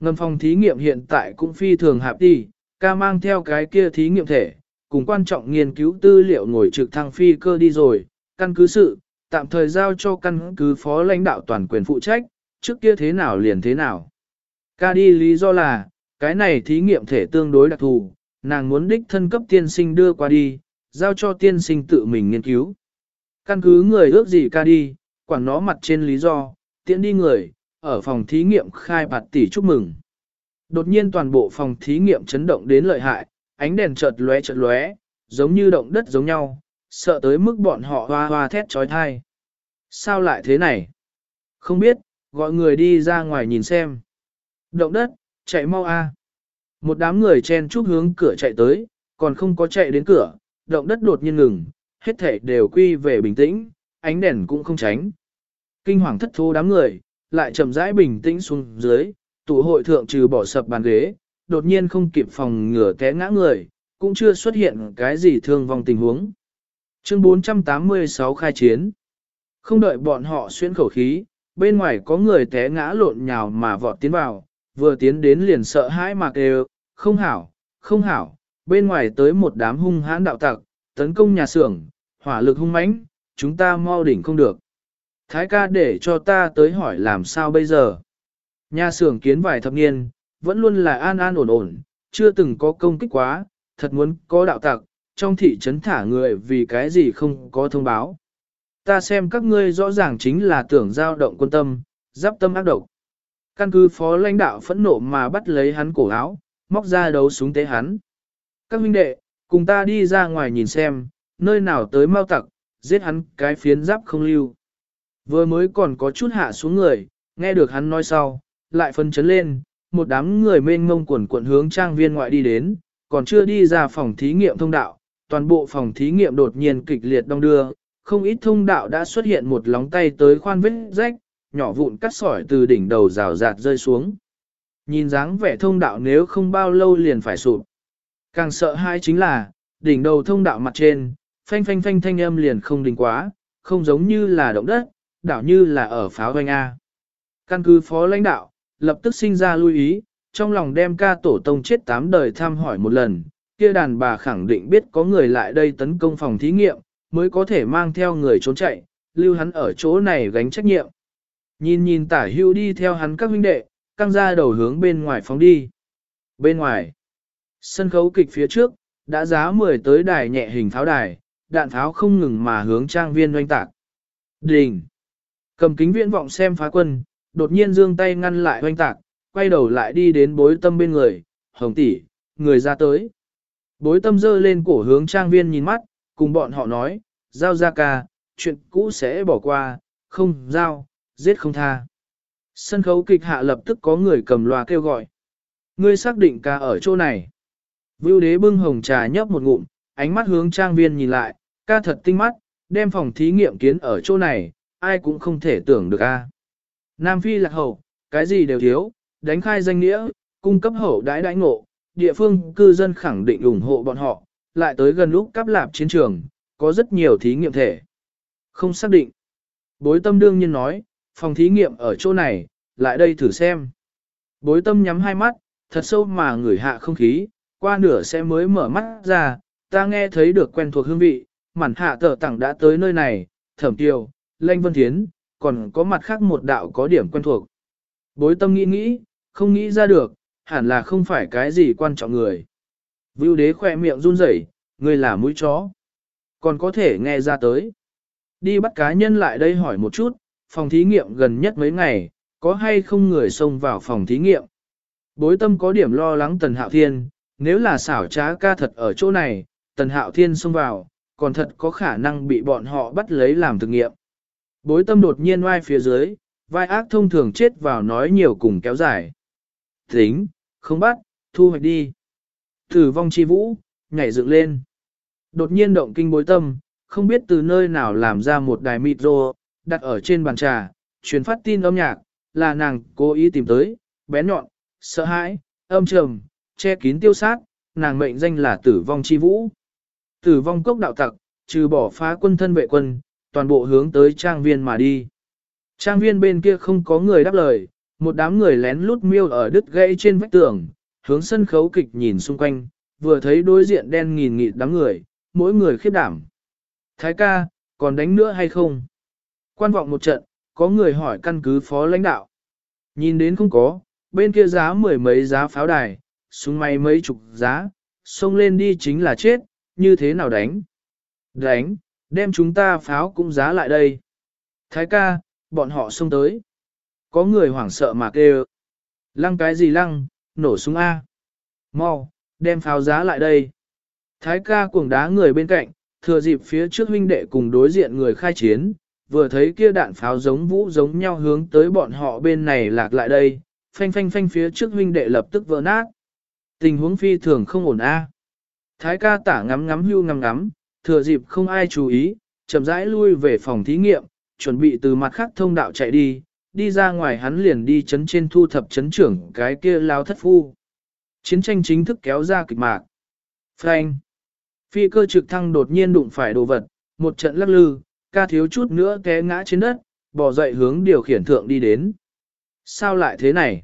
Ngầm phòng thí nghiệm hiện tại cũng phi thường hạp đi, ca mang theo cái kia thí nghiệm thể, cùng quan trọng nghiên cứu tư liệu ngồi trực thăng phi cơ đi rồi, căn cứ sự, tạm thời giao cho căn cứ phó lãnh đạo toàn quyền phụ trách, trước kia thế nào liền thế nào. Ca đi lý do là, cái này thí nghiệm thể tương đối đặc thù, nàng muốn đích thân cấp tiên sinh đưa qua đi, giao cho tiên sinh tự mình nghiên cứu. Căn cứ người ước gì ca đi, quản nó mặt trên lý do, tiễn đi người, ở phòng thí nghiệm khai bạt tỷ chúc mừng. Đột nhiên toàn bộ phòng thí nghiệm chấn động đến lợi hại, ánh đèn chợt lóe chợt lóe, giống như động đất giống nhau, sợ tới mức bọn họ hoa hoa thét trói thai. Sao lại thế này? Không biết, gọi người đi ra ngoài nhìn xem. Động đất, chạy mau a. Một đám người chen chúc hướng cửa chạy tới, còn không có chạy đến cửa, động đất đột nhiên ngừng, hết thể đều quy về bình tĩnh, ánh đèn cũng không tránh. Kinh hoàng thất thố đám người, lại chậm rãi bình tĩnh xuống dưới, tụ hội thượng trừ bỏ sập bàn ghế, đột nhiên không kịp phòng ngửa té ngã người, cũng chưa xuất hiện cái gì thương vong tình huống. Chương 486 khai chiến. Không đợi bọn họ xuyên khẩu khí, bên ngoài có người té ngã lộn nhào mà vọt tiến vào, vừa tiến đến liền sợ hãi mà kêu, không hảo, không hảo, bên ngoài tới một đám hung hãn đạo tặc, tấn công nhà xưởng, hỏa lực hung mãnh, chúng ta mau đỉnh không được. Thái ca để cho ta tới hỏi làm sao bây giờ. Nhà xưởng kiến vài thập niên, vẫn luôn là an an ổn ổn, chưa từng có công kích quá, thật muốn có đạo tặc, trong thị trấn thả người vì cái gì không có thông báo. Ta xem các ngươi rõ ràng chính là tưởng giao động quân tâm, giáp tâm ác độc. Căn cứ phó lãnh đạo phẫn nộ mà bắt lấy hắn cổ áo, móc ra đấu súng tế hắn. Các huynh đệ, cùng ta đi ra ngoài nhìn xem, nơi nào tới mau tặc, giết hắn cái phiến giáp không lưu. Vừa mới còn có chút hạ xuống người, nghe được hắn nói sau, lại phân chấn lên, một đám người mênh mông quần quận hướng trang viên ngoại đi đến, còn chưa đi ra phòng thí nghiệm thông đạo, toàn bộ phòng thí nghiệm đột nhiên kịch liệt đông đưa, không ít thông đạo đã xuất hiện một lóng tay tới khoan vết rách, nhỏ vụn cắt sỏi từ đỉnh đầu rào rạt rơi xuống. Nhìn dáng vẻ thông đạo nếu không bao lâu liền phải sụp. Càng sợ hai chính là, đỉnh đầu thông đạo mặt trên, phanh phanh phanh thanh âm liền không đình quá, không giống như là động đất, đảo như là ở pháo doanh A. Căn cứ phó lãnh đạo, lập tức sinh ra lưu ý, trong lòng đem ca tổ tông chết tám đời thăm hỏi một lần, kia đàn bà khẳng định biết có người lại đây tấn công phòng thí nghiệm, mới có thể mang theo người trốn chạy, lưu hắn ở chỗ này gánh trách nhiệm. Nhìn nhìn tả hưu đi theo hắn các huynh đệ, căng ra đầu hướng bên ngoài phóng đi. Bên ngoài, sân khấu kịch phía trước, đã giá 10 tới đài nhẹ hình pháo đài, đạn pháo không ngừng mà hướng trang viên doanh tạc. Đình! Cầm kính viễn vọng xem phá quân, đột nhiên dương tay ngăn lại doanh tạc, quay đầu lại đi đến bối tâm bên người, hồng tỷ, người ra tới. Bối tâm dơ lên cổ hướng trang viên nhìn mắt, cùng bọn họ nói, giao ra ca, chuyện cũ sẽ bỏ qua, không giao, giết không tha. Sân khấu kịch hạ lập tức có người cầm loa kêu gọi. Ngươi xác định ca ở chỗ này. Vưu đế bưng hồng trà nhấp một ngụm, ánh mắt hướng trang viên nhìn lại, ca thật tinh mắt, đem phòng thí nghiệm kiến ở chỗ này, ai cũng không thể tưởng được a. Nam Phi lạc hậu, cái gì đều thiếu, đánh khai danh nghĩa, cung cấp hậu đãi đãi ngộ, địa phương cư dân khẳng định ủng hộ bọn họ, lại tới gần lúc cắp lạp chiến trường, có rất nhiều thí nghiệm thể. Không xác định. Bối tâm đương nhiên nói, phòng thí nghiệm ở chỗ này, lại đây thử xem. Bối tâm nhắm hai mắt, thật sâu mà ngửi hạ không khí, qua nửa sẽ mới mở mắt ra, ta nghe thấy được quen thuộc hương vị, mản hạ tờ tẳng đã tới nơi này, thẩm tiêu, lanh vân thiến, còn có mặt khác một đạo có điểm quen thuộc. Bối tâm nghĩ nghĩ, không nghĩ ra được, hẳn là không phải cái gì quan trọng người. Vưu đế khỏe miệng run rẩy, người là mũi chó. Còn có thể nghe ra tới. Đi bắt cá nhân lại đây hỏi một chút, phòng thí nghiệm gần nhất mấy ngày, có hay không người xông vào phòng thí nghiệm. Bối tâm có điểm lo lắng Tần Hạo Thiên, nếu là xảo trá ca thật ở chỗ này, Tần Hạo Thiên xông vào, còn thật có khả năng bị bọn họ bắt lấy làm thực nghiệm. Bối tâm đột nhiên oai phía dưới, vai ác thông thường chết vào nói nhiều cùng kéo dài. Tính, không bắt, thu hoạch đi. Thử vong chi vũ, nhảy dựng lên. Đột nhiên động kinh bối tâm, không biết từ nơi nào làm ra một đài mịt rô, đặt ở trên bàn trà, truyền phát tin âm nhạc, là nàng cố ý tìm tới, bén nhọn, sợ hãi, âm trầm, che kín tiêu sát, nàng mệnh danh là tử vong chi vũ. Tử vong cốc đạo tặc, trừ bỏ phá quân thân vệ quân, toàn bộ hướng tới trang viên mà đi. Trang viên bên kia không có người đáp lời, một đám người lén lút miêu ở đứt gãy trên vách tường, hướng sân khấu kịch nhìn xung quanh, vừa thấy đối diện đen nghìn nghịt đám người, mỗi người khiếp đảm. Thái ca, còn đánh nữa hay không? Quan vọng một trận, có người hỏi căn cứ phó lãnh đạo. Nhìn đến không có, bên kia giá mười mấy giá pháo đài, súng may mấy chục giá, xông lên đi chính là chết, như thế nào đánh? Đánh, đem chúng ta pháo cũng giá lại đây. Thái ca, bọn họ xông tới. Có người hoảng sợ mà kêu. Lăng cái gì lăng, nổ súng A. Mau, đem pháo giá lại đây. Thái ca cuồng đá người bên cạnh, thừa dịp phía trước huynh đệ cùng đối diện người khai chiến, vừa thấy kia đạn pháo giống vũ giống nhau hướng tới bọn họ bên này lạc lại đây, phanh phanh phanh phía trước huynh đệ lập tức vỡ nát. Tình huống phi thường không ổn a. Thái ca tả ngắm ngắm hưu ngắm ngắm, thừa dịp không ai chú ý, chậm rãi lui về phòng thí nghiệm, chuẩn bị từ mặt khác thông đạo chạy đi, đi ra ngoài hắn liền đi chấn trên thu thập chấn trưởng cái kia lao thất phu. Chiến tranh chính thức kéo ra kịch mạc. Frank. Phi cơ trực thăng đột nhiên đụng phải đồ vật, một trận lắc lư, ca thiếu chút nữa té ngã trên đất, bỏ dậy hướng điều khiển thượng đi đến. Sao lại thế này?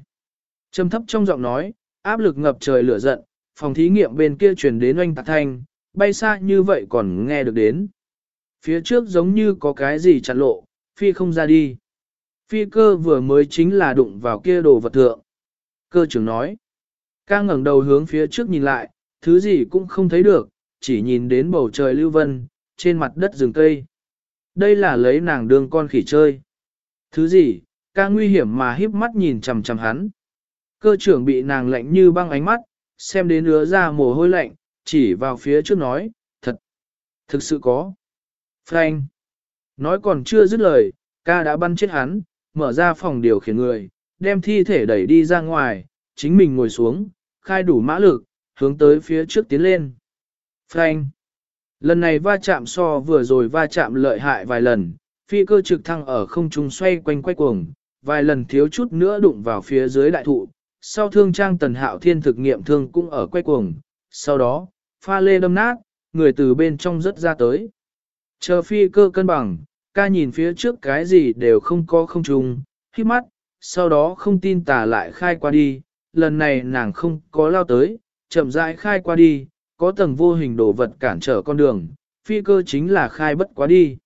Trầm thấp trong giọng nói, áp lực ngập trời lửa giận, phòng thí nghiệm bên kia truyền đến oanh tạc thanh, bay xa như vậy còn nghe được đến. Phía trước giống như có cái gì chặn lộ, phi không ra đi. Phi cơ vừa mới chính là đụng vào kia đồ vật thượng. Cơ trưởng nói, ca ngẩng đầu hướng phía trước nhìn lại, thứ gì cũng không thấy được, chỉ nhìn đến bầu trời lưu vân, trên mặt đất rừng cây. Đây là lấy nàng đương con khỉ chơi. Thứ gì, ca nguy hiểm mà híp mắt nhìn chằm chằm hắn. Cơ trưởng bị nàng lạnh như băng ánh mắt, xem đến ứa ra mồ hôi lạnh, chỉ vào phía trước nói, thật, thực sự có. Frank, nói còn chưa dứt lời, ca đã bắn chết hắn, mở ra phòng điều khiển người, đem thi thể đẩy đi ra ngoài, chính mình ngồi xuống, khai đủ mã lực, hướng tới phía trước tiến lên. Frank, lần này va chạm so vừa rồi va chạm lợi hại vài lần, phi cơ trực thăng ở không trung xoay quanh quay cuồng, vài lần thiếu chút nữa đụng vào phía dưới đại thụ, sau thương trang tần hạo thiên thực nghiệm thương cũng ở quay cuồng, sau đó, pha lê đâm nát, người từ bên trong rất ra tới. Chờ phi cơ cân bằng, ca nhìn phía trước cái gì đều không có không trùng, khi mắt, sau đó không tin tà lại khai qua đi, lần này nàng không có lao tới, chậm rãi khai qua đi, có tầng vô hình đồ vật cản trở con đường, phi cơ chính là khai bất quá đi.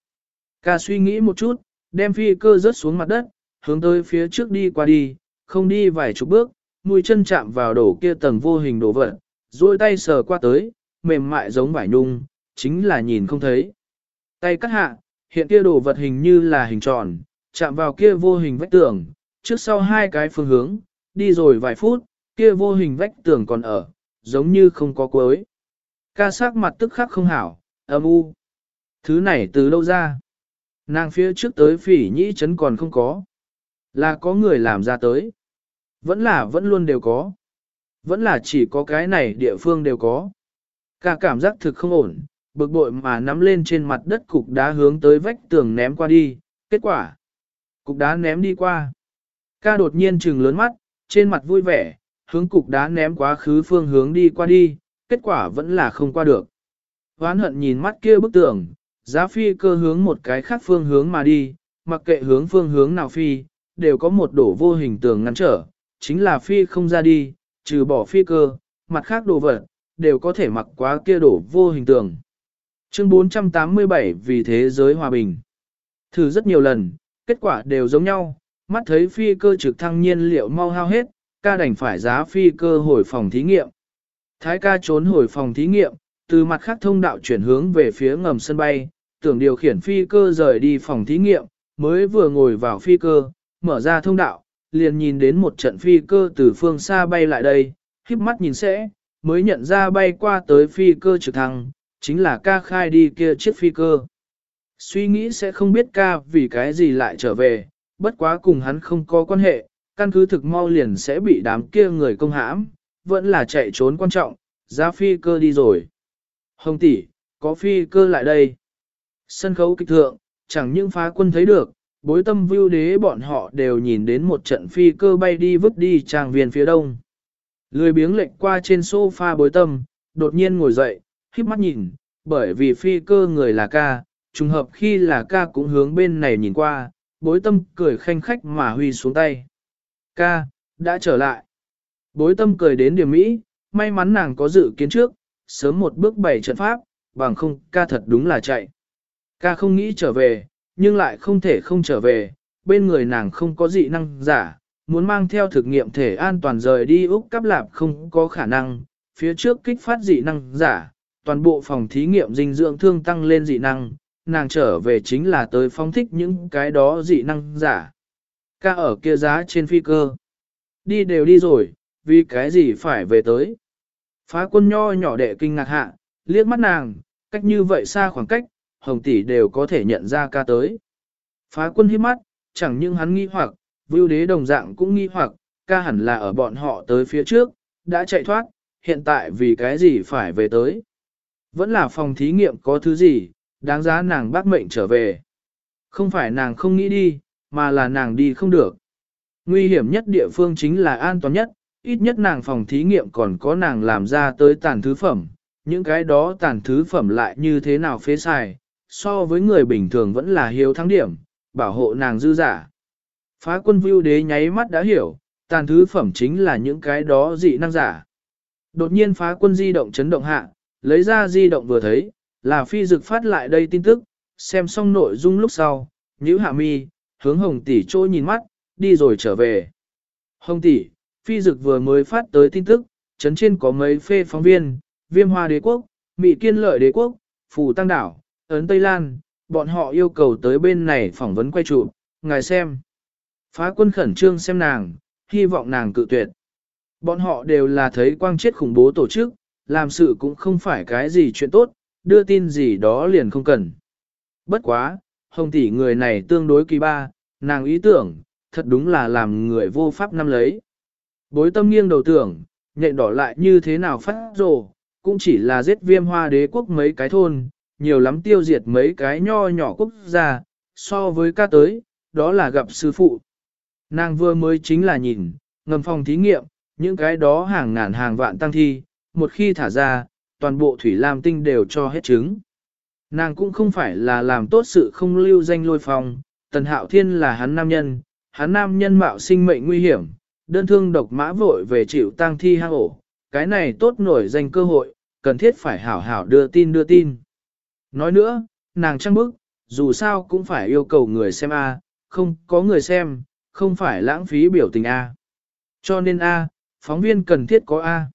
Ca suy nghĩ một chút, đem phi cơ rớt xuống mặt đất, hướng tới phía trước đi qua đi, không đi vài chục bước, mũi chân chạm vào đổ kia tầng vô hình đồ vật, duỗi tay sờ qua tới, mềm mại giống vải nhung, chính là nhìn không thấy. Tay cắt hạ, hiện kia đồ vật hình như là hình tròn, chạm vào kia vô hình vách tường, trước sau hai cái phương hướng, đi rồi vài phút, kia vô hình vách tường còn ở, giống như không có cuối. Ca sắc mặt tức khắc không hảo, âm u. Thứ này từ đâu ra? Nàng phía trước tới phỉ nhĩ chấn còn không có. Là có người làm ra tới. Vẫn là vẫn luôn đều có. Vẫn là chỉ có cái này địa phương đều có. Ca cảm giác thực không ổn, bực bội mà nắm lên trên mặt đất cục đá hướng tới vách tường ném qua đi. Kết quả, cục đá ném đi qua. Ca đột nhiên trừng lớn mắt, trên mặt vui vẻ, hướng cục đá ném quá khứ phương hướng đi qua đi, kết quả vẫn là không qua được. Hoán hận nhìn mắt kia bức tường, giá phi cơ hướng một cái khác phương hướng mà đi, mặc kệ hướng phương hướng nào phi, đều có một đổ vô hình tường ngăn trở, chính là phi không ra đi, trừ bỏ phi cơ, mặt khác đồ vật, đều có thể mặc quá kia đổ vô hình tường. Chương 487 vì thế giới hòa bình. Thử rất nhiều lần, kết quả đều giống nhau, mắt thấy phi cơ trực thăng nhiên liệu mau hao hết, ca đành phải giá phi cơ hồi phòng thí nghiệm. Thái ca trốn hồi phòng thí nghiệm, từ mặt khác thông đạo chuyển hướng về phía ngầm sân bay, tưởng điều khiển phi cơ rời đi phòng thí nghiệm, mới vừa ngồi vào phi cơ, mở ra thông đạo, liền nhìn đến một trận phi cơ từ phương xa bay lại đây, híp mắt nhìn sẽ, mới nhận ra bay qua tới phi cơ trực thăng, chính là ca khai đi kia chiếc phi cơ. Suy nghĩ sẽ không biết ca vì cái gì lại trở về, bất quá cùng hắn không có quan hệ, căn cứ thực mau liền sẽ bị đám kia người công hãm, vẫn là chạy trốn quan trọng, ra phi cơ đi rồi. Hồng tỷ, có phi cơ lại đây. Sân khấu kịch thượng, chẳng những phá quân thấy được, bối tâm vưu đế bọn họ đều nhìn đến một trận phi cơ bay đi vứt đi tràng viên phía đông. Lười biếng lệch qua trên sofa bối tâm, đột nhiên ngồi dậy, khiếp mắt nhìn, bởi vì phi cơ người là ca, trùng hợp khi là ca cũng hướng bên này nhìn qua, bối tâm cười khanh khách mà huy xuống tay. Ca, đã trở lại. Bối tâm cười đến điểm mỹ, may mắn nàng có dự kiến trước, sớm một bước bảy trận pháp, bằng không ca thật đúng là chạy. Ca không nghĩ trở về, nhưng lại không thể không trở về, bên người nàng không có dị năng giả, muốn mang theo thực nghiệm thể an toàn rời đi Úc cắp lạp không có khả năng, phía trước kích phát dị năng giả, toàn bộ phòng thí nghiệm dinh dưỡng thương tăng lên dị năng, nàng trở về chính là tới phong thích những cái đó dị năng giả. Ca ở kia giá trên phi cơ. Đi đều đi rồi, vì cái gì phải về tới. Phá quân nho nhỏ đệ kinh ngạc hạ, liếc mắt nàng, cách như vậy xa khoảng cách, hồng tỷ đều có thể nhận ra ca tới. Phá quân hiếp mắt, chẳng những hắn nghi hoặc, vưu đế đồng dạng cũng nghi hoặc, ca hẳn là ở bọn họ tới phía trước, đã chạy thoát, hiện tại vì cái gì phải về tới. Vẫn là phòng thí nghiệm có thứ gì, đáng giá nàng bác mệnh trở về. Không phải nàng không nghĩ đi, mà là nàng đi không được. Nguy hiểm nhất địa phương chính là an toàn nhất, ít nhất nàng phòng thí nghiệm còn có nàng làm ra tới tàn thứ phẩm, những cái đó tàn thứ phẩm lại như thế nào phế xài, so với người bình thường vẫn là hiếu thắng điểm, bảo hộ nàng dư giả. Phá quân view đế nháy mắt đã hiểu, tàn thứ phẩm chính là những cái đó dị năng giả. Đột nhiên phá quân di động chấn động hạ, lấy ra di động vừa thấy, là phi dực phát lại đây tin tức, xem xong nội dung lúc sau, nhữ hạ mi, hướng hồng tỷ trôi nhìn mắt, đi rồi trở về. Hồng tỷ, phi dực vừa mới phát tới tin tức, chấn trên có mấy phê phóng viên, viêm hoa đế quốc, mỹ kiên lợi đế quốc, phù tăng đảo, ấn Tây Lan, bọn họ yêu cầu tới bên này phỏng vấn quay trụ, ngài xem. Phá quân khẩn trương xem nàng, hy vọng nàng cự tuyệt. Bọn họ đều là thấy quang chết khủng bố tổ chức, làm sự cũng không phải cái gì chuyện tốt, đưa tin gì đó liền không cần. Bất quá, hồng tỷ người này tương đối kỳ ba, nàng ý tưởng, thật đúng là làm người vô pháp năm lấy. Bối tâm nghiêng đầu tưởng, nhện đỏ lại như thế nào phát rồ, cũng chỉ là giết viêm hoa đế quốc mấy cái thôn, nhiều lắm tiêu diệt mấy cái nho nhỏ quốc gia, so với ca tới, đó là gặp sư phụ. Nàng vừa mới chính là nhìn, ngầm phòng thí nghiệm, những cái đó hàng ngàn hàng vạn tăng thi, một khi thả ra, toàn bộ thủy lam tinh đều cho hết trứng. Nàng cũng không phải là làm tốt sự không lưu danh lôi phòng, tần hạo thiên là hắn nam nhân, hắn nam nhân mạo sinh mệnh nguy hiểm, đơn thương độc mã vội về chịu tang thi hang ổ, cái này tốt nổi danh cơ hội, cần thiết phải hảo hảo đưa tin đưa tin. Nói nữa, nàng trăng bức, dù sao cũng phải yêu cầu người xem A, không có người xem, không phải lãng phí biểu tình A. Cho nên A, phóng viên cần thiết có A.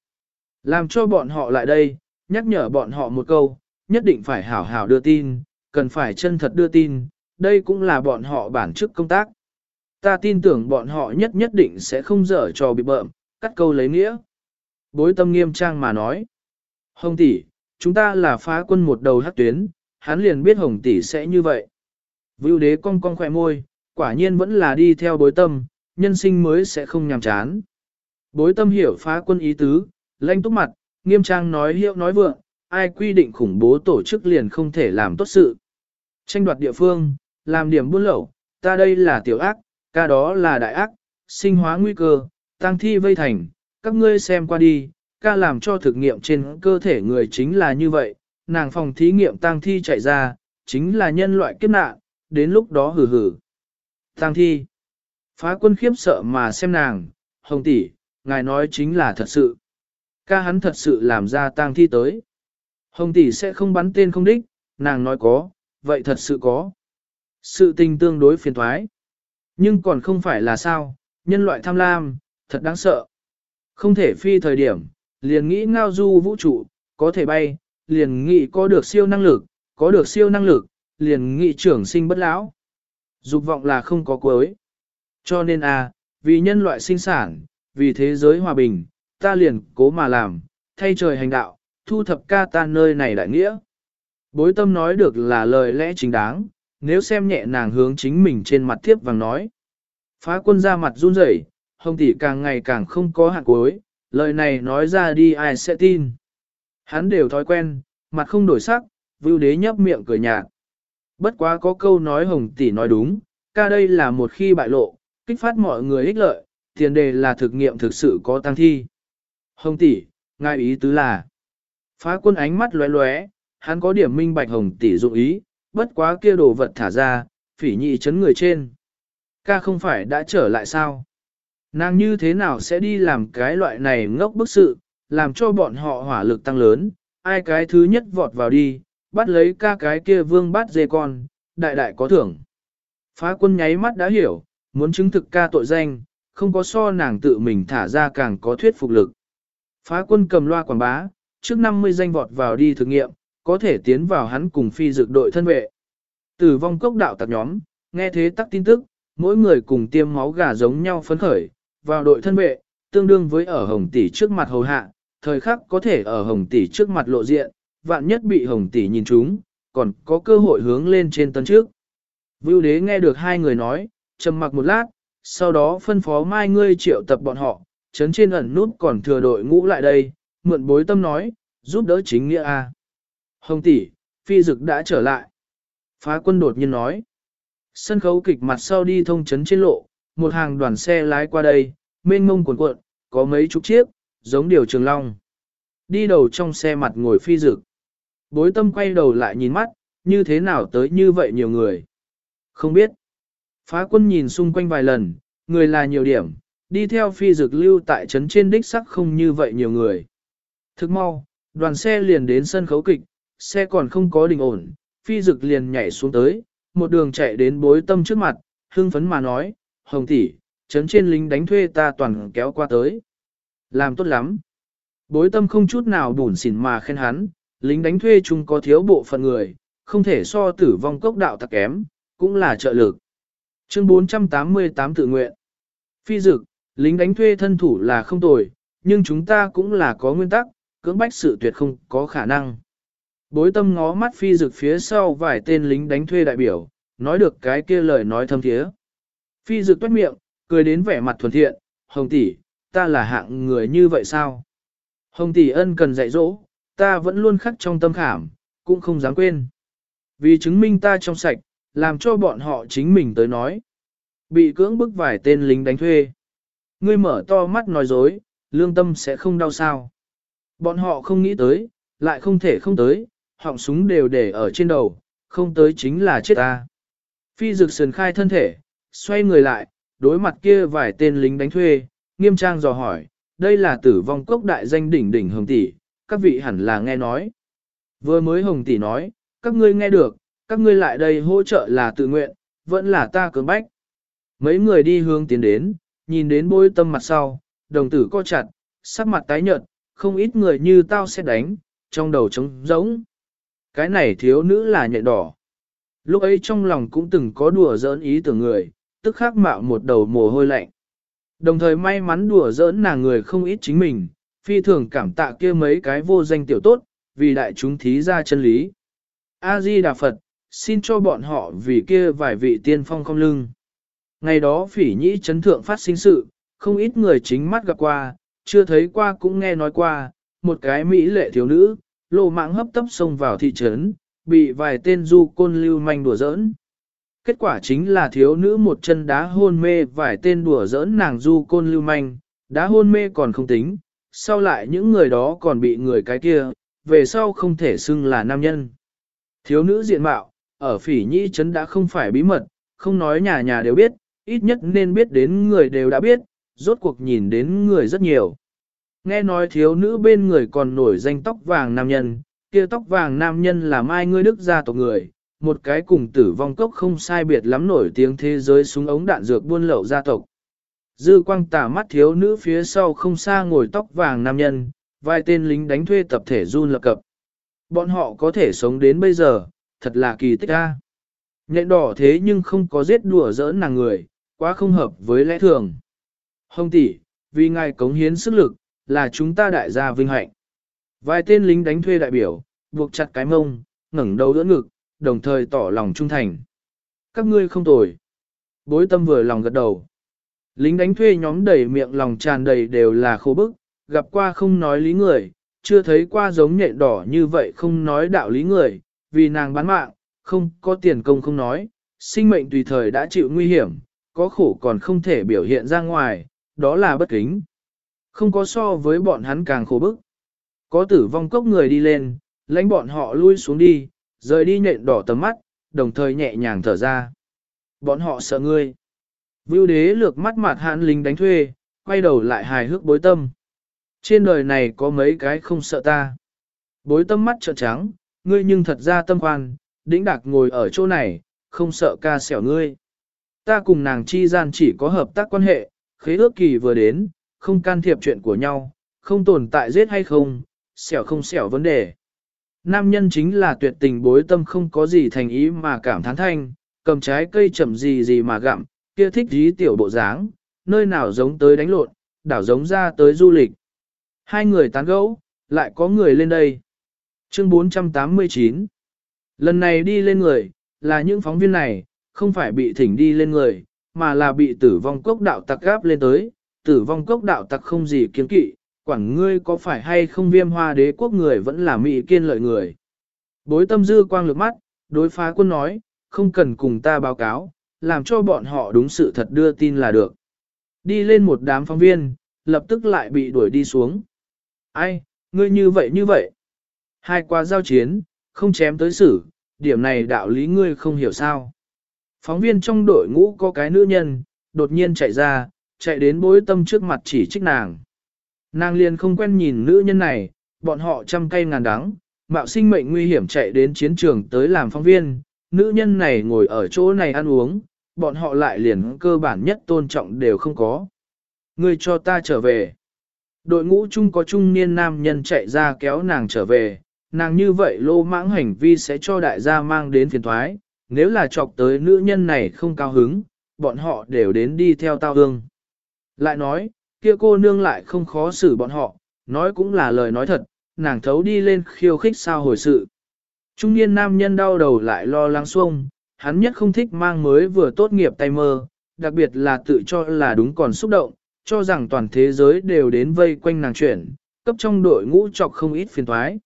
Làm cho bọn họ lại đây, nhắc nhở bọn họ một câu, nhất định phải hảo hảo đưa tin, cần phải chân thật đưa tin, đây cũng là bọn họ bản chức công tác. Ta tin tưởng bọn họ nhất nhất định sẽ không dở trò bị bợm, cắt câu lấy nghĩa. Bối tâm nghiêm trang mà nói. Hồng tỷ, chúng ta là phá quân một đầu hát tuyến, hắn liền biết hồng tỷ sẽ như vậy. Vưu đế cong cong khỏe môi, quả nhiên vẫn là đi theo bối tâm, nhân sinh mới sẽ không nhàm chán. Bối tâm hiểu phá quân ý tứ, lanh túc mặt, nghiêm trang nói hiệu nói vượng, ai quy định khủng bố tổ chức liền không thể làm tốt sự. Tranh đoạt địa phương, làm điểm buôn lậu, ta đây là tiểu ác, ca đó là đại ác, sinh hóa nguy cơ, tăng thi vây thành, các ngươi xem qua đi, ca làm cho thực nghiệm trên cơ thể người chính là như vậy, nàng phòng thí nghiệm tăng thi chạy ra, chính là nhân loại kiếp nạn, đến lúc đó hử hử. Tang thi. Phá quân khiếp sợ mà xem nàng, hồng tỷ, ngài nói chính là thật sự. Ca hắn thật sự làm ra tang thi tới. Hồng tỷ sẽ không bắn tên không đích, nàng nói có, vậy thật sự có. Sự tình tương đối phiền thoái. Nhưng còn không phải là sao, nhân loại tham lam, thật đáng sợ. Không thể phi thời điểm, liền nghĩ ngao du vũ trụ, có thể bay, liền nghĩ có được siêu năng lực, có được siêu năng lực, liền nghĩ trưởng sinh bất lão. Dục vọng là không có cuối. Cho nên a, à, vì nhân loại sinh sản, vì thế giới hòa bình, ta liền cố mà làm, thay trời hành đạo, thu thập ca ta nơi này đại nghĩa. Bối tâm nói được là lời lẽ chính đáng, nếu xem nhẹ nàng hướng chính mình trên mặt thiếp vàng nói. Phá quân ra mặt run rẩy, hồng tỷ càng ngày càng không có hạn cuối, lời này nói ra đi ai sẽ tin. Hắn đều thói quen, mặt không đổi sắc, vưu đế nhấp miệng cười nhạt. Bất quá có câu nói hồng tỷ nói đúng, ca đây là một khi bại lộ, kích phát mọi người ích lợi, tiền đề là thực nghiệm thực sự có tăng thi. Hồng tỷ, ngài ý tứ là, phá quân ánh mắt lóe lóe, hắn có điểm minh bạch hồng tỷ dụng ý, bất quá kia đồ vật thả ra, phỉ nhị chấn người trên. Ca không phải đã trở lại sao? Nàng như thế nào sẽ đi làm cái loại này ngốc bức sự, làm cho bọn họ hỏa lực tăng lớn, ai cái thứ nhất vọt vào đi, bắt lấy ca cái kia vương bát dê con, đại đại có thưởng. Phá quân nháy mắt đã hiểu, muốn chứng thực ca tội danh, không có so nàng tự mình thả ra càng có thuyết phục lực. Phá quân cầm loa quảng bá, trước 50 danh vọt vào đi thử nghiệm, có thể tiến vào hắn cùng phi dược đội thân vệ. Tử vong cốc đạo tạc nhóm, nghe thế tắc tin tức, mỗi người cùng tiêm máu gà giống nhau phấn khởi, vào đội thân vệ, tương đương với ở hồng tỷ trước mặt hầu hạ, thời khắc có thể ở hồng tỷ trước mặt lộ diện, vạn nhất bị hồng tỷ nhìn chúng, còn có cơ hội hướng lên trên tân trước. Vưu đế nghe được hai người nói, trầm mặc một lát, sau đó phân phó mai ngươi triệu tập bọn họ, chấn trên ẩn nút còn thừa đội ngũ lại đây, mượn bối tâm nói, giúp đỡ chính nghĩa a. Hồng tỷ, phi dực đã trở lại. Phá quân đột nhiên nói. Sân khấu kịch mặt sau đi thông chấn trên lộ, một hàng đoàn xe lái qua đây, mênh mông cuộn cuộn, có mấy chục chiếc, giống điều trường long. Đi đầu trong xe mặt ngồi phi dực. Bối tâm quay đầu lại nhìn mắt, như thế nào tới như vậy nhiều người. Không biết. Phá quân nhìn xung quanh vài lần, người là nhiều điểm, đi theo phi dực lưu tại trấn trên đích sắc không như vậy nhiều người. Thức mau, đoàn xe liền đến sân khấu kịch, xe còn không có đình ổn, phi dực liền nhảy xuống tới, một đường chạy đến bối tâm trước mặt, hưng phấn mà nói, hồng tỷ, trấn trên lính đánh thuê ta toàn kéo qua tới. Làm tốt lắm. Bối tâm không chút nào bùn xỉn mà khen hắn, lính đánh thuê chung có thiếu bộ phận người, không thể so tử vong cốc đạo tặc kém, cũng là trợ lực. Chương 488 tự nguyện. Phi dực, lính đánh thuê thân thủ là không tồi, nhưng chúng ta cũng là có nguyên tắc, cưỡng bách sự tuyệt không có khả năng. Bối tâm ngó mắt phi dực phía sau vài tên lính đánh thuê đại biểu, nói được cái kia lời nói thâm thiế. Phi dực toát miệng, cười đến vẻ mặt thuần thiện, hồng tỷ, ta là hạng người như vậy sao? Hồng tỷ ân cần dạy dỗ, ta vẫn luôn khắc trong tâm khảm, cũng không dám quên. Vì chứng minh ta trong sạch, làm cho bọn họ chính mình tới nói. Bị cưỡng bức vài tên lính đánh thuê. Ngươi mở to mắt nói dối, lương tâm sẽ không đau sao. Bọn họ không nghĩ tới, lại không thể không tới, họng súng đều để ở trên đầu, không tới chính là chết ta. Phi dực sườn khai thân thể, xoay người lại, đối mặt kia vài tên lính đánh thuê, nghiêm trang dò hỏi, đây là tử vong cốc đại danh đỉnh đỉnh hồng tỷ, các vị hẳn là nghe nói. Vừa mới hồng tỷ nói, các ngươi nghe được, các ngươi lại đây hỗ trợ là tự nguyện, vẫn là ta cưỡng bách. Mấy người đi hướng tiến đến, nhìn đến bôi tâm mặt sau, đồng tử co chặt, sắc mặt tái nhợt, không ít người như tao sẽ đánh, trong đầu trống rỗng. Cái này thiếu nữ là nhạy đỏ. Lúc ấy trong lòng cũng từng có đùa giỡn ý tưởng người, tức khắc mạo một đầu mồ hôi lạnh. Đồng thời may mắn đùa giỡn nàng người không ít chính mình, phi thường cảm tạ kia mấy cái vô danh tiểu tốt, vì đại chúng thí ra chân lý. A-di Đà Phật, xin cho bọn họ vì kia vài vị tiên phong không lưng. Ngày đó phỉ nhĩ chấn thượng phát sinh sự, không ít người chính mắt gặp qua, chưa thấy qua cũng nghe nói qua, một cái mỹ lệ thiếu nữ, lộ mạng hấp tấp xông vào thị trấn, bị vài tên du côn lưu manh đùa giỡn. Kết quả chính là thiếu nữ một chân đá hôn mê vài tên đùa giỡn nàng du côn lưu manh, đá hôn mê còn không tính, sau lại những người đó còn bị người cái kia, về sau không thể xưng là nam nhân. Thiếu nữ diện mạo, ở phỉ nhĩ trấn đã không phải bí mật, không nói nhà nhà đều biết, ít nhất nên biết đến người đều đã biết, rốt cuộc nhìn đến người rất nhiều. Nghe nói thiếu nữ bên người còn nổi danh tóc vàng nam nhân, kia tóc vàng nam nhân là mai ngươi đức gia tộc người, một cái cùng tử vong cốc không sai biệt lắm nổi tiếng thế giới súng ống đạn dược buôn lậu gia tộc. Dư quang tả mắt thiếu nữ phía sau không xa ngồi tóc vàng nam nhân, vài tên lính đánh thuê tập thể run lập cập. Bọn họ có thể sống đến bây giờ, thật là kỳ tích a. Nhện đỏ thế nhưng không có giết đùa giỡn nàng người, quá không hợp với lẽ thường. Hồng tỷ, vì ngài cống hiến sức lực, là chúng ta đại gia vinh hạnh. Vài tên lính đánh thuê đại biểu, buộc chặt cái mông, ngẩng đầu đỡ ngực, đồng thời tỏ lòng trung thành. Các ngươi không tồi. Bối tâm vừa lòng gật đầu. Lính đánh thuê nhóm đầy miệng lòng tràn đầy đều là khổ bức, gặp qua không nói lý người, chưa thấy qua giống nhện đỏ như vậy không nói đạo lý người, vì nàng bán mạng, không có tiền công không nói, sinh mệnh tùy thời đã chịu nguy hiểm, có khổ còn không thể biểu hiện ra ngoài, đó là bất kính. Không có so với bọn hắn càng khổ bức. Có tử vong cốc người đi lên, lãnh bọn họ lui xuống đi, rời đi nhện đỏ tầm mắt, đồng thời nhẹ nhàng thở ra. Bọn họ sợ ngươi. Vưu đế lược mắt mặt hạn lính đánh thuê, quay đầu lại hài hước bối tâm. Trên đời này có mấy cái không sợ ta. Bối tâm mắt trợn trắng, ngươi nhưng thật ra tâm khoan, đĩnh đạc ngồi ở chỗ này, không sợ ca xẻo ngươi. Ta cùng nàng chi gian chỉ có hợp tác quan hệ, khế ước kỳ vừa đến, không can thiệp chuyện của nhau, không tồn tại giết hay không, xẻo không xẻo vấn đề. Nam nhân chính là tuyệt tình bối tâm không có gì thành ý mà cảm thán thanh, cầm trái cây chậm gì gì mà gặm, kia thích dí tiểu bộ dáng, nơi nào giống tới đánh lộn, đảo giống ra tới du lịch. Hai người tán gẫu, lại có người lên đây. Chương 489 Lần này đi lên người, là những phóng viên này, không phải bị thỉnh đi lên người, mà là bị tử vong cốc đạo tặc gáp lên tới. Tử vong cốc đạo tặc không gì kiến kỵ, quảng ngươi có phải hay không viêm hoa đế quốc người vẫn là mỹ kiên lợi người. Bối tâm dư quang lược mắt, đối phá quân nói, không cần cùng ta báo cáo, làm cho bọn họ đúng sự thật đưa tin là được. Đi lên một đám phóng viên, lập tức lại bị đuổi đi xuống. Ai, ngươi như vậy như vậy. Hai qua giao chiến, không chém tới xử, điểm này đạo lý ngươi không hiểu sao. Phóng viên trong đội ngũ có cái nữ nhân, đột nhiên chạy ra, chạy đến bối tâm trước mặt chỉ trích nàng. Nàng liền không quen nhìn nữ nhân này, bọn họ trăm cây ngàn đắng, mạo sinh mệnh nguy hiểm chạy đến chiến trường tới làm phóng viên, nữ nhân này ngồi ở chỗ này ăn uống, bọn họ lại liền cơ bản nhất tôn trọng đều không có. Ngươi cho ta trở về. Đội ngũ chung có trung niên nam nhân chạy ra kéo nàng trở về, nàng như vậy lô mãng hành vi sẽ cho đại gia mang đến phiền thoái, nếu là chọc tới nữ nhân này không cao hứng, bọn họ đều đến đi theo tao hương. Lại nói, kia cô nương lại không khó xử bọn họ, nói cũng là lời nói thật, nàng thấu đi lên khiêu khích sao hồi sự. Trung niên nam nhân đau đầu lại lo lắng xuông, hắn nhất không thích mang mới vừa tốt nghiệp tay mơ, đặc biệt là tự cho là đúng còn xúc động, cho rằng toàn thế giới đều đến vây quanh nàng chuyển, cấp trong đội ngũ chọc không ít phiền thoái.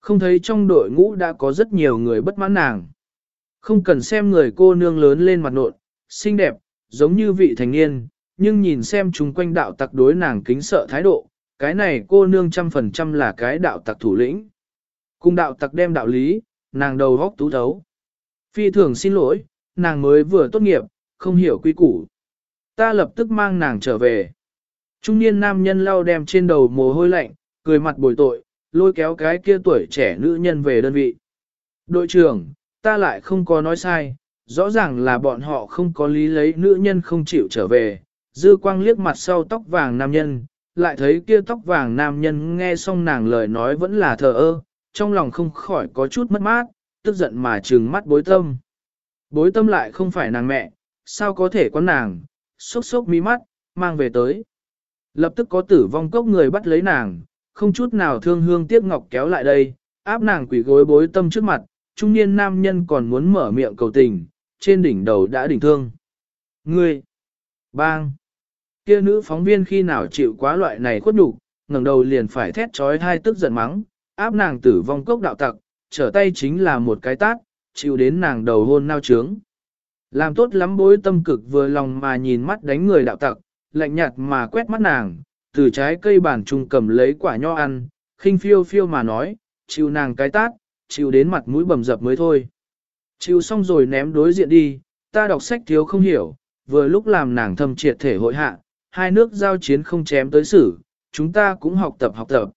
Không thấy trong đội ngũ đã có rất nhiều người bất mãn nàng. Không cần xem người cô nương lớn lên mặt nộn, xinh đẹp, giống như vị thành niên, nhưng nhìn xem chung quanh đạo tặc đối nàng kính sợ thái độ, cái này cô nương trăm phần trăm là cái đạo tặc thủ lĩnh. Cùng đạo tặc đem đạo lý, nàng đầu góc tú thấu. Phi thường xin lỗi, nàng mới vừa tốt nghiệp, không hiểu quy củ. Ta lập tức mang nàng trở về. Trung niên nam nhân lau đem trên đầu mồ hôi lạnh, cười mặt bồi tội, lôi kéo cái kia tuổi trẻ nữ nhân về đơn vị. Đội trưởng, ta lại không có nói sai, rõ ràng là bọn họ không có lý lấy nữ nhân không chịu trở về. Dư quang liếc mặt sau tóc vàng nam nhân, lại thấy kia tóc vàng nam nhân nghe xong nàng lời nói vẫn là thờ ơ, trong lòng không khỏi có chút mất mát, tức giận mà trừng mắt bối tâm. Bối tâm lại không phải nàng mẹ, sao có thể có nàng, sốc sốc mí mắt, mang về tới. Lập tức có tử vong cốc người bắt lấy nàng, không chút nào thương hương tiếc ngọc kéo lại đây, áp nàng quỷ gối bối tâm trước mặt, trung niên nam nhân còn muốn mở miệng cầu tình, trên đỉnh đầu đã đỉnh thương. Ngươi! Bang! Kia nữ phóng viên khi nào chịu quá loại này khuất nhục, ngẩng đầu liền phải thét trói hai tức giận mắng, áp nàng tử vong cốc đạo tặc, trở tay chính là một cái tát, chịu đến nàng đầu hôn nao trướng. Làm tốt lắm bối tâm cực vừa lòng mà nhìn mắt đánh người đạo tặc, lạnh nhạt mà quét mắt nàng, từ trái cây bản trùng cầm lấy quả nho ăn, khinh phiêu phiêu mà nói, chịu nàng cái tát, chịu đến mặt mũi bầm dập mới thôi. Chịu xong rồi ném đối diện đi, ta đọc sách thiếu không hiểu, vừa lúc làm nàng thâm triệt thể hội hạ, hai nước giao chiến không chém tới xử, chúng ta cũng học tập học tập.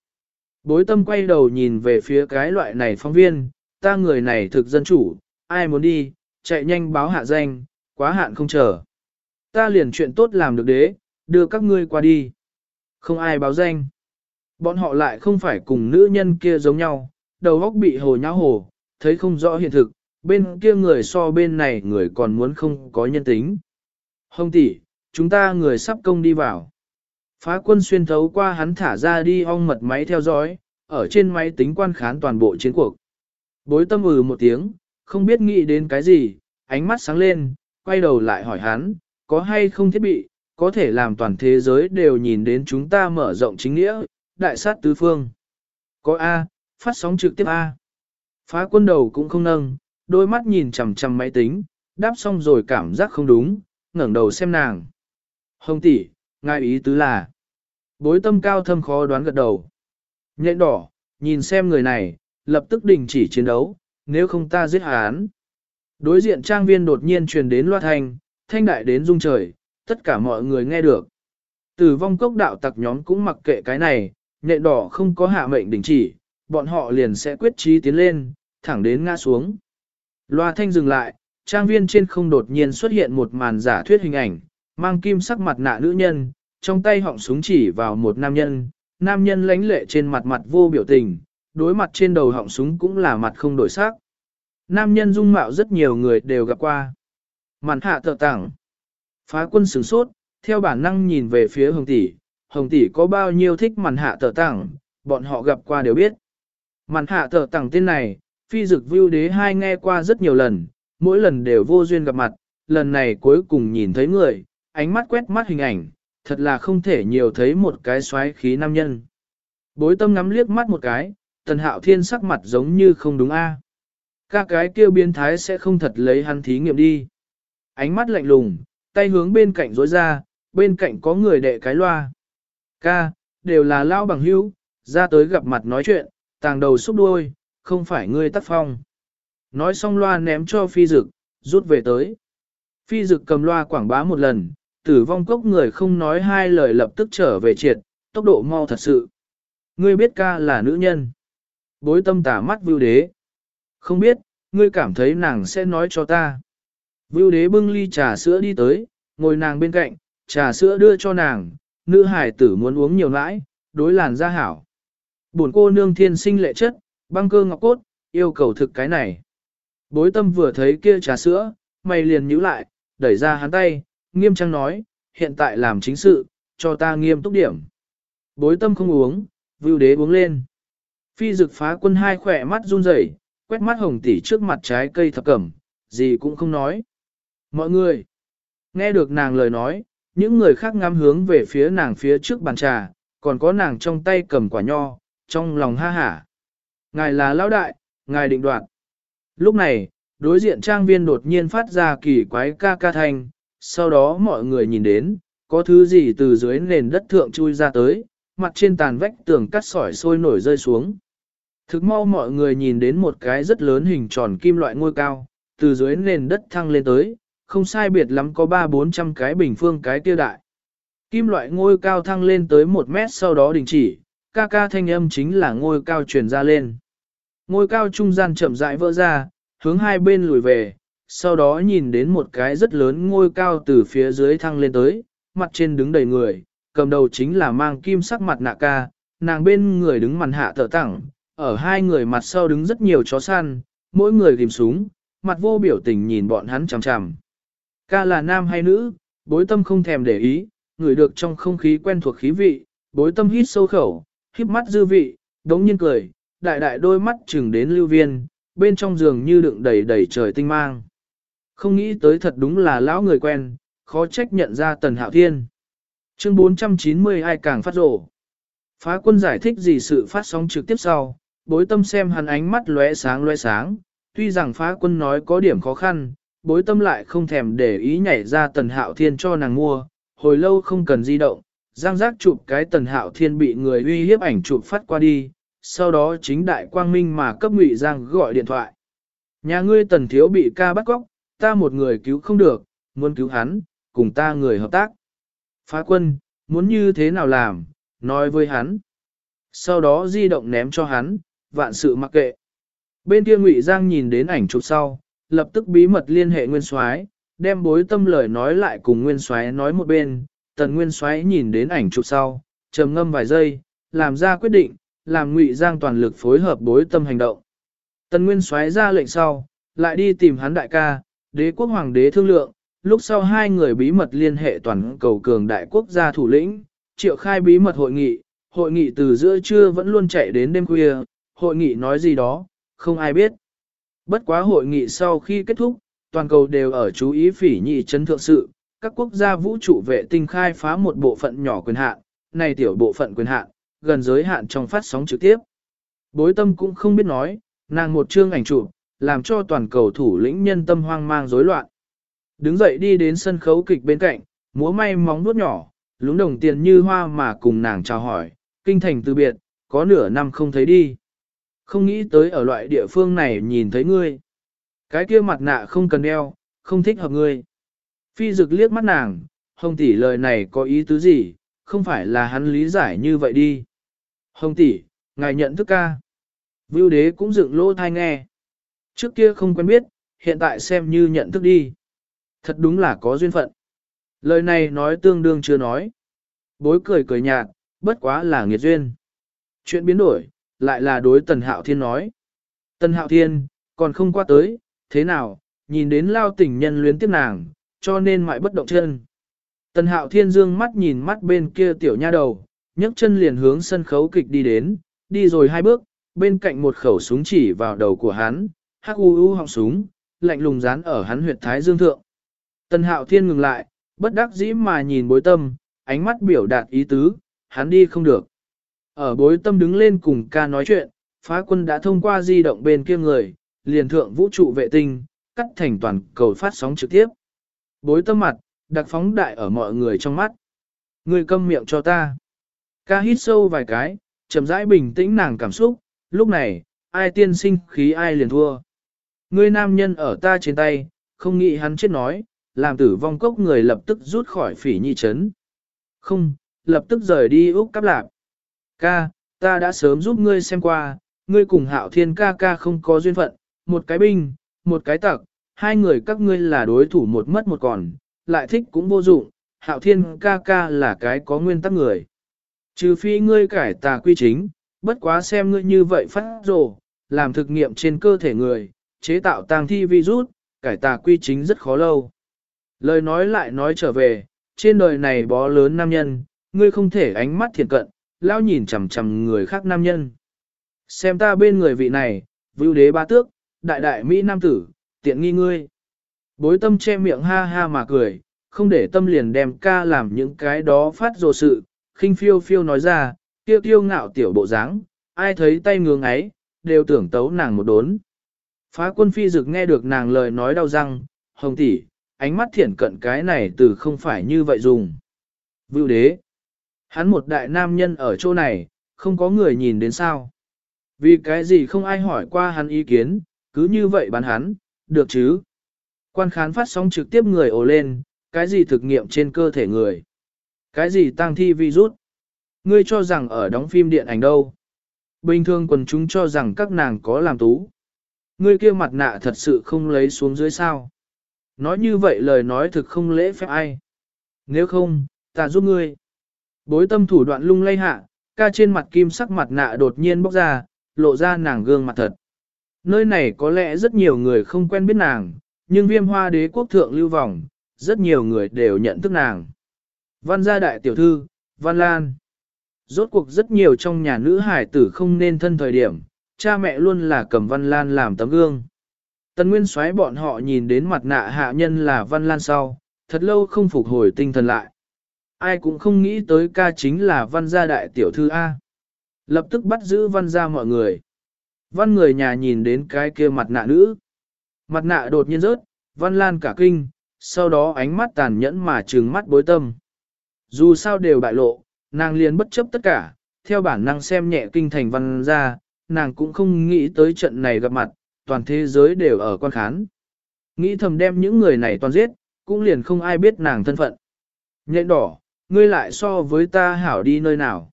Bối tâm quay đầu nhìn về phía cái loại này phóng viên, ta người này thực dân chủ, ai muốn đi, chạy nhanh báo hạ danh, quá hạn không chờ. Ta liền chuyện tốt làm được đế, đưa các ngươi qua đi. Không ai báo danh. Bọn họ lại không phải cùng nữ nhân kia giống nhau, đầu óc bị hồ nháo hồ, thấy không rõ hiện thực, bên kia người so bên này người còn muốn không có nhân tính. Hồng tỷ, chúng ta người sắp công đi vào. Phá quân xuyên thấu qua hắn thả ra đi ong mật máy theo dõi, ở trên máy tính quan khán toàn bộ chiến cuộc. Bối tâm ừ một tiếng, không biết nghĩ đến cái gì, ánh mắt sáng lên, quay đầu lại hỏi hắn, có hay không thiết bị, có thể làm toàn thế giới đều nhìn đến chúng ta mở rộng chính nghĩa, đại sát tứ phương. Có A, phát sóng trực tiếp A. Phá quân đầu cũng không nâng, đôi mắt nhìn chằm chằm máy tính, đáp xong rồi cảm giác không đúng, ngẩng đầu xem nàng. Hồng tỷ, ngài ý tứ là. Bối tâm cao thâm khó đoán gật đầu. Nhện đỏ, nhìn xem người này, lập tức đình chỉ chiến đấu, nếu không ta giết hắn. Đối diện trang viên đột nhiên truyền đến loa thanh, thanh đại đến rung trời, tất cả mọi người nghe được. Tử vong cốc đạo tặc nhóm cũng mặc kệ cái này, nhện đỏ không có hạ mệnh đình chỉ, bọn họ liền sẽ quyết trí tiến lên, thẳng đến ngã xuống. Loa thanh dừng lại, trang viên trên không đột nhiên xuất hiện một màn giả thuyết hình ảnh, mang kim sắc mặt nạ nữ nhân, trong tay họng súng chỉ vào một nam nhân, nam nhân lãnh lệ trên mặt mặt vô biểu tình, đối mặt trên đầu họng súng cũng là mặt không đổi sắc. Nam nhân dung mạo rất nhiều người đều gặp qua. Màn hạ thợ tảng. Phá quân sửng sốt, theo bản năng nhìn về phía hồng tỷ, hồng tỷ có bao nhiêu thích màn hạ thợ tảng, bọn họ gặp qua đều biết. Màn hạ thợ tảng tên này, phi dực view đế hai nghe qua rất nhiều lần, mỗi lần đều vô duyên gặp mặt, lần này cuối cùng nhìn thấy người, ánh mắt quét mắt hình ảnh, thật là không thể nhiều thấy một cái xoáy khí nam nhân. Bối tâm ngắm liếc mắt một cái, tần hạo thiên sắc mặt giống như không đúng a Các cái kêu biến thái sẽ không thật lấy hắn thí nghiệm đi. Ánh mắt lạnh lùng, tay hướng bên cạnh rối ra, bên cạnh có người đệ cái loa. Ca, đều là lao bằng hữu, ra tới gặp mặt nói chuyện, tàng đầu xúc đuôi, không phải ngươi tắt phong. Nói xong loa ném cho phi dực, rút về tới. Phi dực cầm loa quảng bá một lần, tử vong cốc người không nói hai lời lập tức trở về triệt, tốc độ mau thật sự. Ngươi biết ca là nữ nhân. Bối tâm tả mắt vưu đế. Không biết, ngươi cảm thấy nàng sẽ nói cho ta. Vưu đế bưng ly trà sữa đi tới, ngồi nàng bên cạnh, trà sữa đưa cho nàng, nữ hải tử muốn uống nhiều lãi, đối làn da hảo. Buồn cô nương thiên sinh lệ chất, băng cơ ngọc cốt, yêu cầu thực cái này. Bối tâm vừa thấy kia trà sữa, mày liền nhíu lại, đẩy ra hắn tay, nghiêm trang nói, hiện tại làm chính sự, cho ta nghiêm túc điểm. Bối tâm không uống, vưu đế uống lên. Phi dực phá quân hai khỏe mắt run rẩy, quét mắt hồng tỷ trước mặt trái cây thập cẩm, gì cũng không nói. Mọi người, nghe được nàng lời nói, những người khác ngắm hướng về phía nàng phía trước bàn trà, còn có nàng trong tay cầm quả nho, trong lòng ha hả. Ngài là lão đại, ngài định đoạt. Lúc này, đối diện trang viên đột nhiên phát ra kỳ quái ca ca thanh, sau đó mọi người nhìn đến, có thứ gì từ dưới nền đất thượng chui ra tới, mặt trên tàn vách tường cắt sỏi sôi nổi rơi xuống. Thực mau mọi người nhìn đến một cái rất lớn hình tròn kim loại ngôi cao, từ dưới nền đất thăng lên tới, không sai biệt lắm có ba bốn trăm cái bình phương cái tiêu đại. Kim loại ngôi cao thăng lên tới một mét sau đó đình chỉ, ca ca thanh âm chính là ngôi cao truyền ra lên. Ngôi cao trung gian chậm rãi vỡ ra, hướng hai bên lùi về, sau đó nhìn đến một cái rất lớn ngôi cao từ phía dưới thăng lên tới, mặt trên đứng đầy người, cầm đầu chính là mang kim sắc mặt nạ ca, nàng bên người đứng mặt hạ thở tẳng, ở hai người mặt sau đứng rất nhiều chó săn, mỗi người tìm súng, mặt vô biểu tình nhìn bọn hắn chằm chằm. Ca là nam hay nữ, bối tâm không thèm để ý, người được trong không khí quen thuộc khí vị, bối tâm hít sâu khẩu, híp mắt dư vị, đống nhiên cười, đại đại đôi mắt chừng đến lưu viên, bên trong giường như đựng đầy đầy trời tinh mang. Không nghĩ tới thật đúng là lão người quen, khó trách nhận ra Tần Hạo Thiên. Chương 490 ai càng phát rổ. Phá quân giải thích gì sự phát sóng trực tiếp sau, bối tâm xem hắn ánh mắt lóe sáng lóe sáng, tuy rằng phá quân nói có điểm khó khăn, bối tâm lại không thèm để ý nhảy ra Tần Hạo Thiên cho nàng mua, hồi lâu không cần di động, giang giác chụp cái Tần Hạo Thiên bị người uy hiếp ảnh chụp phát qua đi, sau đó chính đại quang minh mà cấp ngụy giang gọi điện thoại. Nhà ngươi Tần Thiếu bị ca bắt cóc, ta một người cứu không được, muốn cứu hắn, cùng ta người hợp tác. Phá quân, muốn như thế nào làm, nói với hắn. Sau đó di động ném cho hắn, vạn sự mặc kệ. Bên kia Ngụy Giang nhìn đến ảnh chụp sau, lập tức bí mật liên hệ Nguyên Soái, đem bối tâm lời nói lại cùng Nguyên Soái nói một bên. Tần Nguyên Soái nhìn đến ảnh chụp sau, trầm ngâm vài giây, làm ra quyết định, làm Ngụy Giang toàn lực phối hợp bối tâm hành động. Tần Nguyên Soái ra lệnh sau, lại đi tìm hắn đại ca, đế quốc hoàng đế thương lượng, lúc sau hai người bí mật liên hệ toàn cầu cường đại quốc gia thủ lĩnh, triệu khai bí mật hội nghị, hội nghị từ giữa trưa vẫn luôn chạy đến đêm khuya, hội nghị nói gì đó, không ai biết. Bất quá hội nghị sau khi kết thúc, toàn cầu đều ở chú ý phỉ nhị chấn thượng sự, các quốc gia vũ trụ vệ tinh khai phá một bộ phận nhỏ quyền hạn, này tiểu bộ phận quyền hạn, gần giới hạn trong phát sóng trực tiếp. Bối tâm cũng không biết nói, nàng một chương ảnh chụp, làm cho toàn cầu thủ lĩnh nhân tâm hoang mang rối loạn. Đứng dậy đi đến sân khấu kịch bên cạnh, múa may móng vuốt nhỏ, lúng đồng tiền như hoa mà cùng nàng chào hỏi, kinh thành từ biệt, có nửa năm không thấy đi. Không nghĩ tới ở loại địa phương này nhìn thấy ngươi. Cái kia mặt nạ không cần đeo, không thích hợp ngươi. Phi dực liếc mắt nàng, hồng tỷ lời này có ý tứ gì, không phải là hắn lý giải như vậy đi. Hồng tỷ, ngài nhận thức ca. Vưu đế cũng dựng lỗ thai nghe. Trước kia không quen biết, hiện tại xem như nhận thức đi. Thật đúng là có duyên phận. Lời này nói tương đương chưa nói. Bối cười cười nhạt, bất quá là nghiệt duyên. Chuyện biến đổi, lại là đối Tần Hạo Thiên nói. Tần Hạo Thiên, còn không qua tới, thế nào, nhìn đến lao tình nhân luyến tiếp nàng, cho nên mãi bất động chân. Tần Hạo Thiên dương mắt nhìn mắt bên kia tiểu nha đầu, nhấc chân liền hướng sân khấu kịch đi đến, đi rồi hai bước, bên cạnh một khẩu súng chỉ vào đầu của hắn, hắc u u họng súng, lạnh lùng dán ở hắn huyệt thái dương thượng. Tần Hạo Thiên ngừng lại, bất đắc dĩ mà nhìn bối tâm, ánh mắt biểu đạt ý tứ, hắn đi không được. Ở bối tâm đứng lên cùng ca nói chuyện, phá quân đã thông qua di động bên kia người, liền thượng vũ trụ vệ tinh, cắt thành toàn cầu phát sóng trực tiếp. Bối tâm mặt, đặc phóng đại ở mọi người trong mắt. Người câm miệng cho ta. Ca hít sâu vài cái, chậm rãi bình tĩnh nàng cảm xúc, lúc này, ai tiên sinh khí ai liền thua. Ngươi nam nhân ở ta trên tay, không nghĩ hắn chết nói, làm tử vong cốc người lập tức rút khỏi phỉ nhi chấn. Không, lập tức rời đi Úc cắp lạp. Ca, ta đã sớm giúp ngươi xem qua, ngươi cùng hạo thiên ca ca không có duyên phận, một cái binh, một cái tặc, hai người các ngươi là đối thủ một mất một còn, lại thích cũng vô dụng, hạo thiên ca ca là cái có nguyên tắc người. Trừ phi ngươi cải tà quy chính, bất quá xem ngươi như vậy phát rồ, làm thực nghiệm trên cơ thể người, chế tạo tang thi virus, cải tà quy chính rất khó lâu. Lời nói lại nói trở về, trên đời này bó lớn nam nhân, ngươi không thể ánh mắt thiện cận, lao nhìn chằm chằm người khác nam nhân. Xem ta bên người vị này, vưu đế ba tước, đại đại Mỹ nam tử, tiện nghi ngươi. Bối tâm che miệng ha ha mà cười, không để tâm liền đem ca làm những cái đó phát rồ sự, khinh phiêu phiêu nói ra, tiêu tiêu ngạo tiểu bộ dáng, ai thấy tay ngưỡng ấy, đều tưởng tấu nàng một đốn. Phá quân phi dực nghe được nàng lời nói đau răng, hồng tỷ, ánh mắt thiển cận cái này từ không phải như vậy dùng. Vưu đế, hắn một đại nam nhân ở chỗ này, không có người nhìn đến sao. Vì cái gì không ai hỏi qua hắn ý kiến, cứ như vậy bán hắn, được chứ. Quan khán phát sóng trực tiếp người ồ lên, cái gì thực nghiệm trên cơ thể người. Cái gì tăng thi virus? Ngươi cho rằng ở đóng phim điện ảnh đâu? Bình thường quần chúng cho rằng các nàng có làm tú. Ngươi kia mặt nạ thật sự không lấy xuống dưới sao. Nói như vậy lời nói thực không lễ phép ai. Nếu không, ta giúp ngươi. Bối tâm thủ đoạn lung lay hạ, ca trên mặt kim sắc mặt nạ đột nhiên bóc ra, lộ ra nàng gương mặt thật. Nơi này có lẽ rất nhiều người không quen biết nàng, nhưng viêm hoa đế quốc thượng lưu vòng, rất nhiều người đều nhận thức nàng. Văn gia đại tiểu thư, Văn Lan. Rốt cuộc rất nhiều trong nhà nữ hải tử không nên thân thời điểm, cha mẹ luôn là cầm Văn Lan làm tấm gương. Tần Nguyên xoáy bọn họ nhìn đến mặt nạ hạ nhân là Văn Lan sau, thật lâu không phục hồi tinh thần lại. Ai cũng không nghĩ tới ca chính là Văn gia đại tiểu thư A. Lập tức bắt giữ Văn gia mọi người. Văn người nhà nhìn đến cái kia mặt nạ nữ. Mặt nạ đột nhiên rớt, Văn Lan cả kinh, sau đó ánh mắt tàn nhẫn mà trừng mắt bối tâm. Dù sao đều bại lộ, nàng liền bất chấp tất cả, theo bản năng xem nhẹ kinh thành văn Gia nàng cũng không nghĩ tới trận này gặp mặt, toàn thế giới đều ở quan khán. Nghĩ thầm đem những người này toàn giết, cũng liền không ai biết nàng thân phận. Nhện đỏ, ngươi lại so với ta hảo đi nơi nào.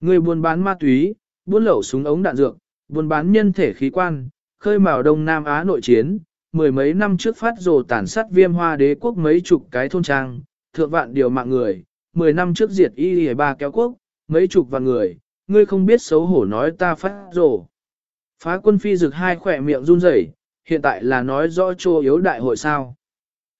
Ngươi buôn bán ma túy, buôn lậu súng ống đạn dược, buôn bán nhân thể khí quan, khơi mào Đông Nam Á nội chiến, mười mấy năm trước phát rồ tàn sát viêm hoa đế quốc mấy chục cái thôn trang, thượng vạn điều mạng người, mười năm trước diệt y hề ba kéo quốc, mấy chục vạn người, ngươi không biết xấu hổ nói ta phát rồ. Phá quân phi rực hai khỏe miệng run rẩy, hiện tại là nói rõ trô yếu đại hội sao.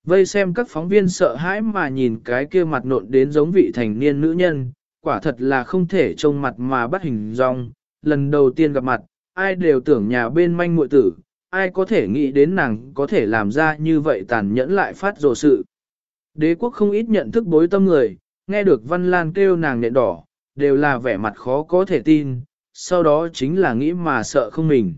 Vây xem các phóng viên sợ hãi mà nhìn cái kia mặt nộn đến giống vị thành niên nữ nhân, quả thật là không thể trông mặt mà bắt hình dong. Lần đầu tiên gặp mặt, ai đều tưởng nhà bên manh muội tử, ai có thể nghĩ đến nàng có thể làm ra như vậy tàn nhẫn lại phát rồ sự. Đế quốc không ít nhận thức bối tâm người, nghe được Văn Lan kêu nàng nện đỏ, đều là vẻ mặt khó có thể tin, sau đó chính là nghĩ mà sợ không mình.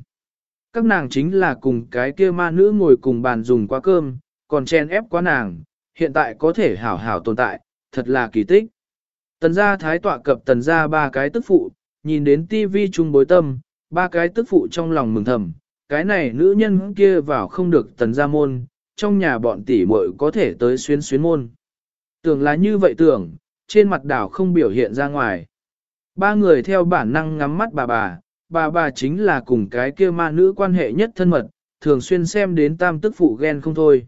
Các nàng chính là cùng cái kia ma nữ ngồi cùng bàn dùng quá cơm, còn chen ép quá nàng, hiện tại có thể hảo hảo tồn tại, thật là kỳ tích. Tần gia thái tọa cập tần gia ba cái tức phụ, nhìn đến tivi chung bối tâm, ba cái tức phụ trong lòng mừng thầm, cái này nữ nhân kia vào không được tần gia môn, trong nhà bọn tỷ muội có thể tới xuyến xuyến môn. Tưởng là như vậy tưởng, trên mặt đảo không biểu hiện ra ngoài. Ba người theo bản năng ngắm mắt bà bà, bà bà chính là cùng cái kia ma nữ quan hệ nhất thân mật, thường xuyên xem đến tam tức phụ ghen không thôi.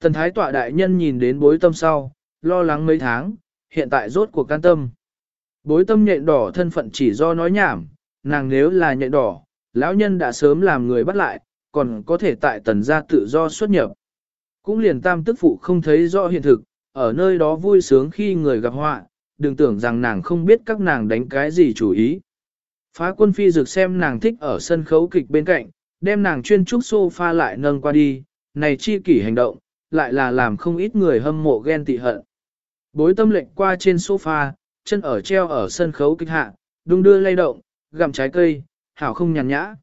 Tần thái tọa đại nhân nhìn đến bối tâm sau, lo lắng mấy tháng, hiện tại rốt cuộc can tâm. Bối tâm nhện đỏ thân phận chỉ do nói nhảm, nàng nếu là nhện đỏ, lão nhân đã sớm làm người bắt lại, còn có thể tại tần gia tự do xuất nhập. Cũng liền tam tức phụ không thấy rõ hiện thực, ở nơi đó vui sướng khi người gặp họa, đừng tưởng rằng nàng không biết các nàng đánh cái gì chủ ý. Phá quân phi dược xem nàng thích ở sân khấu kịch bên cạnh, đem nàng chuyên trúc sofa lại nâng qua đi, này chi kỷ hành động, lại là làm không ít người hâm mộ ghen tị hận. Bối tâm lệnh qua trên sofa, chân ở treo ở sân khấu kịch hạ, đung đưa lay động, gặm trái cây, hảo không nhàn nhã.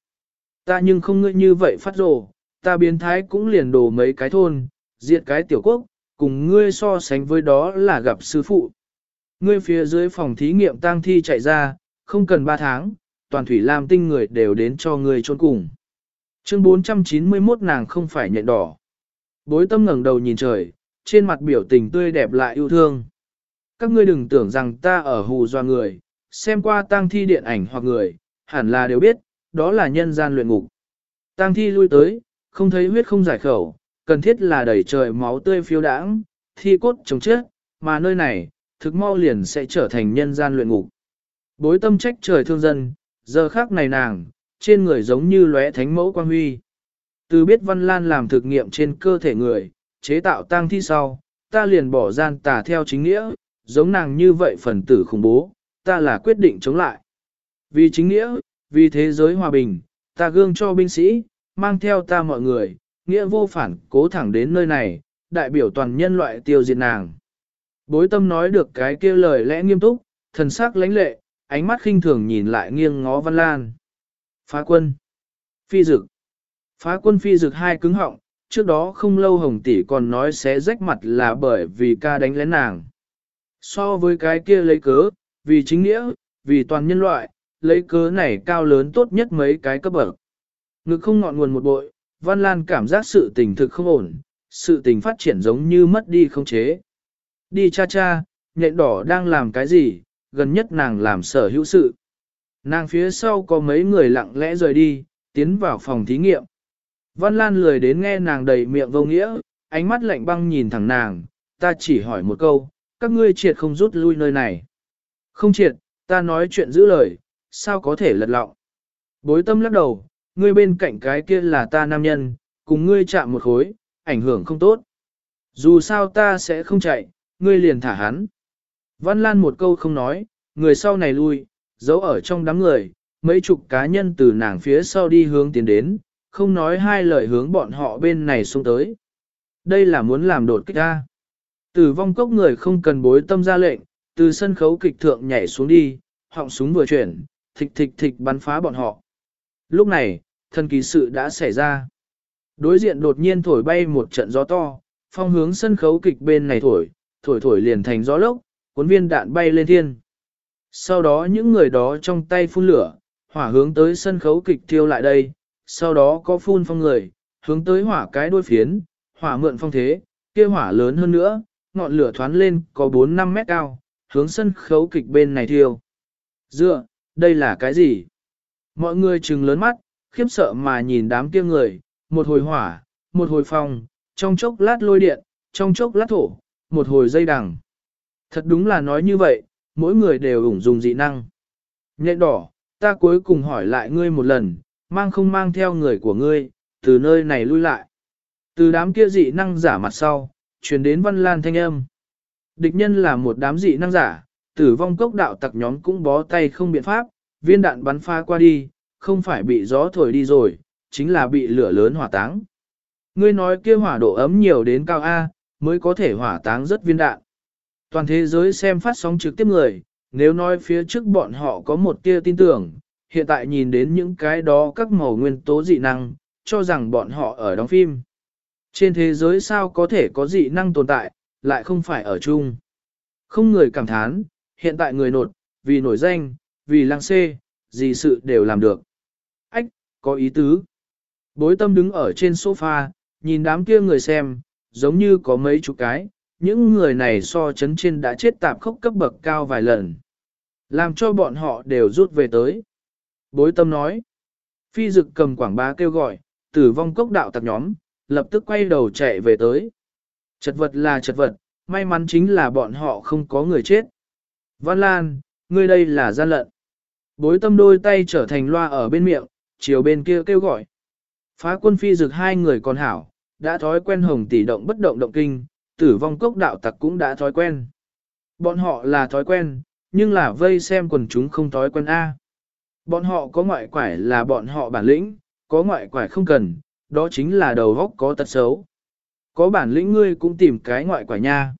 Ta nhưng không ngươi như vậy phát rồ, ta biến thái cũng liền đổ mấy cái thôn, diệt cái tiểu quốc, cùng ngươi so sánh với đó là gặp sư phụ. Ngươi phía dưới phòng thí nghiệm tang thi chạy ra, không cần 3 tháng, toàn thủy làm tinh người đều đến cho ngươi trốn cùng. Chương 491 nàng không phải nhện đỏ. Bối tâm ngẩng đầu nhìn trời, trên mặt biểu tình tươi đẹp lại yêu thương. Các ngươi đừng tưởng rằng ta ở hù doa người, xem qua tang thi điện ảnh hoặc người, hẳn là đều biết, đó là nhân gian luyện ngục. Tang thi lui tới, không thấy huyết không giải khẩu, cần thiết là đẩy trời máu tươi phiêu đãng, thi cốt chống chết, mà nơi này, thực mau liền sẽ trở thành nhân gian luyện ngục. Bối tâm trách trời thương dân, giờ khác này nàng, trên người giống như lóe thánh mẫu quang huy. Từ biết Văn Lan làm thực nghiệm trên cơ thể người, chế tạo tang thi sau, ta liền bỏ gian tà theo chính nghĩa, giống nàng như vậy phần tử khủng bố, ta là quyết định chống lại. Vì chính nghĩa, vì thế giới hòa bình, ta gương cho binh sĩ, mang theo ta mọi người, nghĩa vô phản cố thẳng đến nơi này, đại biểu toàn nhân loại tiêu diệt nàng. Bối tâm nói được cái kia lời lẽ nghiêm túc, thần sắc lãnh lệ, ánh mắt khinh thường nhìn lại nghiêng ngó Văn Lan. Phá quân. Phi dực. Phá quân phi dực hai cứng họng, trước đó không lâu Hồng Tỷ còn nói sẽ rách mặt là bởi vì ca đánh lén nàng. So với cái kia lấy cớ, vì chính nghĩa, vì toàn nhân loại, lấy cớ này cao lớn tốt nhất mấy cái cấp bậc. Ngực không ngọn nguồn một bội, Văn Lan cảm giác sự tình thực không ổn, sự tình phát triển giống như mất đi không chế. Đi cha cha, nhện đỏ đang làm cái gì, gần nhất nàng làm sở hữu sự. Nàng phía sau có mấy người lặng lẽ rời đi, tiến vào phòng thí nghiệm. Văn Lan lười đến nghe nàng đầy miệng vô nghĩa, ánh mắt lạnh băng nhìn thẳng nàng, ta chỉ hỏi một câu, các ngươi triệt không rút lui nơi này. Không triệt, ta nói chuyện giữ lời, sao có thể lật lọng. Bối tâm lắc đầu, ngươi bên cạnh cái kia là ta nam nhân, cùng ngươi chạm một khối, ảnh hưởng không tốt. Dù sao ta sẽ không chạy, ngươi liền thả hắn. Văn Lan một câu không nói, người sau này lui, giấu ở trong đám người, mấy chục cá nhân từ nàng phía sau đi hướng tiến đến, không nói hai lời hướng bọn họ bên này xuống tới. Đây là muốn làm đột kích ra. Tử vong cốc người không cần bối tâm ra lệnh, từ sân khấu kịch thượng nhảy xuống đi, họng súng vừa chuyển, thịch thịch thịch bắn phá bọn họ. Lúc này, thần kỳ sự đã xảy ra. Đối diện đột nhiên thổi bay một trận gió to, phong hướng sân khấu kịch bên này thổi, thổi thổi liền thành gió lốc, cuốn viên đạn bay lên thiên. Sau đó những người đó trong tay phun lửa, hỏa hướng tới sân khấu kịch thiêu lại đây, sau đó có phun phong người, hướng tới hỏa cái đuôi phiến, hỏa mượn phong thế, kia hỏa lớn hơn nữa, ngọn lửa thoán lên có 4-5 mét cao, hướng sân khấu kịch bên này thiêu. Dựa, đây là cái gì? Mọi người trừng lớn mắt, khiếp sợ mà nhìn đám kia người, một hồi hỏa, một hồi phong, trong chốc lát lôi điện, trong chốc lát thổ, một hồi dây đằng. Thật đúng là nói như vậy, mỗi người đều ủng dùng dị năng. Nhện đỏ, ta cuối cùng hỏi lại ngươi một lần, mang không mang theo người của ngươi, từ nơi này lui lại. Từ đám kia dị năng giả mặt sau, truyền đến văn lan thanh âm. Địch nhân là một đám dị năng giả, tử vong cốc đạo tặc nhóm cũng bó tay không biện pháp, viên đạn bắn pha qua đi, không phải bị gió thổi đi rồi, chính là bị lửa lớn hỏa táng. Ngươi nói kia hỏa độ ấm nhiều đến cao A, mới có thể hỏa táng rất viên đạn. Toàn thế giới xem phát sóng trực tiếp người, nếu nói phía trước bọn họ có một tia tin tưởng, hiện tại nhìn đến những cái đó các màu nguyên tố dị năng, cho rằng bọn họ ở đóng phim. Trên thế giới sao có thể có dị năng tồn tại, lại không phải ở chung. Không người cảm thán, hiện tại người nột, vì nổi danh, vì lăng xê, gì sự đều làm được. Có ý tứ. Bối tâm đứng ở trên sofa, nhìn đám kia người xem, giống như có mấy chục cái, những người này so chấn trên đã chết tạp khốc cấp bậc cao vài lần. Làm cho bọn họ đều rút về tới. Bối tâm nói. Phi dực cầm quảng bá kêu gọi, tử vong cốc đạo tạp nhóm, lập tức quay đầu chạy về tới. Chật vật là chật vật, may mắn chính là bọn họ không có người chết. Văn Lan, ngươi đây là gian lận. Bối tâm đôi tay trở thành loa ở bên miệng, chiều bên kia kêu gọi. Phá quân phi dực hai người còn hảo, đã thói quen hồng tỷ động bất động động kinh, tử vong cốc đạo tặc cũng đã thói quen. Bọn họ là thói quen, nhưng là vây xem quần chúng không thói quen A. Bọn họ có ngoại quải là bọn họ bản lĩnh, có ngoại quải không cần, đó chính là đầu góc có tật xấu. Có bản lĩnh ngươi cũng tìm cái ngoại quải nha.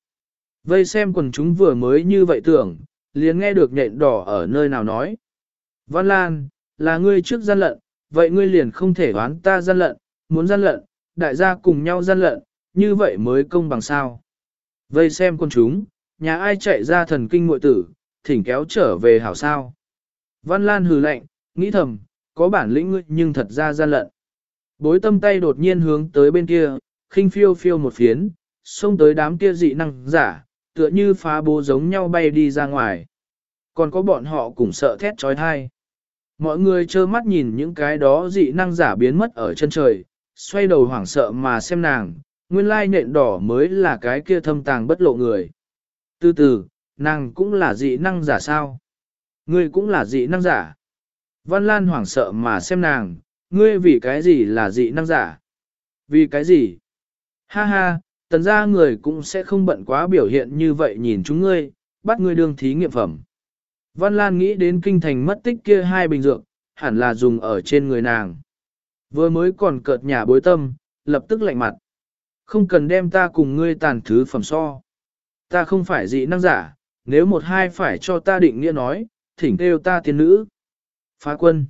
Vây xem quần chúng vừa mới như vậy tưởng, liền nghe được nhện đỏ ở nơi nào nói. Văn Lan, là ngươi trước gian lận, vậy ngươi liền không thể đoán ta gian lận, muốn gian lận, đại gia cùng nhau gian lận, như vậy mới công bằng sao. Vây xem con chúng, nhà ai chạy ra thần kinh muội tử, thỉnh kéo trở về hảo sao. Văn Lan hừ lạnh, nghĩ thầm, có bản lĩnh ngươi nhưng thật ra gian lận. Bối tâm tay đột nhiên hướng tới bên kia, khinh phiêu phiêu một phiến, xông tới đám kia dị năng giả, tựa như phá bố giống nhau bay đi ra ngoài. Còn có bọn họ cũng sợ thét trói thai. Mọi người trơ mắt nhìn những cái đó dị năng giả biến mất ở chân trời, xoay đầu hoảng sợ mà xem nàng, nguyên lai nện đỏ mới là cái kia thâm tàng bất lộ người. Từ từ, nàng cũng là dị năng giả sao? Ngươi cũng là dị năng giả. Văn Lan hoảng sợ mà xem nàng, ngươi vì cái gì là dị năng giả? Vì cái gì? Ha ha, tần ra người cũng sẽ không bận quá biểu hiện như vậy nhìn chúng ngươi, bắt ngươi đương thí nghiệm phẩm. Văn Lan nghĩ đến kinh thành mất tích kia hai bình dược, hẳn là dùng ở trên người nàng. Vừa mới còn cợt nhà bối tâm, lập tức lạnh mặt. Không cần đem ta cùng ngươi tàn thứ phẩm so. Ta không phải dị năng giả, nếu một hai phải cho ta định nghĩa nói, thỉnh kêu ta tiên nữ. Phá quân.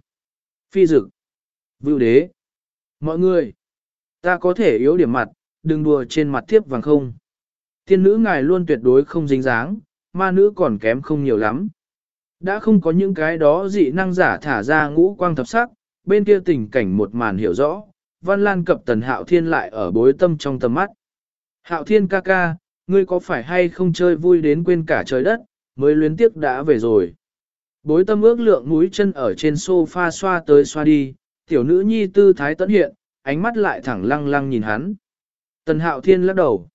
Phi dực. Vưu đế. Mọi người. Ta có thể yếu điểm mặt, đừng đùa trên mặt thiếp vàng không. Tiên nữ ngài luôn tuyệt đối không dính dáng, ma nữ còn kém không nhiều lắm. Đã không có những cái đó dị năng giả thả ra ngũ quang thập sắc, bên kia tình cảnh một màn hiểu rõ, Văn Lan cập tần hạo thiên lại ở bối tâm trong tầm mắt. Hạo thiên ca ca, ngươi có phải hay không chơi vui đến quên cả trời đất, mới luyến tiếc đã về rồi. Bối tâm ước lượng mũi chân ở trên sofa xoa tới xoa đi, tiểu nữ nhi tư thái tận hiện, ánh mắt lại thẳng lăng lăng nhìn hắn. Tần hạo thiên lắc đầu.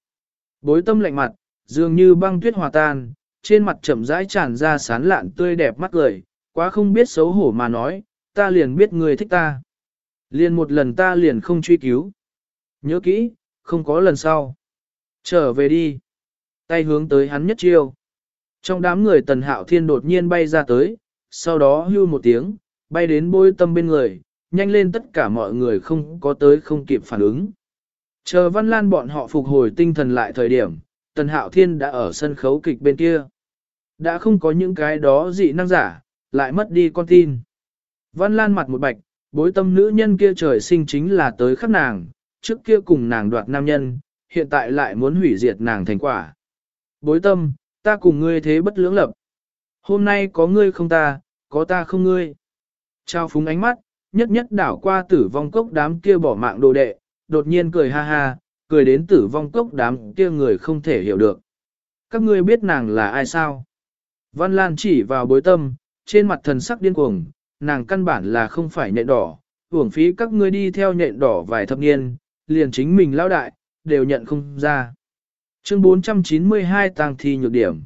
Bối tâm lạnh mặt, dường như băng tuyết hòa tan, trên mặt chậm rãi tràn ra sán lạn tươi đẹp mắt cười, quá không biết xấu hổ mà nói, ta liền biết người thích ta. Liền một lần ta liền không truy cứu. Nhớ kỹ, không có lần sau. Trở về đi. Tay hướng tới hắn nhất chiêu. Trong đám người tần hạo thiên đột nhiên bay ra tới, sau đó hưu một tiếng, bay đến bôi tâm bên người, nhanh lên tất cả mọi người không có tới không kịp phản ứng. Chờ văn lan bọn họ phục hồi tinh thần lại thời điểm, tần hạo thiên đã ở sân khấu kịch bên kia. Đã không có những cái đó dị năng giả, lại mất đi con tin. Văn lan mặt một bạch, bối tâm nữ nhân kia trời sinh chính là tới khắc nàng, trước kia cùng nàng đoạt nam nhân, hiện tại lại muốn hủy diệt nàng thành quả. Bối tâm, ta cùng ngươi thế bất lưỡng lập. Hôm nay có ngươi không ta, có ta không ngươi. Trao phúng ánh mắt, nhất nhất đảo qua tử vong cốc đám kia bỏ mạng đồ đệ, đột nhiên cười ha ha, cười đến tử vong cốc đám kia người không thể hiểu được. Các ngươi biết nàng là ai sao? Văn Lan chỉ vào bối tâm, trên mặt thần sắc điên cuồng, nàng căn bản là không phải nhện đỏ, uổng phí các ngươi đi theo nhện đỏ vài thập niên, liền chính mình lão đại, đều nhận không ra. Chương 492 tang thi nhược điểm.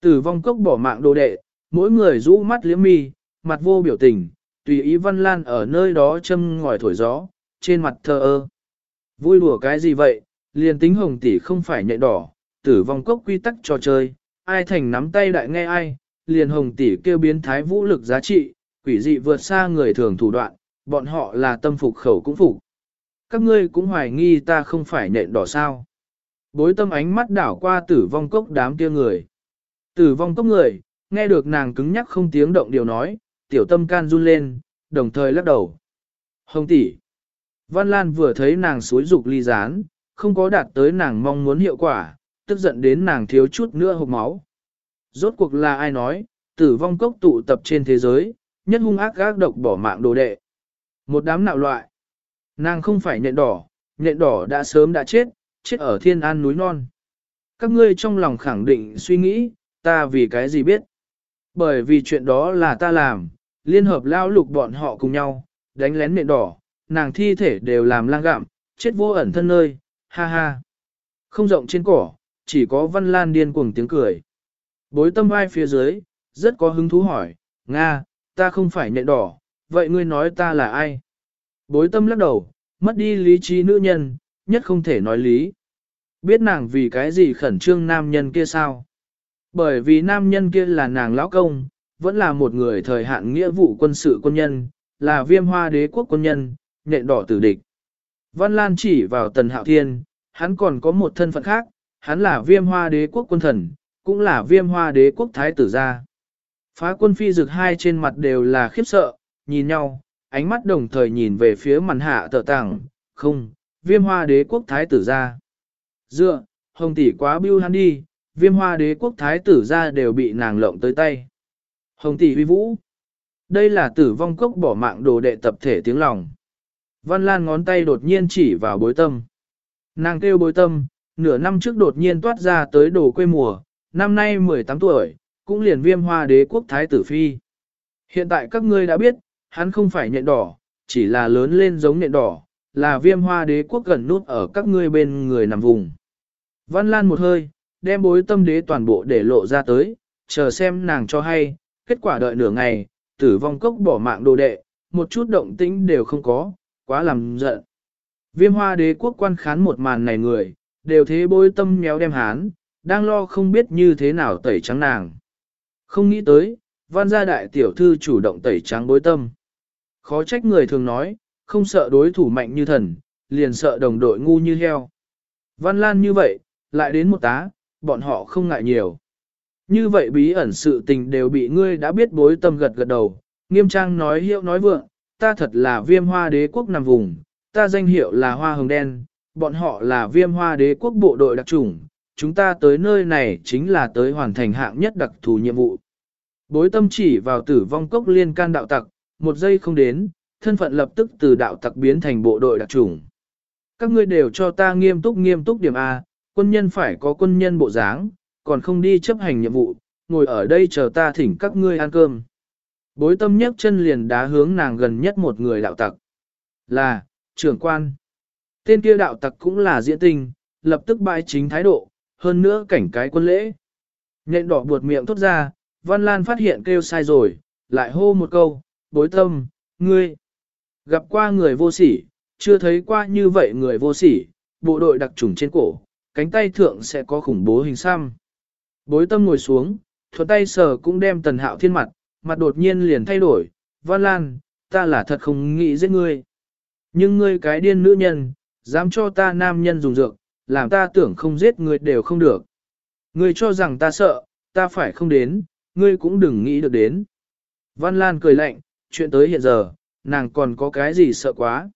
Tử vong cốc bỏ mạng đồ đệ, mỗi người rũ mắt liếm mi, mặt vô biểu tình, tùy ý Văn Lan ở nơi đó châm ngòi thổi gió, trên mặt thờ ơ. Vui đùa cái gì vậy, liền tính hồng tỷ không phải nhện đỏ, tử vong cốc quy tắc trò chơi, ai thành nắm tay đại nghe ai, liền hồng tỷ kêu biến thái vũ lực giá trị, quỷ dị vượt xa người thường thủ đoạn, bọn họ là tâm phục khẩu cũng phục. Các ngươi cũng hoài nghi ta không phải nện đỏ sao. Bối tâm ánh mắt đảo qua tử vong cốc đám kia người. Tử vong cốc người, nghe được nàng cứng nhắc không tiếng động điều nói, tiểu tâm can run lên, đồng thời lắc đầu. Hồng tỷ. Văn Lan vừa thấy nàng suối dục ly rán, không có đạt tới nàng mong muốn hiệu quả, tức giận đến nàng thiếu chút nữa hộp máu. Rốt cuộc là ai nói, tử vong cốc tụ tập trên thế giới, nhất hung ác gác độc bỏ mạng đồ đệ. Một đám nạo loại. Nàng không phải nhện đỏ, nhện đỏ đã sớm đã chết, chết ở thiên an núi non. Các ngươi trong lòng khẳng định suy nghĩ, ta vì cái gì biết. Bởi vì chuyện đó là ta làm, liên hợp lao lục bọn họ cùng nhau, đánh lén nện đỏ, nàng thi thể đều làm lang gạm, chết vô ẩn thân nơi, ha ha. Không rộng trên cỏ, chỉ có văn lan điên cuồng tiếng cười. Bối tâm vai phía dưới, rất có hứng thú hỏi, Nga, ta không phải nhện đỏ, vậy ngươi nói ta là ai? Bối tâm lắc đầu, mất đi lý trí nữ nhân, nhất không thể nói lý. Biết nàng vì cái gì khẩn trương nam nhân kia sao? Bởi vì nam nhân kia là nàng lão công, vẫn là một người thời hạn nghĩa vụ quân sự quân nhân, là viêm hoa đế quốc quân nhân, nhện đỏ tử địch. Văn Lan chỉ vào tần hạo thiên, hắn còn có một thân phận khác, hắn là viêm hoa đế quốc quân thần, cũng là viêm hoa đế quốc thái tử gia. Phá quân phi dực hai trên mặt đều là khiếp sợ, nhìn nhau, ánh mắt đồng thời nhìn về phía màn hạ tờ tảng, không, viêm hoa đế quốc thái tử gia. Dựa, hồng tỷ quá bưu hắn đi, viêm hoa đế quốc thái tử gia đều bị nàng lộng tới tay. Hồng tỷ huy vũ. Đây là tử vong cốc bỏ mạng đồ đệ tập thể tiếng lòng. Văn Lan ngón tay đột nhiên chỉ vào bối tâm. Nàng kêu bối tâm, nửa năm trước đột nhiên toát ra tới đồ quê mùa, năm nay 18 tuổi, cũng liền viêm hoa đế quốc thái tử phi. Hiện tại các ngươi đã biết, hắn không phải nhện đỏ, chỉ là lớn lên giống nhện đỏ, là viêm hoa đế quốc gần nút ở các ngươi bên người nằm vùng. Văn Lan một hơi, đem bối tâm đế toàn bộ để lộ ra tới, chờ xem nàng cho hay, kết quả đợi nửa ngày, tử vong cốc bỏ mạng đồ đệ, một chút động tĩnh đều không có, quá làm giận. Viêm hoa đế quốc quan khán một màn này người, đều thế bối tâm méo đem hán, đang lo không biết như thế nào tẩy trắng nàng. Không nghĩ tới, văn gia đại tiểu thư chủ động tẩy trắng bối tâm. Khó trách người thường nói, không sợ đối thủ mạnh như thần, liền sợ đồng đội ngu như heo. Văn Lan như vậy, lại đến một tá, bọn họ không ngại nhiều. Như vậy bí ẩn sự tình đều bị ngươi đã biết bối tâm gật gật đầu, nghiêm trang nói hiệu nói vượng, ta thật là viêm hoa đế quốc nằm vùng, ta danh hiệu là hoa hồng đen, bọn họ là viêm hoa đế quốc bộ đội đặc chủng, chúng ta tới nơi này chính là tới hoàn thành hạng nhất đặc thù nhiệm vụ. Bối tâm chỉ vào tử vong cốc liên can đạo tặc, một giây không đến, thân phận lập tức từ đạo tặc biến thành bộ đội đặc chủng. Các ngươi đều cho ta nghiêm túc nghiêm túc điểm A, quân nhân phải có quân nhân bộ dáng, còn không đi chấp hành nhiệm vụ, ngồi ở đây chờ ta thỉnh các ngươi ăn cơm. Bối tâm nhấc chân liền đá hướng nàng gần nhất một người đạo tặc. Là, trưởng quan. Tên kia đạo tặc cũng là diễn tình, lập tức bãi chính thái độ, hơn nữa cảnh cái quân lễ. Nhện đỏ buột miệng thốt ra, Văn Lan phát hiện kêu sai rồi, lại hô một câu, bối tâm, ngươi. Gặp qua người vô sỉ, chưa thấy qua như vậy người vô sỉ, bộ đội đặc trùng trên cổ, cánh tay thượng sẽ có khủng bố hình xăm. Bối tâm ngồi xuống, thuật tay sờ cũng đem tần hạo thiên mặt, mặt đột nhiên liền thay đổi, Văn Lan, ta là thật không nghĩ giết ngươi. Nhưng ngươi cái điên nữ nhân, dám cho ta nam nhân dùng dược, làm ta tưởng không giết ngươi đều không được. Ngươi cho rằng ta sợ, ta phải không đến, ngươi cũng đừng nghĩ được đến. Văn Lan cười lạnh, chuyện tới hiện giờ, nàng còn có cái gì sợ quá.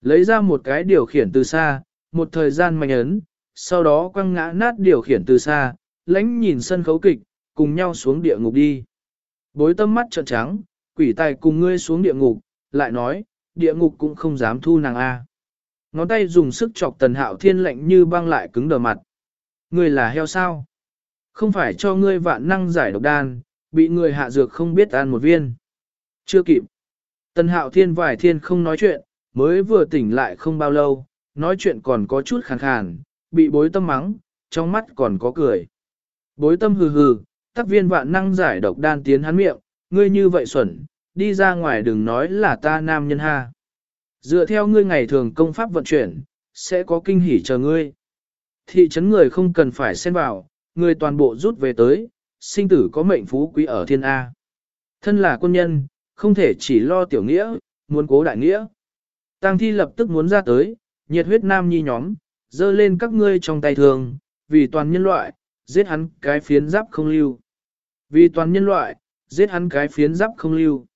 Lấy ra một cái điều khiển từ xa, một thời gian mạnh ấn, sau đó quăng ngã nát điều khiển từ xa, lãnh nhìn sân khấu kịch, cùng nhau xuống địa ngục đi. Bối tâm mắt trợn trắng, quỷ tài cùng ngươi xuống địa ngục, lại nói, địa ngục cũng không dám thu nàng A. Ngón tay dùng sức chọc tần hạo thiên lạnh như băng lại cứng đờ mặt. Ngươi là heo sao? Không phải cho ngươi vạn năng giải độc đan, bị người hạ dược không biết ăn một viên. Chưa kịp. Tần hạo thiên vài thiên không nói chuyện, mới vừa tỉnh lại không bao lâu, nói chuyện còn có chút khàn khàn, bị bối tâm mắng, trong mắt còn có cười. Bối tâm hừ hừ, tác viên vạn năng giải độc đan tiến hắn miệng, ngươi như vậy xuẩn, đi ra ngoài đừng nói là ta nam nhân ha. Dựa theo ngươi ngày thường công pháp vận chuyển, sẽ có kinh hỉ chờ ngươi. Thị trấn người không cần phải xen vào, người toàn bộ rút về tới, sinh tử có mệnh phú quý ở thiên A. Thân là quân nhân, không thể chỉ lo tiểu nghĩa, muốn cố đại nghĩa. Tăng thi lập tức muốn ra tới, nhiệt huyết nam nhi nhóm, dơ lên các ngươi trong tay thường, vì toàn nhân loại, giết hắn cái phiến giáp không lưu. Vì toàn nhân loại, giết hắn cái phiến giáp không lưu.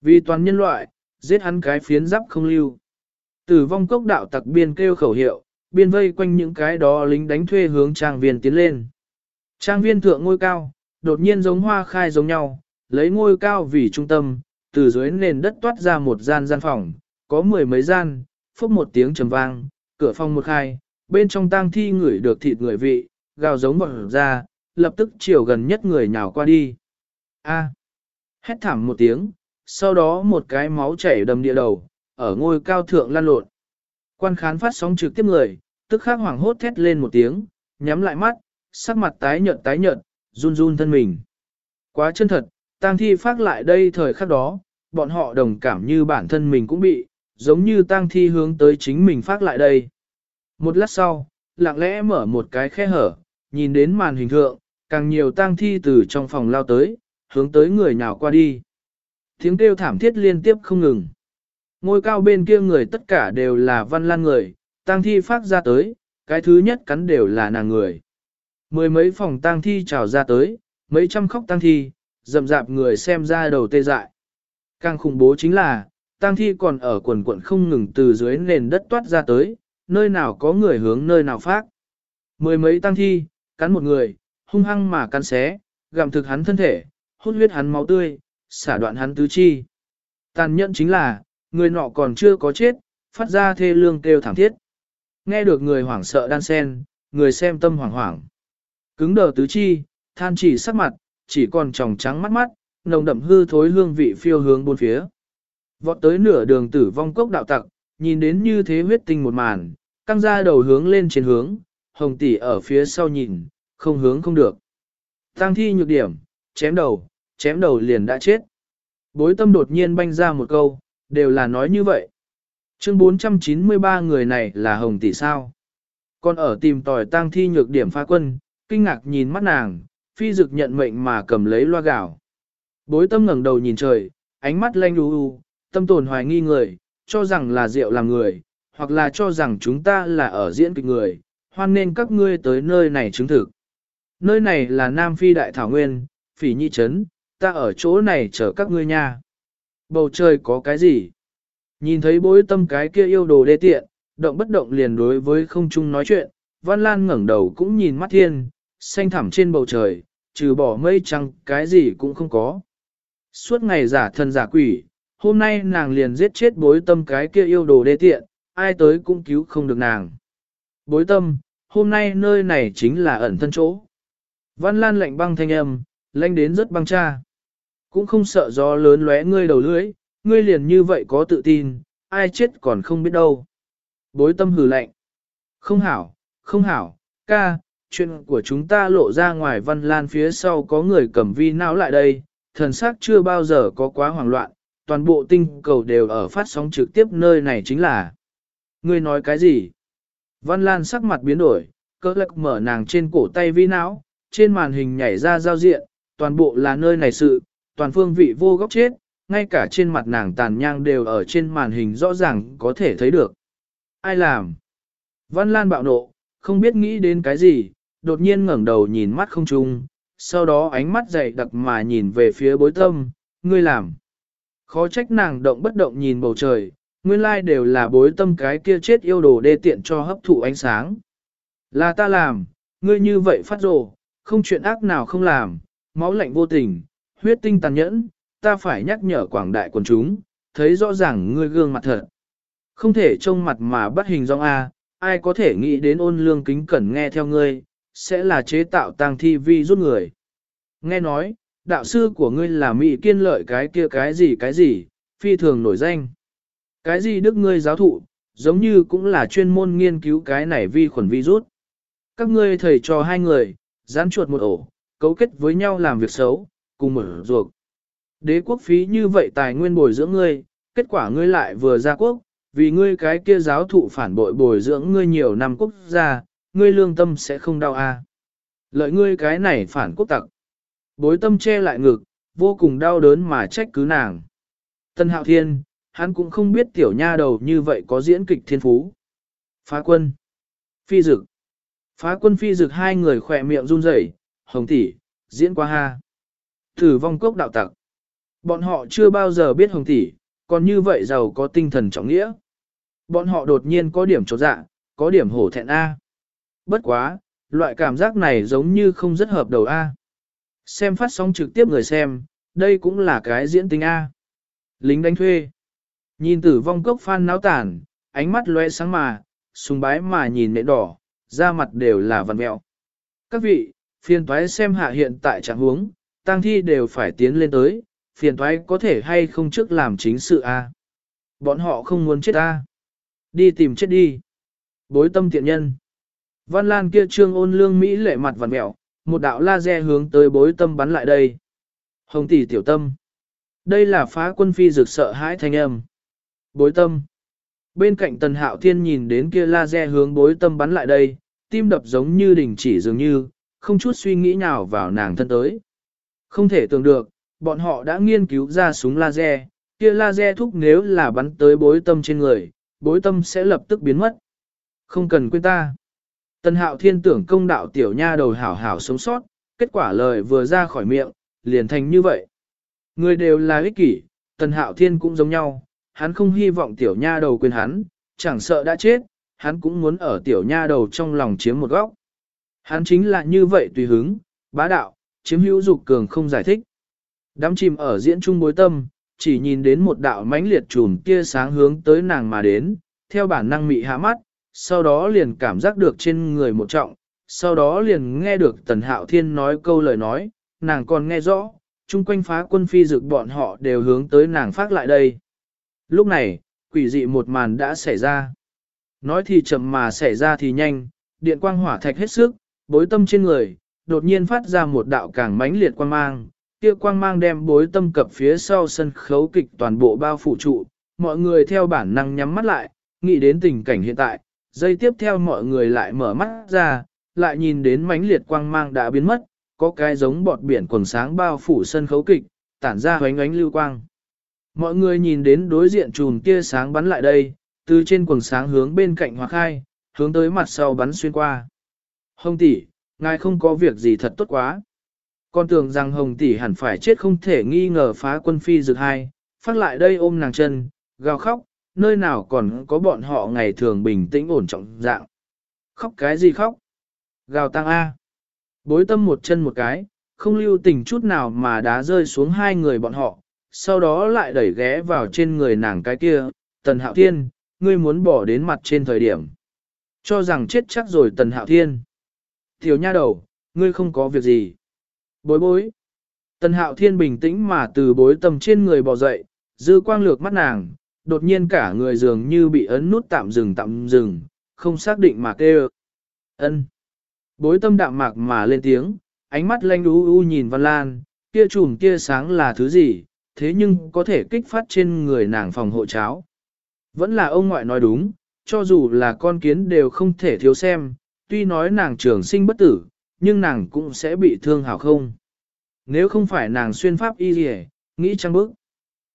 Vì toàn nhân loại, giết hắn cái phiến giáp không lưu. Tử vong cốc đạo tặc biên kêu khẩu hiệu, biên vây quanh những cái đó lính đánh thuê hướng trang viên tiến lên. Trang viên thượng ngôi cao, đột nhiên giống hoa khai giống nhau, lấy ngôi cao vì trung tâm, từ dưới nền đất toát ra một gian gian phòng, có mười mấy gian, phúc một tiếng trầm vang, cửa phòng một khai, bên trong tang thi ngửi được thịt người vị, gào giống bọt ra, lập tức chiều gần nhất người nhào qua đi. A. Hét thảm một tiếng, sau đó một cái máu chảy đầm địa đầu, ở ngôi cao thượng lan lộn. Quan khán phát sóng trực tiếp người, tức khắc hoảng hốt thét lên một tiếng, nhắm lại mắt, sắc mặt tái nhợt tái nhợt, run run thân mình. Quá chân thật, tang thi phát lại đây thời khắc đó, bọn họ đồng cảm như bản thân mình cũng bị, giống như tang thi hướng tới chính mình phát lại đây. Một lát sau, lặng lẽ mở một cái khe hở, nhìn đến màn hình thượng, càng nhiều tang thi từ trong phòng lao tới, hướng tới người nào qua đi. Tiếng kêu thảm thiết liên tiếp không ngừng. Ngôi cao bên kia người tất cả đều là văn lan người, tang thi phát ra tới, cái thứ nhất cắn đều là nàng người. Mười mấy phòng tang thi trào ra tới, mấy trăm khóc tang thi, dầm rạp người xem ra đầu tê dại. Càng khủng bố chính là, tang thi còn ở quần quận không ngừng từ dưới nền đất toát ra tới, nơi nào có người hướng nơi nào phát. Mười mấy tang thi, cắn một người, hung hăng mà cắn xé, gặm thực hắn thân thể, hút huyết hắn máu tươi, xả đoạn hắn tứ chi. Tàn nhẫn chính là, người nọ còn chưa có chết, phát ra thê lương kêu thảm thiết. Nghe được người hoảng sợ đan sen, người xem tâm hoảng hoảng. Cứng đờ tứ chi, than chỉ sắc mặt, chỉ còn tròng trắng mắt mắt, nồng đậm hư thối hương vị phiêu hướng bốn phía. Vọt tới nửa đường tử vong cốc đạo tặc, nhìn đến như thế huyết tinh một màn, căng ra đầu hướng lên trên hướng, hồng tỷ ở phía sau nhìn, không hướng không được. Tăng thi nhược điểm, chém đầu, chém đầu liền đã chết. Bối tâm đột nhiên banh ra một câu, đều là nói như vậy. Chương 493 người này là hồng tỷ sao. Còn ở tìm tòi tang thi nhược điểm phá quân, kinh ngạc nhìn mắt nàng, phi dực nhận mệnh mà cầm lấy loa gạo. Bối tâm ngẩng đầu nhìn trời, ánh mắt lanh u u, tâm tồn hoài nghi người, cho rằng là rượu làm người, hoặc là cho rằng chúng ta là ở diễn kịch người, hoan nên các ngươi tới nơi này chứng thực. Nơi này là Nam Phi Đại Thảo Nguyên, Phỉ Nhi Trấn, ta ở chỗ này chờ các ngươi nha. Bầu trời có cái gì? Nhìn thấy bối tâm cái kia yêu đồ đê tiện, động bất động liền đối với không chung nói chuyện, Văn Lan ngẩng đầu cũng nhìn mắt thiên, xanh thẳm trên bầu trời, trừ bỏ mây trăng, cái gì cũng không có. Suốt ngày giả thần giả quỷ, hôm nay nàng liền giết chết bối tâm cái kia yêu đồ đê tiện, ai tới cũng cứu không được nàng. Bối tâm, hôm nay nơi này chính là ẩn thân chỗ. Văn Lan lạnh băng thanh âm, lanh đến rất băng cha. Cũng không sợ gió lớn lóe ngươi đầu lưỡi, ngươi liền như vậy có tự tin, ai chết còn không biết đâu. Bối tâm hừ lạnh. Không hảo, không hảo, ca, chuyện của chúng ta lộ ra ngoài văn lan phía sau có người cầm vi não lại đây, thần xác chưa bao giờ có quá hoảng loạn, toàn bộ tinh cầu đều ở phát sóng trực tiếp nơi này chính là. Ngươi nói cái gì? Văn Lan sắc mặt biến đổi, cơ lạc mở nàng trên cổ tay vi não, trên màn hình nhảy ra giao diện, toàn bộ là nơi này sự, toàn phương vị vô góc chết, ngay cả trên mặt nàng tàn nhang đều ở trên màn hình rõ ràng có thể thấy được. Ai làm? Văn Lan bạo nộ, không biết nghĩ đến cái gì, đột nhiên ngẩng đầu nhìn mắt không trung, sau đó ánh mắt dày đặc mà nhìn về phía bối tâm, ngươi làm. Khó trách nàng động bất động nhìn bầu trời, nguyên lai đều là bối tâm cái kia chết yêu đồ đê tiện cho hấp thụ ánh sáng. Là ta làm, ngươi như vậy phát rồ, không chuyện ác nào không làm, máu lạnh vô tình, huyết tinh tàn nhẫn, ta phải nhắc nhở quảng đại quần chúng, thấy rõ ràng ngươi gương mặt thật. Không thể trông mặt mà bắt hình dong A, ai có thể nghĩ đến ôn lương kính cẩn nghe theo ngươi, sẽ là chế tạo tang thi vi rút người. Nghe nói, đạo sư của ngươi là mỹ kiên lợi cái kia cái gì cái gì, phi thường nổi danh. Cái gì đức ngươi giáo thụ, giống như cũng là chuyên môn nghiên cứu cái này vi khuẩn virus. Các ngươi thầy cho hai người, gián chuột một ổ, cấu kết với nhau làm việc xấu, cùng mở ruột. Đế quốc phí như vậy tài nguyên bồi dưỡng ngươi, kết quả ngươi lại vừa ra quốc, vì ngươi cái kia giáo thụ phản bội bồi dưỡng ngươi nhiều năm quốc gia, ngươi lương tâm sẽ không đau à. Lợi ngươi cái này phản quốc tặc. Bối tâm che lại ngực, vô cùng đau đớn mà trách cứ nàng. Tân hạo thiên, hắn cũng không biết tiểu nha đầu như vậy có diễn kịch thiên phú. Phá quân. Phi dực. Phá quân phi dực hai người khỏe miệng run rẩy, hồng tỷ, diễn qua ha. Thử vong cốc đạo tặc. Bọn họ chưa bao giờ biết hồng tỷ, còn như vậy giàu có tinh thần trọng nghĩa. Bọn họ đột nhiên có điểm trột dạ, có điểm hổ thẹn A. Bất quá, loại cảm giác này giống như không rất hợp đầu A. Xem phát sóng trực tiếp người xem, đây cũng là cái diễn tính A. Lính đánh thuê. Nhìn tử vong cốc phan náo tản, ánh mắt lóe sáng mà, sùng bái mà nhìn nệ đỏ, da mặt đều là vằn mẹo. Các vị, phiền thoái xem hạ hiện tại trạng huống, tang thi đều phải tiến lên tới, phiền thoái có thể hay không trước làm chính sự a Bọn họ không muốn chết ta, Đi tìm chết đi. Bối tâm tiện nhân. Văn Lan kia trương ôn lương Mỹ lệ mặt vằn mẹo, một đạo laser hướng tới bối tâm bắn lại đây. Hồng tỷ tiểu tâm. Đây là phá quân phi rực sợ hãi thanh âm. Bối tâm. Bên cạnh tần hạo thiên nhìn đến kia laser hướng bối tâm bắn lại đây, tim đập giống như đình chỉ dường như, không chút suy nghĩ nào vào nàng thân tới. Không thể tưởng được, bọn họ đã nghiên cứu ra súng laser, kia laser thúc nếu là bắn tới bối tâm trên người, bối tâm sẽ lập tức biến mất. Không cần quên ta. Tần hạo thiên tưởng công đạo tiểu nha đầu hảo hảo sống sót, kết quả lời vừa ra khỏi miệng, liền thành như vậy. Người đều là ích kỷ, tần hạo thiên cũng giống nhau, hắn không hy vọng tiểu nha đầu quên hắn, chẳng sợ đã chết, hắn cũng muốn ở tiểu nha đầu trong lòng chiếm một góc. Hắn chính là như vậy tùy hứng, bá đạo, chiếm hữu dục cường không giải thích. Đám chìm ở diễn trung bối tâm, chỉ nhìn đến một đạo mãnh liệt trùm tia sáng hướng tới nàng mà đến, theo bản năng mị hạ mắt, sau đó liền cảm giác được trên người một trọng, sau đó liền nghe được Tần Hạo Thiên nói câu lời nói, nàng còn nghe rõ, chung quanh phá quân phi dực bọn họ đều hướng tới nàng phát lại đây. Lúc này, quỷ dị một màn đã xảy ra. Nói thì chậm mà xảy ra thì nhanh, điện quang hỏa thạch hết sức, bối tâm trên người, đột nhiên phát ra một đạo càng mãnh liệt quang mang, kia quang mang đem bối tâm cập phía sau sân khấu kịch toàn bộ bao phủ trụ, mọi người theo bản năng nhắm mắt lại, nghĩ đến tình cảnh hiện tại, giây tiếp theo mọi người lại mở mắt ra, lại nhìn đến mãnh liệt quang mang đã biến mất, có cái giống bọt biển quần sáng bao phủ sân khấu kịch, tản ra hoánh ánh lưu quang. Mọi người nhìn đến đối diện chùm tia sáng bắn lại đây, từ trên quần sáng hướng bên cạnh hoặc hai, hướng tới mặt sau bắn xuyên qua. Hồng tỷ, ngài không có việc gì thật tốt quá. Con tưởng rằng Hồng tỷ hẳn phải chết không thể nghi ngờ phá quân phi dược hai, phát lại đây ôm nàng chân, gào khóc, nơi nào còn có bọn họ ngày thường bình tĩnh ổn trọng dạng. Khóc cái gì khóc? Gào tăng A. Bối tâm một chân một cái, không lưu tình chút nào mà đá rơi xuống hai người bọn họ, sau đó lại đẩy ghé vào trên người nàng cái kia, tần hạo thiên, ngươi muốn bỏ đến mặt trên thời điểm. Cho rằng chết chắc rồi tần hạo thiên. Tiểu nha đầu, ngươi không có việc gì. Bối bối. Tần hạo thiên bình tĩnh mà từ bối tâm trên người bò dậy, dư quang lược mắt nàng, đột nhiên cả người dường như bị ấn nút tạm dừng tạm dừng, không xác định mà kêu. ân Bối tâm đạm mạc mà lên tiếng, ánh mắt lanh u u nhìn Văn Lan, kia chùm kia sáng là thứ gì, thế nhưng có thể kích phát trên người nàng phòng hộ cháo. Vẫn là ông ngoại nói đúng, cho dù là con kiến đều không thể thiếu xem, tuy nói nàng trường sinh bất tử, nhưng nàng cũng sẽ bị thương hảo không. Nếu không phải nàng xuyên pháp y gì nghĩ trăng bức.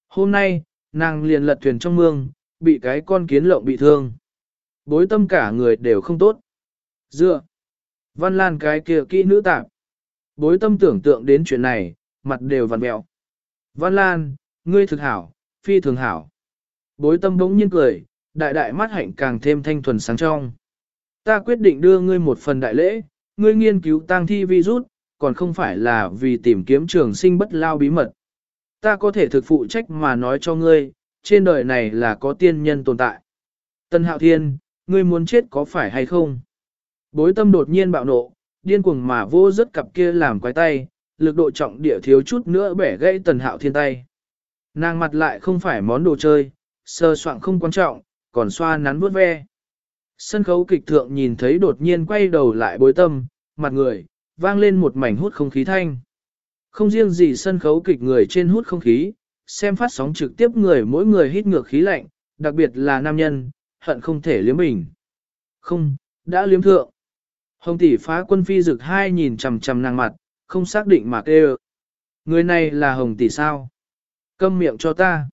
Hôm nay, nàng liền lật thuyền trong mương, bị cái con kiến lộng bị thương. Bối tâm cả người đều không tốt. Dựa. Văn Lan cái kia kỹ nữ tạp. Bối tâm tưởng tượng đến chuyện này, mặt đều vằn mẹo. Văn Lan, ngươi thực hảo, phi thường hảo. Bối tâm bỗng nhiên cười, đại đại mắt hạnh càng thêm thanh thuần sáng trong. Ta quyết định đưa ngươi một phần đại lễ, ngươi nghiên cứu tăng thi virus, còn không phải là vì tìm kiếm trường sinh bất lao bí mật. Ta có thể thực phụ trách mà nói cho ngươi, trên đời này là có tiên nhân tồn tại. Tân Hạo Thiên, ngươi muốn chết có phải hay không? Bối tâm đột nhiên bạo nộ, điên cuồng mà vô rất cặp kia làm quái tay, lực độ trọng địa thiếu chút nữa bẻ gãy Tần Hạo Thiên tay. Nàng mặt lại không phải món đồ chơi, sơ soạn không quan trọng, còn xoa nắn vuốt ve. Sân khấu kịch thượng nhìn thấy đột nhiên quay đầu lại bối tâm, mặt người, vang lên một mảnh hút không khí thanh. Không riêng gì sân khấu kịch người trên hút không khí, xem phát sóng trực tiếp người mỗi người hít ngược khí lạnh, đặc biệt là nam nhân, hận không thể liếm bình. Không, đã liếm thượng. Hồng tỷ phá quân phi rực hai nhìn chằm chằm nàng mặt, không xác định mà kêu. Người này là hồng tỷ sao? Câm miệng cho ta.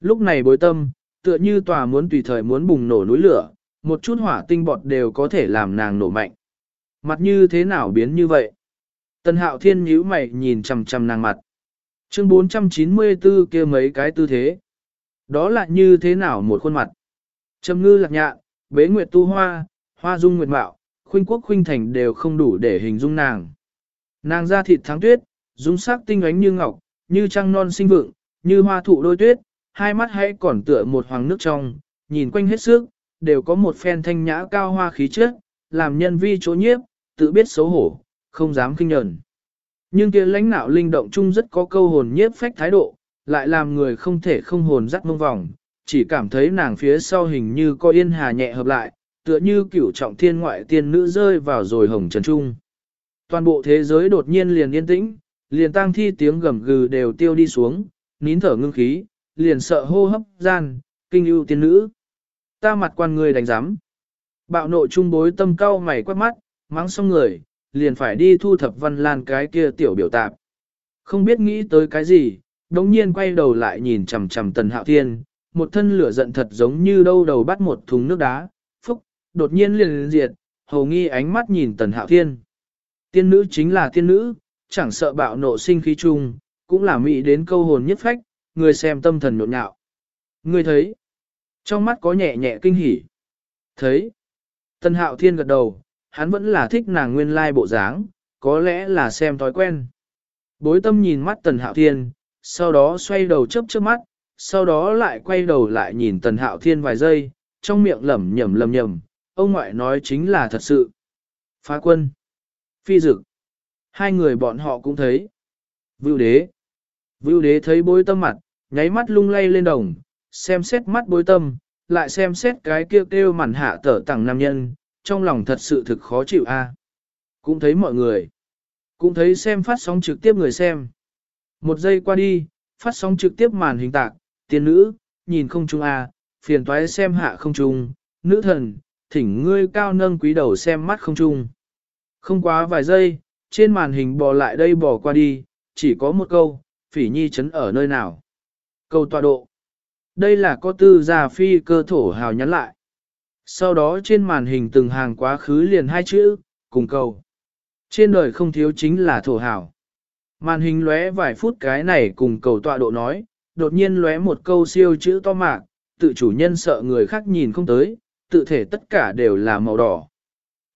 Lúc này bối tâm, tựa như tòa muốn tùy thời muốn bùng nổ núi lửa, một chút hỏa tinh bọt đều có thể làm nàng nổ mạnh. Mặt như thế nào biến như vậy? Tần hạo thiên nhíu mày nhìn chầm chầm nàng mặt. Chương 494 kia mấy cái tư thế. Đó là như thế nào một khuôn mặt? Trầm ngư lạc nhạ, bế nguyệt tu hoa, hoa dung nguyệt mạo, khuynh quốc khuynh thành đều không đủ để hình dung nàng. Nàng da thịt tháng tuyết, dung sắc tinh ánh như ngọc, như trăng non sinh vượng, như hoa thụ đôi tuyết, hai mắt hãy còn tựa một hoàng nước trong, nhìn quanh hết sức, đều có một phen thanh nhã cao hoa khí chất, làm nhân vi chỗ nhiếp, tự biết xấu hổ, không dám kinh nhẫn. Nhưng kia lãnh nạo linh động chung rất có câu hồn nhiếp phách thái độ, lại làm người không thể không hồn dắt mông vòng, chỉ cảm thấy nàng phía sau hình như có yên hà nhẹ hợp lại, tựa như cửu trọng thiên ngoại tiên nữ rơi vào rồi hồng trần trung. Toàn bộ thế giới đột nhiên liền yên tĩnh, liền tang thi tiếng gầm gừ đều tiêu đi xuống, nín thở ngưng khí, liền sợ hô hấp gian, kinh ưu tiên nữ. Ta mặt quan người đánh giám. Bạo nộ trung bối tâm cao mày quát mắt, mắng xong người, liền phải đi thu thập văn lan cái kia tiểu biểu tạp. Không biết nghĩ tới cái gì, đống nhiên quay đầu lại nhìn chằm chằm tần hạo thiên, một thân lửa giận thật giống như đâu đầu bắt một thùng nước đá, phúc, đột nhiên liền diệt, hầu nghi ánh mắt nhìn tần hạo thiên. Tiên nữ chính là tiên nữ, chẳng sợ bạo nộ sinh khí chung, cũng là mỹ đến câu hồn nhất phách, người xem tâm thần nhộn nhạo. Người thấy, trong mắt có nhẹ nhẹ kinh hỉ. Thấy, tần hạo thiên gật đầu, hắn vẫn là thích nàng nguyên lai bộ dáng, có lẽ là xem thói quen. Bối tâm nhìn mắt tần hạo thiên, sau đó xoay đầu chớp chớp mắt, sau đó lại quay đầu lại nhìn tần hạo thiên vài giây, trong miệng lẩm nhẩm lẩm nhẩm, ông ngoại nói chính là thật sự. Phá quân, phi dực, hai người bọn họ cũng thấy. Vưu đế, vưu đế thấy bối tâm mặt, nháy mắt lung lay lên đồng, xem xét mắt bối tâm, lại xem xét cái kêu kêu mặn hạ tở tặng nam nhân, trong lòng thật sự thực khó chịu a. Cũng thấy mọi người, cũng thấy xem phát sóng trực tiếp người xem. Một giây qua đi, phát sóng trực tiếp màn hình tạc, tiên nữ, nhìn không trung a, phiền toái xem hạ không trung, nữ thần, thỉnh ngươi cao nâng quý đầu xem mắt không trung. Không quá vài giây, trên màn hình bò lại đây bò qua đi, chỉ có một câu, phỉ nhi chấn ở nơi nào. Câu tọa độ. Đây là có tư gia phi cơ thổ hào nhắn lại. Sau đó trên màn hình từng hàng quá khứ liền hai chữ, cùng cầu. Trên đời không thiếu chính là thổ hào. Màn hình lóe vài phút cái này cùng cầu tọa độ nói, đột nhiên lóe một câu siêu chữ to mạc, tự chủ nhân sợ người khác nhìn không tới, tự thể tất cả đều là màu đỏ.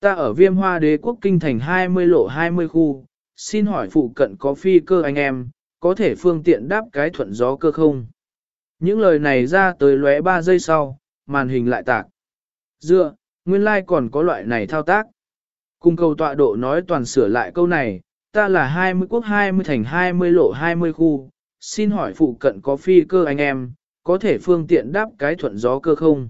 Ta ở viêm hoa đế quốc kinh thành 20 lộ 20 khu, xin hỏi phụ cận có phi cơ anh em, có thể phương tiện đáp cái thuận gió cơ không? Những lời này ra tới lóe 3 giây sau, màn hình lại tạc. Dựa, nguyên lai like còn có loại này thao tác. Cùng câu tọa độ nói toàn sửa lại câu này, ta là 20 quốc 20 thành 20 lộ 20 khu, xin hỏi phụ cận có phi cơ anh em, có thể phương tiện đáp cái thuận gió cơ không?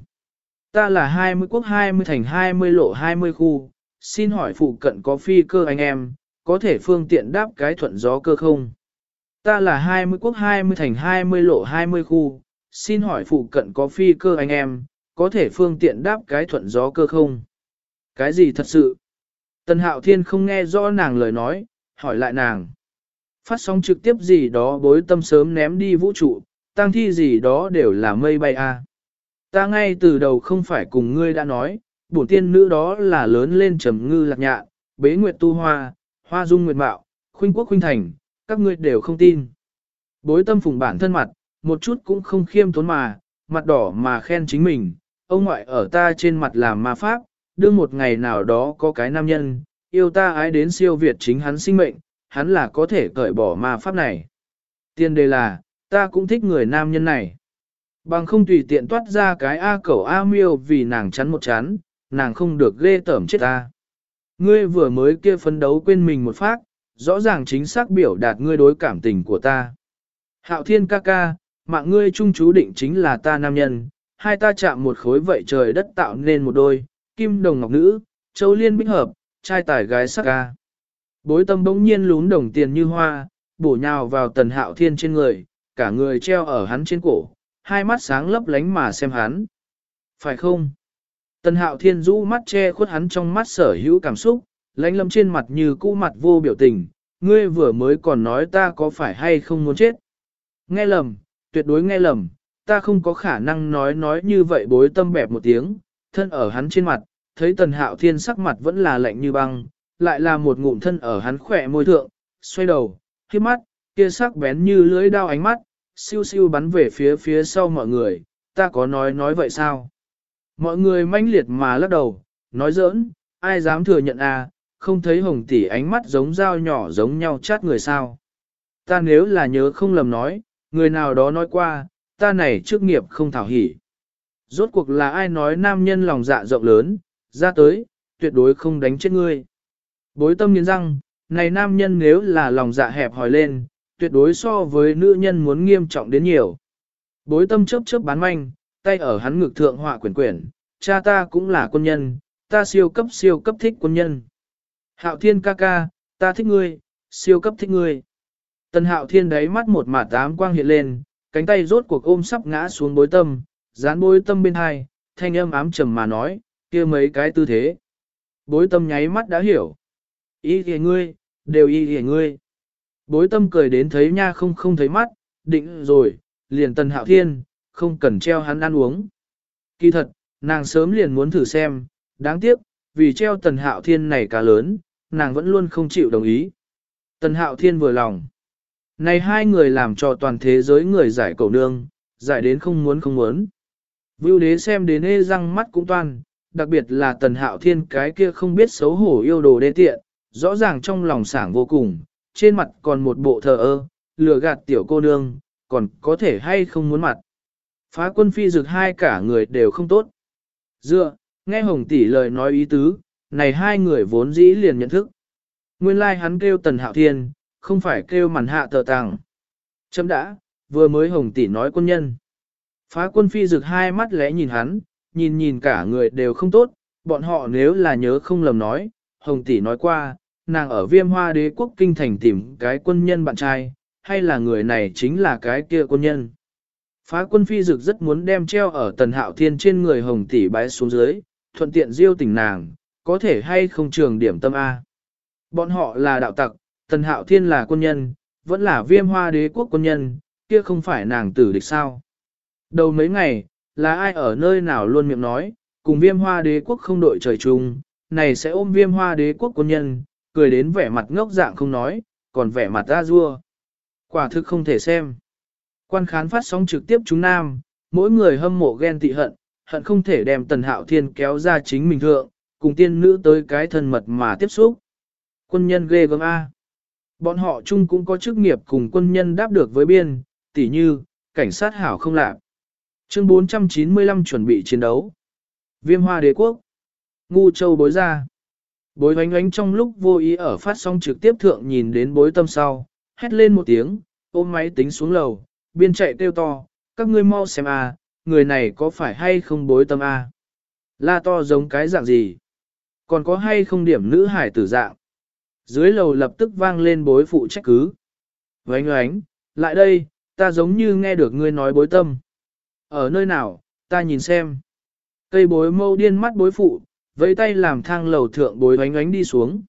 Ta là 20 quốc 20 thành 20 lộ 20 khu, xin hỏi phụ cận có phi cơ anh em, có thể phương tiện đáp cái thuận gió cơ không? Ta là 20 quốc 20 thành 20 lộ 20 khu, xin hỏi phụ cận có phi cơ anh em, có thể phương tiện đáp cái thuận gió cơ không? Cái gì thật sự? Tần Hạo Thiên không nghe rõ nàng lời nói, hỏi lại nàng. Phát sóng trực tiếp gì đó bối tâm sớm ném đi vũ trụ, tăng thi gì đó đều là mây bay a. À. Ta ngay từ đầu không phải cùng ngươi đã nói, bổn tiên nữ đó là lớn lên trầm ngư lạc nhạ, bế nguyệt tu hoa, hoa dung nguyệt mạo, khuynh quốc khuynh thành, các ngươi đều không tin. Bối tâm phùng bản thân mặt, một chút cũng không khiêm tốn mà, mặt đỏ mà khen chính mình, ông ngoại ở ta trên mặt làm ma pháp, đương một ngày nào đó có cái nam nhân, yêu ta ái đến siêu việt chính hắn sinh mệnh, hắn là có thể cởi bỏ ma pháp này. Tiên đề là, ta cũng thích người nam nhân này. Bằng không tùy tiện toát ra cái A cẩu A miêu vì nàng chắn một chán, nàng không được ghê tởm chết ta. Ngươi vừa mới kia phấn đấu quên mình một phát, rõ ràng chính xác biểu đạt ngươi đối cảm tình của ta. Hạo thiên ca ca, mạng ngươi trung chú định chính là ta nam nhân, hai ta chạm một khối vậy trời đất tạo nên một đôi, kim đồng ngọc nữ, châu liên bích hợp, trai tài gái sắc ca. Bối tâm bỗng nhiên lún đồng tiền như hoa, bổ nhào vào tần hạo thiên trên người, cả người treo ở hắn trên cổ, hai mắt sáng lấp lánh mà xem hắn. Phải không? Tần hạo thiên rũ mắt che khuất hắn trong mắt sở hữu cảm xúc, lánh lâm trên mặt như cũ mặt vô biểu tình, ngươi vừa mới còn nói ta có phải hay không muốn chết. Nghe lầm, tuyệt đối nghe lầm, ta không có khả năng nói nói như vậy bối tâm bẹp một tiếng, thân ở hắn trên mặt, thấy tần hạo thiên sắc mặt vẫn là lạnh như băng, lại là một ngụm thân ở hắn khỏe môi thượng, xoay đầu, khi mắt, kia sắc bén như lưỡi đao ánh mắt, siêu siêu bắn về phía phía sau mọi người, ta có nói nói vậy sao? Mọi người manh liệt mà lắc đầu, nói giỡn, ai dám thừa nhận à, không thấy hồng tỷ ánh mắt giống dao nhỏ giống nhau chát người sao? Ta nếu là nhớ không lầm nói, người nào đó nói qua, ta này trước nghiệp không thảo hỉ. Rốt cuộc là ai nói nam nhân lòng dạ rộng lớn, ra tới, tuyệt đối không đánh chết ngươi. Bối tâm nghiến răng, này nam nhân nếu là lòng dạ hẹp hỏi lên, tuyệt đối so với nữ nhân muốn nghiêm trọng đến nhiều. Bối tâm chớp chớp bán manh, tay ở hắn ngực thượng họa quyển quyển, cha ta cũng là quân nhân, ta siêu cấp siêu cấp thích quân nhân. Hạo thiên ca ca, ta thích ngươi, siêu cấp thích ngươi. Tần hạo thiên đáy mắt một mả tám quang hiện lên, cánh tay rốt cuộc ôm sắp ngã xuống bối tâm, dán bối tâm bên hai, thanh âm ám trầm mà nói, kia mấy cái tư thế. Bối tâm nháy mắt đã hiểu. Ý kìa ngươi, đều ý kìa ngươi. Bối tâm cười đến thấy nha không không thấy mắt, định rồi, liền tần hạo thiên, không cần treo hắn ăn uống. Kỳ thật, nàng sớm liền muốn thử xem, đáng tiếc, vì treo tần hạo thiên này cả lớn, nàng vẫn luôn không chịu đồng ý. Tần hạo thiên vừa lòng. Này hai người làm cho toàn thế giới người giải cầu nương, giải đến không muốn không muốn. Vưu đế xem đến ê răng mắt cũng toan, đặc biệt là tần hạo thiên cái kia không biết xấu hổ yêu đồ đê tiện, rõ ràng trong lòng sảng vô cùng, trên mặt còn một bộ thờ ơ, lừa gạt tiểu cô nương, còn có thể hay không muốn mặt. Phá quân phi dược hai cả người đều không tốt. Dựa, nghe hồng tỷ lời nói ý tứ, này hai người vốn dĩ liền nhận thức. Nguyên lai like hắn kêu tần hạo thiên, không phải kêu màn hạ tờ tàng. Chấm đã, vừa mới hồng tỷ nói quân nhân. Phá quân phi rực hai mắt lẽ nhìn hắn, nhìn nhìn cả người đều không tốt, bọn họ nếu là nhớ không lầm nói, hồng tỷ nói qua, nàng ở viêm hoa đế quốc kinh thành tìm cái quân nhân bạn trai, hay là người này chính là cái kia quân nhân. Phá quân phi dực rất muốn đem treo ở tần hạo thiên trên người hồng tỷ bái xuống dưới, thuận tiện diêu tình nàng, có thể hay không trường điểm tâm A. Bọn họ là đạo tặc, tần hạo thiên là quân nhân, vẫn là viêm hoa đế quốc quân nhân, kia không phải nàng tử địch sao. Đầu mấy ngày, là ai ở nơi nào luôn miệng nói, cùng viêm hoa đế quốc không đội trời chung, này sẽ ôm viêm hoa đế quốc quân nhân, cười đến vẻ mặt ngốc dạng không nói, còn vẻ mặt ra rua. Quả thực không thể xem. Quan khán phát sóng trực tiếp chúng nam, mỗi người hâm mộ ghen tị hận, hận không thể đem tần hạo thiên kéo ra chính mình thượng, cùng tiên nữ tới cái thân mật mà tiếp xúc. Quân nhân ghê gớm A. Bọn họ chung cũng có chức nghiệp cùng quân nhân đáp được với biên, tỉ như, cảnh sát hảo không lạc. Chương 495 chuẩn bị chiến đấu. Viêm hoa đế quốc. Ngu châu bối ra. Bối oánh oánh trong lúc vô ý ở phát sóng trực tiếp thượng nhìn đến bối tâm sau, hét lên một tiếng, ôm máy tính xuống lầu, biên chạy kêu to, các ngươi mau xem a, người này có phải hay không bối tâm a? La to giống cái dạng gì? Còn có hay không điểm nữ hải tử dạng? Dưới lầu lập tức vang lên bối phụ trách cứ. Oánh oánh, lại đây, ta giống như nghe được ngươi nói bối tâm. Ở nơi nào, ta nhìn xem. Cây bối mâu điên mắt bối phụ, với tay làm thang lầu thượng bối oánh oánh đi xuống.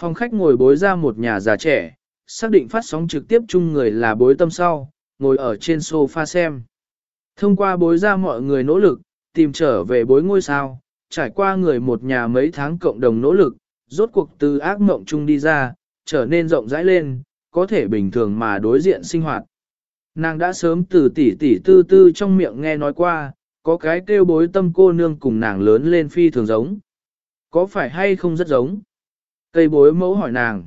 Phòng khách ngồi bối ra một nhà già trẻ, xác định phát sóng trực tiếp chung người là bối tâm sau, ngồi ở trên sofa xem. Thông qua bối ra mọi người nỗ lực, tìm trở về bối ngôi sao, trải qua người một nhà mấy tháng cộng đồng nỗ lực, rốt cuộc từ ác mộng chung đi ra, trở nên rộng rãi lên, có thể bình thường mà đối diện sinh hoạt. Nàng đã sớm từ tỷ tỷ tư tư trong miệng nghe nói qua, có cái kêu bối tâm cô nương cùng nàng lớn lên phi thường giống. Có phải hay không rất giống? Cây bối mẫu hỏi nàng.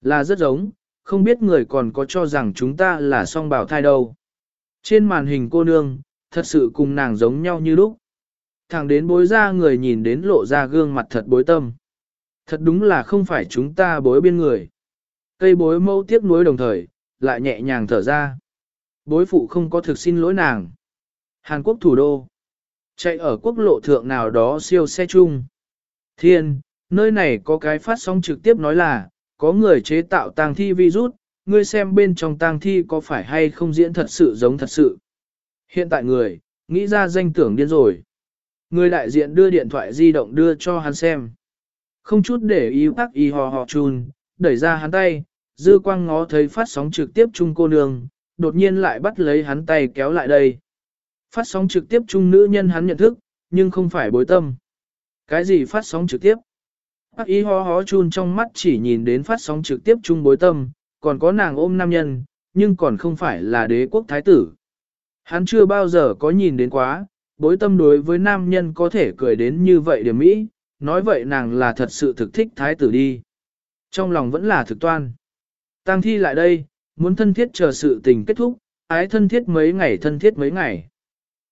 Là rất giống, không biết người còn có cho rằng chúng ta là song bào thai đâu. Trên màn hình cô nương, thật sự cùng nàng giống nhau như lúc. Thẳng đến bối ra người nhìn đến lộ ra gương mặt thật bối tâm. Thật đúng là không phải chúng ta bối biên người. Cây bối mẫu tiếc nuối đồng thời, lại nhẹ nhàng thở ra. Bối phụ không có thực xin lỗi nàng. Hàn Quốc thủ đô. Chạy ở quốc lộ thượng nào đó siêu xe chung. Thiên, nơi này có cái phát sóng trực tiếp nói là, có người chế tạo tang thi virus, ngươi xem bên trong tang thi có phải hay không diễn thật sự giống thật sự. Hiện tại người, nghĩ ra danh tưởng điên rồi. Người đại diện đưa điện thoại di động đưa cho hắn xem. Không chút để ý bác y hò hò chun, đẩy ra hắn tay, dư quang ngó thấy phát sóng trực tiếp chung cô nương, đột nhiên lại bắt lấy hắn tay kéo lại đây. Phát sóng trực tiếp chung nữ nhân hắn nhận thức, nhưng không phải bối tâm. Cái gì phát sóng trực tiếp? Bác ý ho hó chun trong mắt chỉ nhìn đến phát sóng trực tiếp chung bối tâm, còn có nàng ôm nam nhân, nhưng còn không phải là đế quốc thái tử. Hắn chưa bao giờ có nhìn đến quá, bối tâm đối với nam nhân có thể cười đến như vậy điểm mỹ, nói vậy nàng là thật sự thực thích thái tử đi. Trong lòng vẫn là thực toan. Tăng thi lại đây, muốn thân thiết chờ sự tình kết thúc, ái thân thiết mấy ngày thân thiết mấy ngày.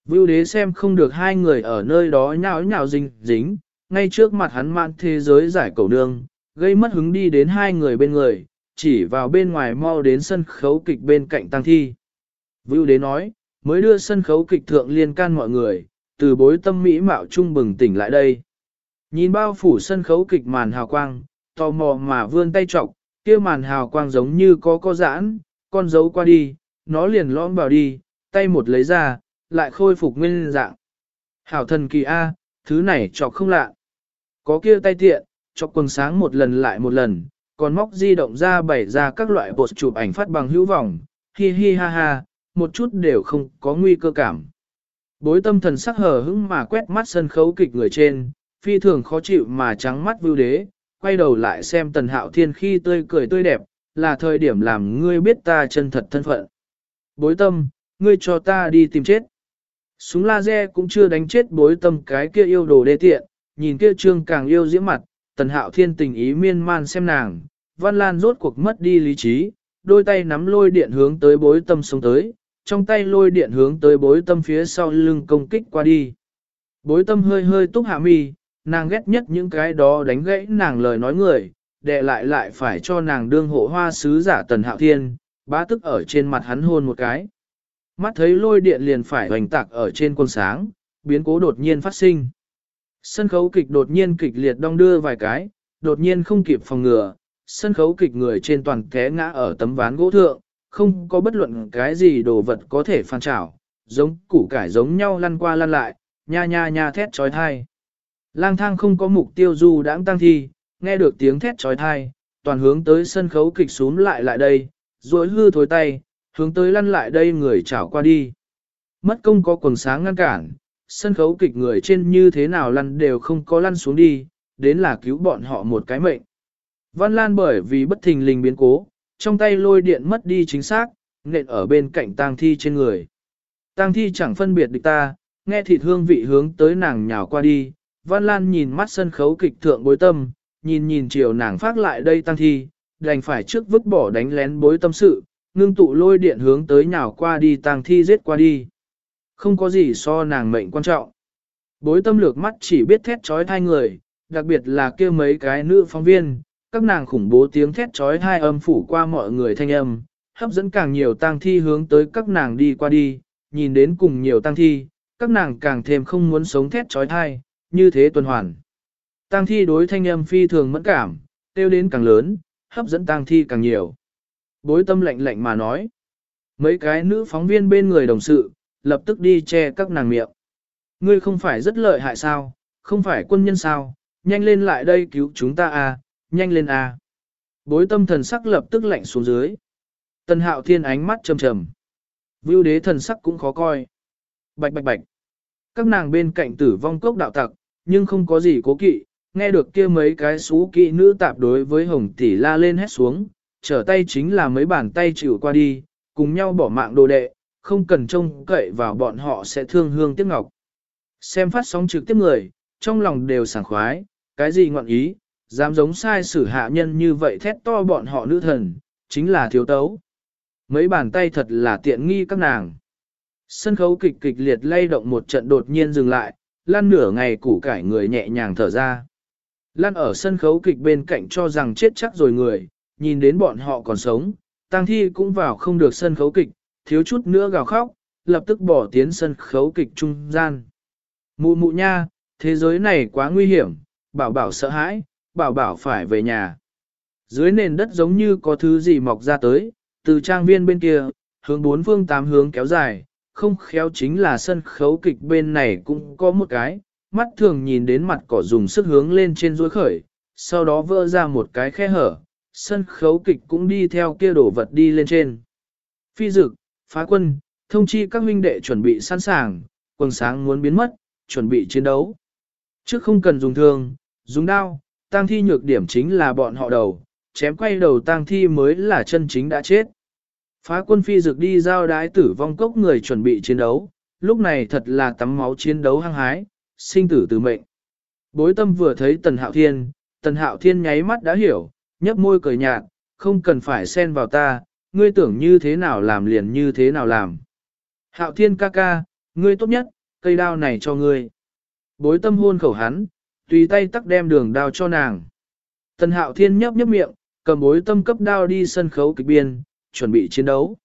Vưu đế xem không được hai người ở nơi đó nhào nhào dính dính, ngay trước mặt hắn mạn thế giới giải cầu nương, gây mất hứng đi đến hai người bên người, chỉ vào bên ngoài mau đến sân khấu kịch bên cạnh tăng thi. Vưu đế nói, mới đưa sân khấu kịch thượng liên can mọi người, từ bối tâm mỹ mạo trung bừng tỉnh lại đây. Nhìn bao phủ sân khấu kịch màn hào quang, tò mò mà vươn tay trọc, kia màn hào quang giống như có có giãn, con dấu qua đi, nó liền lõm vào đi, tay một lấy ra, lại khôi phục nguyên dạng. Hảo thần kỳ A, thứ này chọc không lạ. Có kia tay tiện, chọc quần sáng một lần lại một lần, còn móc di động ra bày ra các loại bột chụp ảnh phát bằng hữu vọng, hi hi ha ha, một chút đều không có nguy cơ cảm. Bối tâm thần sắc hờ hững mà quét mắt sân khấu kịch người trên, phi thường khó chịu mà trắng mắt vưu đế, quay đầu lại xem tần hạo thiên khi tươi cười tươi đẹp, là thời điểm làm ngươi biết ta chân thật thân phận. Bối tâm, ngươi cho ta đi tìm chết. Súng laser cũng chưa đánh chết bối tâm cái kia yêu đồ đê tiện, nhìn kia trương càng yêu diễm mặt, tần hạo thiên tình ý miên man xem nàng, văn lan rốt cuộc mất đi lý trí, đôi tay nắm lôi điện hướng tới bối tâm sống tới, trong tay lôi điện hướng tới bối tâm phía sau lưng công kích qua đi. Bối tâm hơi hơi túc hạ mi, nàng ghét nhất những cái đó đánh gãy nàng lời nói người, đệ lại lại phải cho nàng đương hộ hoa sứ giả tần hạo thiên, bá tức ở trên mặt hắn hôn một cái. Mắt thấy lôi điện liền phải hoành tạc ở trên quân sáng, biến cố đột nhiên phát sinh. Sân khấu kịch đột nhiên kịch liệt đong đưa vài cái, đột nhiên không kịp phòng ngừa, sân khấu kịch người trên toàn té ngã ở tấm ván gỗ thượng, không có bất luận cái gì đồ vật có thể phan trào, giống củ cải giống nhau lăn qua lăn lại, nha nha nha thét trói thai. Lang thang không có mục tiêu du đãng tăng thi, nghe được tiếng thét trói thai, toàn hướng tới sân khấu kịch xuống lại lại đây, rồi hư thối tay, hướng tới lăn lại đây người chảo qua đi. Mất công có quần sáng ngăn cản, sân khấu kịch người trên như thế nào lăn đều không có lăn xuống đi, đến là cứu bọn họ một cái mệnh. Văn Lan bởi vì bất thình lình biến cố, trong tay lôi điện mất đi chính xác, nện ở bên cạnh tang thi trên người. Tang thi chẳng phân biệt địch ta, nghe thịt hương vị hướng tới nàng nhào qua đi, Văn Lan nhìn mắt sân khấu kịch thượng bối tâm, nhìn nhìn chiều nàng phát lại đây tang thi, đành phải trước vứt bỏ đánh lén bối tâm sự, ngưng tụ lôi điện hướng tới nhào qua đi tang thi giết qua đi. Không có gì so nàng mệnh quan trọng. Bối tâm lược mắt chỉ biết thét trói thai người, đặc biệt là kia mấy cái nữ phóng viên, các nàng khủng bố tiếng thét trói thai âm phủ qua mọi người thanh âm, hấp dẫn càng nhiều tang thi hướng tới các nàng đi qua đi, nhìn đến cùng nhiều tang thi, các nàng càng thêm không muốn sống thét trói thai, như thế tuần hoàn. Tang thi đối thanh âm phi thường mẫn cảm, tiêu đến càng lớn, hấp dẫn tang thi càng nhiều. Bối tâm lạnh lạnh mà nói. Mấy cái nữ phóng viên bên người đồng sự, lập tức đi che các nàng miệng. Ngươi không phải rất lợi hại sao, không phải quân nhân sao, nhanh lên lại đây cứu chúng ta à, nhanh lên à. Bối tâm thần sắc lập tức lạnh xuống dưới. Tần hạo thiên ánh mắt trầm trầm. Vưu đế thần sắc cũng khó coi. Bạch bạch bạch. Các nàng bên cạnh tử vong cốc đạo tặc, nhưng không có gì cố kỵ, nghe được kia mấy cái xú kỵ nữ tạp đối với hồng tỷ la lên hét xuống, trở tay chính là mấy bàn tay chịu qua đi, cùng nhau bỏ mạng đồ đệ, không cần trông cậy vào bọn họ sẽ thương hương tiếc ngọc. Xem phát sóng trực tiếp người, trong lòng đều sảng khoái, cái gì ngọn ý, dám giống sai sử hạ nhân như vậy thét to bọn họ nữ thần, chính là thiếu tấu. Mấy bàn tay thật là tiện nghi các nàng. Sân khấu kịch kịch liệt lay động một trận đột nhiên dừng lại, lan nửa ngày củ cải người nhẹ nhàng thở ra. Lan ở sân khấu kịch bên cạnh cho rằng chết chắc rồi người, nhìn đến bọn họ còn sống, tang thi cũng vào không được sân khấu kịch, thiếu chút nữa gào khóc, lập tức bỏ tiến sân khấu kịch trung gian. Mụ mụ nha, thế giới này quá nguy hiểm, bảo bảo sợ hãi, bảo bảo phải về nhà. Dưới nền đất giống như có thứ gì mọc ra tới, từ trang viên bên kia, hướng bốn phương tám hướng kéo dài, không khéo chính là sân khấu kịch bên này cũng có một cái, mắt thường nhìn đến mặt cỏ dùng sức hướng lên trên dối khởi, sau đó vỡ ra một cái khe hở, sân khấu kịch cũng đi theo kia đổ vật đi lên trên. Phi dực, phá quân, thông chi các huynh đệ chuẩn bị sẵn sàng, quần sáng muốn biến mất, chuẩn bị chiến đấu. Trước không cần dùng thương, dùng đao, tang thi nhược điểm chính là bọn họ đầu, chém quay đầu tang thi mới là chân chính đã chết. Phá quân phi dược đi giao đái tử vong cốc người chuẩn bị chiến đấu, lúc này thật là tắm máu chiến đấu hăng hái, sinh tử từ mệnh. Bối tâm vừa thấy tần hạo thiên, tần hạo thiên nháy mắt đã hiểu, nhấp môi cười nhạt, không cần phải xen vào ta, ngươi tưởng như thế nào làm liền như thế nào làm. Hạo thiên ca ca, ngươi tốt nhất, cây đao này cho ngươi. Bối tâm hôn khẩu hắn, tùy tay tắc đem đường đao cho nàng. Tần hạo thiên nhấp nhấp miệng, cầm bối tâm cấp đao đi sân khấu kịch biên, chuẩn bị chiến đấu.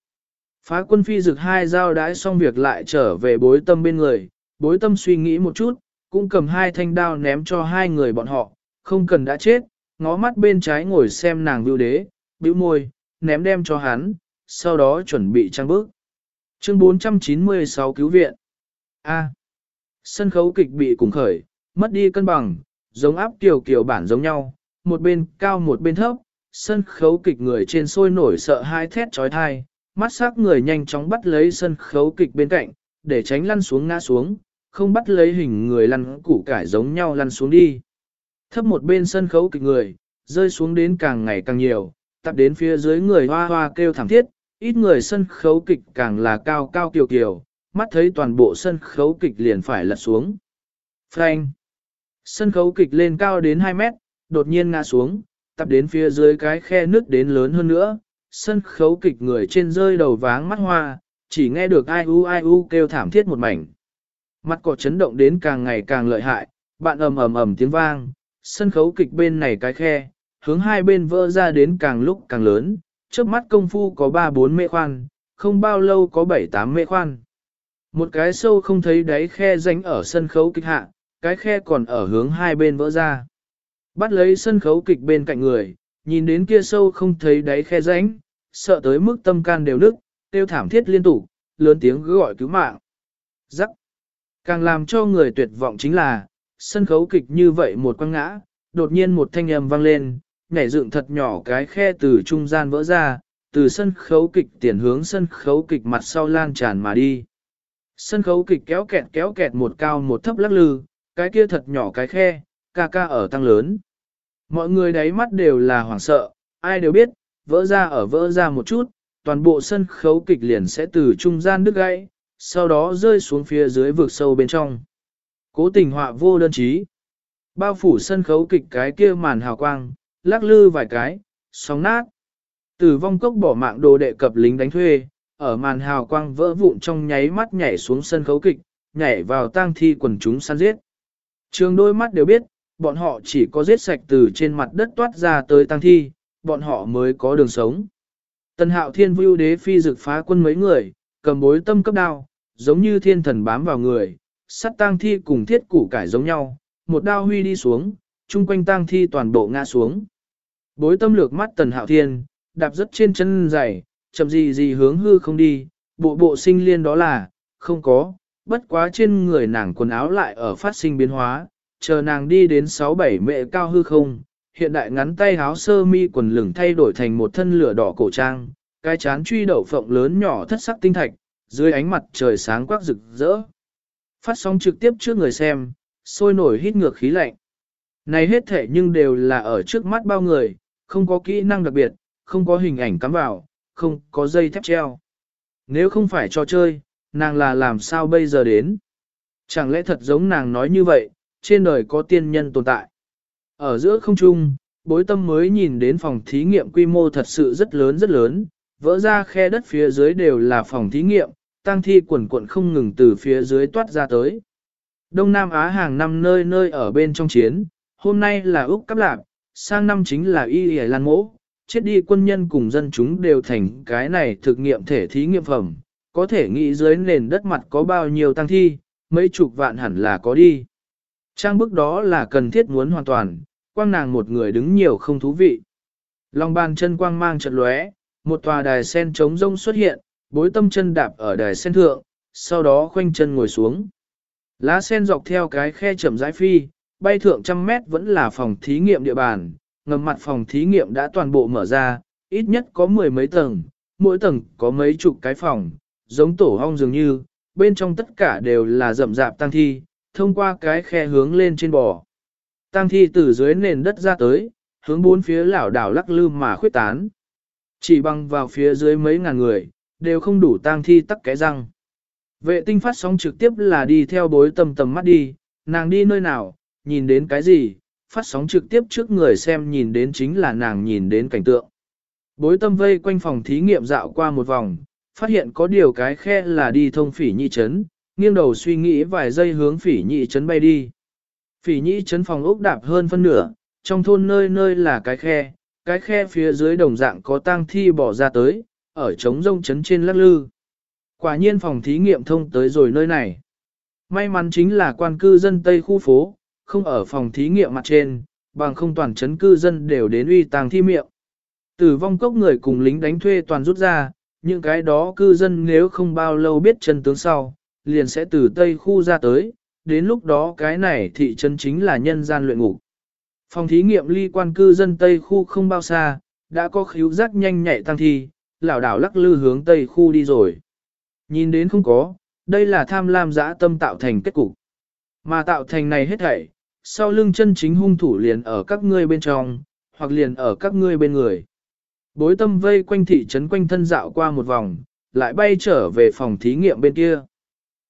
Phá quân phi rực hai dao đãi xong việc lại trở về bối tâm bên người, bối tâm suy nghĩ một chút, cũng cầm hai thanh đao ném cho hai người bọn họ, không cần đã chết, ngó mắt bên trái ngồi xem nàng vưu đế, bĩu môi, ném đem cho hắn, sau đó chuẩn bị trang bước. Chương 496 cứu viện. A. Sân khấu kịch bị cùng khởi, mất đi cân bằng, giống áp kiểu kiểu bản giống nhau, một bên cao một bên thấp, sân khấu kịch người trên sôi nổi sợ hai thét trói thai, mắt sắc người nhanh chóng bắt lấy sân khấu kịch bên cạnh, để tránh lăn xuống ngã xuống, không bắt lấy hình người lăn củ cải giống nhau lăn xuống đi. Thấp một bên sân khấu kịch người, rơi xuống đến càng ngày càng nhiều, tập đến phía dưới người hoa hoa kêu thảm thiết, ít người sân khấu kịch càng là cao cao kiều kiều, mắt thấy toàn bộ sân khấu kịch liền phải lật xuống. Frank! Sân khấu kịch lên cao đến 2 mét, đột nhiên ngã xuống, tập đến phía dưới cái khe nước đến lớn hơn nữa, sân khấu kịch người trên rơi đầu váng mắt hoa, chỉ nghe được ai u ai u kêu thảm thiết một mảnh. Mặt cỏ chấn động đến càng ngày càng lợi hại, bạn ầm ầm ầm tiếng vang, sân khấu kịch bên này cái khe, hướng hai bên vỡ ra đến càng lúc càng lớn, trước mắt công phu có 3-4 mê khoan, không bao lâu có 7-8 mê khoan. Một cái sâu không thấy đáy khe ránh ở sân khấu kịch hạ, cái khe còn ở hướng hai bên vỡ ra. Bắt lấy sân khấu kịch bên cạnh người, nhìn đến kia sâu không thấy đáy khe ránh, sợ tới mức tâm can đều nức, tiêu thảm thiết liên tục, lớn tiếng gọi cứu mạng. Rắc. Càng làm cho người tuyệt vọng chính là, sân khấu kịch như vậy một quăng ngã, đột nhiên một thanh âm vang lên, nhảy dựng thật nhỏ cái khe từ trung gian vỡ ra, từ sân khấu kịch tiền hướng sân khấu kịch mặt sau lan tràn mà đi. Sân khấu kịch kéo kẹt kéo kẹt một cao một thấp lắc lư, cái kia thật nhỏ cái khe, ca ca ở tăng lớn. Mọi người đáy mắt đều là hoảng sợ, ai đều biết, vỡ ra ở vỡ ra một chút, toàn bộ sân khấu kịch liền sẽ từ trung gian đứt gãy, sau đó rơi xuống phía dưới vực sâu bên trong. Cố tình họa vô đơn trí, Bao phủ sân khấu kịch cái kia màn hào quang, lắc lư vài cái, sóng nát. Tử vong cốc bỏ mạng đồ đệ cập lính đánh thuê, ở màn hào quang vỡ vụn trong nháy mắt nhảy xuống sân khấu kịch, nhảy vào tang thi quần chúng săn giết. Trường đôi mắt đều biết, bọn họ chỉ có giết sạch từ trên mặt đất toát ra tới tang thi, bọn họ mới có đường sống. Tần hạo thiên vưu đế phi dực phá quân mấy người, cầm bối tâm cấp đao, giống như thiên thần bám vào người, sắt tang thi cùng thiết củ cải giống nhau, một đao huy đi xuống, chung quanh tang thi toàn bộ ngã xuống. Bối tâm lược mắt tần hạo thiên, đạp rất trên chân dày, chậm gì gì hướng hư không đi, bộ bộ sinh liên đó là, không có, bất quá trên người nàng quần áo lại ở phát sinh biến hóa, chờ nàng đi đến 6-7 mệ cao hư không, hiện đại ngắn tay áo sơ mi quần lửng thay đổi thành một thân lửa đỏ cổ trang, cái chán truy đậu phộng lớn nhỏ thất sắc tinh thạch, dưới ánh mặt trời sáng quắc rực rỡ. Phát sóng trực tiếp trước người xem, sôi nổi hít ngược khí lạnh. Này hết thể nhưng đều là ở trước mắt bao người, không có kỹ năng đặc biệt, không có hình ảnh cắm vào, không có dây thép treo. Nếu không phải cho chơi, nàng là làm sao bây giờ đến? Chẳng lẽ thật giống nàng nói như vậy, trên đời có tiên nhân tồn tại. Ở giữa không trung, bối tâm mới nhìn đến phòng thí nghiệm quy mô thật sự rất lớn rất lớn, vỡ ra khe đất phía dưới đều là phòng thí nghiệm, tăng thi quần quận không ngừng từ phía dưới toát ra tới. Đông Nam Á hàng năm nơi nơi ở bên trong chiến, hôm nay là Úc Cáp Lạp, sang năm chính là Y Y Lan Mỗ, chết đi quân nhân cùng dân chúng đều thành cái này thực nghiệm thể thí nghiệm phẩm, có thể nghĩ dưới nền đất mặt có bao nhiêu tăng thi, mấy chục vạn hẳn là có đi. Trang bức đó là cần thiết muốn hoàn toàn, quang nàng một người đứng nhiều không thú vị. Long bàn chân quang mang trận lóe, một tòa đài sen trống rông xuất hiện, bối tâm chân đạp ở đài sen thượng, sau đó khoanh chân ngồi xuống. Lá sen dọc theo cái khe chậm rãi phi, bay thượng trăm mét vẫn là phòng thí nghiệm địa bàn, ngầm mặt phòng thí nghiệm đã toàn bộ mở ra, ít nhất có mười mấy tầng, mỗi tầng có mấy chục cái phòng, giống tổ hong dường như, bên trong tất cả đều là rậm rạp tăng thi, thông qua cái khe hướng lên trên bò. Tăng thi từ dưới nền đất ra tới, hướng bốn phía lảo đảo lắc lư mà khuyết tán. Chỉ bằng vào phía dưới mấy ngàn người, đều không đủ tang thi tắc cái răng. Vệ tinh phát sóng trực tiếp là đi theo bối tầm tầm mắt đi, nàng đi nơi nào, nhìn đến cái gì, phát sóng trực tiếp trước người xem nhìn đến chính là nàng nhìn đến cảnh tượng. Bối tâm vây quanh phòng thí nghiệm dạo qua một vòng, phát hiện có điều cái khe là đi thông phỉ nhị chấn, nghiêng đầu suy nghĩ vài giây hướng phỉ nhị chấn bay đi. Phỉ nhị chấn phòng ốc đạp hơn phân nửa, trong thôn nơi nơi là cái khe, cái khe phía dưới đồng dạng có tang thi bỏ ra tới, ở trống rông chấn trên lắc lư. Quả nhiên phòng thí nghiệm thông tới rồi nơi này. May mắn chính là quan cư dân Tây khu phố, không ở phòng thí nghiệm mặt trên, bằng không toàn chấn cư dân đều đến uy tàng thi miệng. Tử vong cốc người cùng lính đánh thuê toàn rút ra, những cái đó cư dân nếu không bao lâu biết chân tướng sau, liền sẽ từ Tây khu ra tới, đến lúc đó cái này thị trấn chính là nhân gian luyện ngục. Phòng thí nghiệm ly quan cư dân Tây khu không bao xa, đã có khíu giác nhanh nhạy tăng thi, lảo đảo lắc lư hướng Tây khu đi rồi. Nhìn đến không có, đây là tham lam dã tâm tạo thành kết cục. Mà tạo thành này hết thảy, sau lưng chân chính hung thủ liền ở các ngươi bên trong, hoặc liền ở các ngươi bên người. Bối tâm vây quanh thị trấn quanh thân dạo qua một vòng, lại bay trở về phòng thí nghiệm bên kia.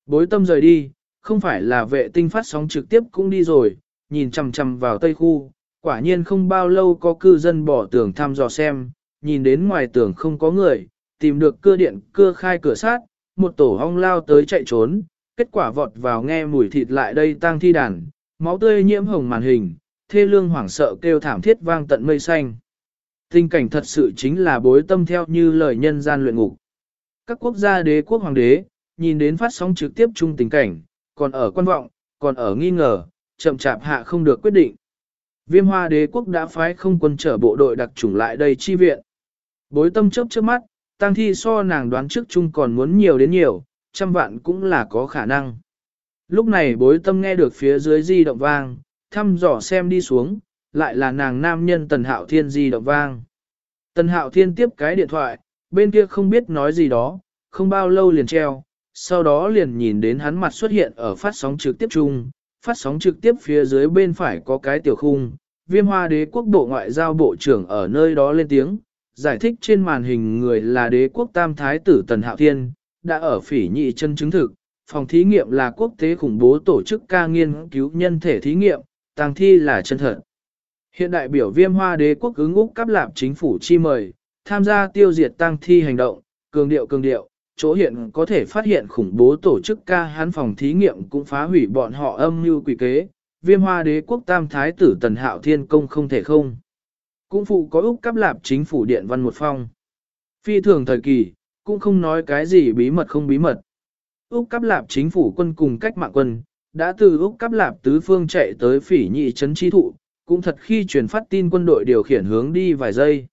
Bối tâm rời đi, không phải là vệ tinh phát sóng trực tiếp cũng đi rồi, nhìn chầm chầm vào tây khu, quả nhiên không bao lâu có cư dân bỏ tường thăm dò xem, nhìn đến ngoài tường không có người, tìm được cưa điện cưa khai cửa sát, một tổ hong lao tới chạy trốn, kết quả vọt vào nghe mùi thịt lại đây tang thi đàn, máu tươi nhiễm hồng màn hình, thê lương hoảng sợ kêu thảm thiết vang tận mây xanh. Tình cảnh thật sự chính là bối tâm theo như lời nhân gian luyện ngục. Các quốc gia đế quốc hoàng đế, nhìn đến phát sóng trực tiếp chung tình cảnh, còn ở quan vọng, còn ở nghi ngờ, chậm chạp hạ không được quyết định. Viêm hoa đế quốc đã phái không quân trở bộ đội đặc chủng lại đây chi viện. Bối tâm chớp trước mắt, tăng thi so nàng đoán trước chung còn muốn nhiều đến nhiều, trăm vạn cũng là có khả năng. Lúc này bối tâm nghe được phía dưới di động vang, thăm dò xem đi xuống, lại là nàng nam nhân Tần Hạo Thiên di động vang. Tần Hạo Thiên tiếp cái điện thoại, bên kia không biết nói gì đó, không bao lâu liền treo, sau đó liền nhìn đến hắn mặt xuất hiện ở phát sóng trực tiếp chung, phát sóng trực tiếp phía dưới bên phải có cái tiểu khung, viêm hoa đế quốc bộ ngoại giao bộ trưởng ở nơi đó lên tiếng, giải thích trên màn hình người là đế quốc tam thái tử Tần Hạo Thiên, đã ở phỉ nhị chân chứng thực, phòng thí nghiệm là quốc tế khủng bố tổ chức ca nghiên cứu nhân thể thí nghiệm, tàng thi là chân thật. Hiện đại biểu viêm hoa đế quốc ứng Úc cắp lạp chính phủ chi mời, tham gia tiêu diệt tang thi hành động, cường điệu cường điệu, chỗ hiện có thể phát hiện khủng bố tổ chức ca hán phòng thí nghiệm cũng phá hủy bọn họ âm mưu quỷ kế, viêm hoa đế quốc tam thái tử tần hạo thiên công không thể không. Cũng phụ có Úc cắp lạp chính phủ điện văn một phong. Phi thường thời kỳ, cũng không nói cái gì bí mật không bí mật. Úc cắp lạp chính phủ quân cùng cách mạng quân, đã từ Úc cắp lạp tứ phương chạy tới phỉ nhị trấn chi thụ, cũng thật khi truyền phát tin quân đội điều khiển hướng đi vài giây.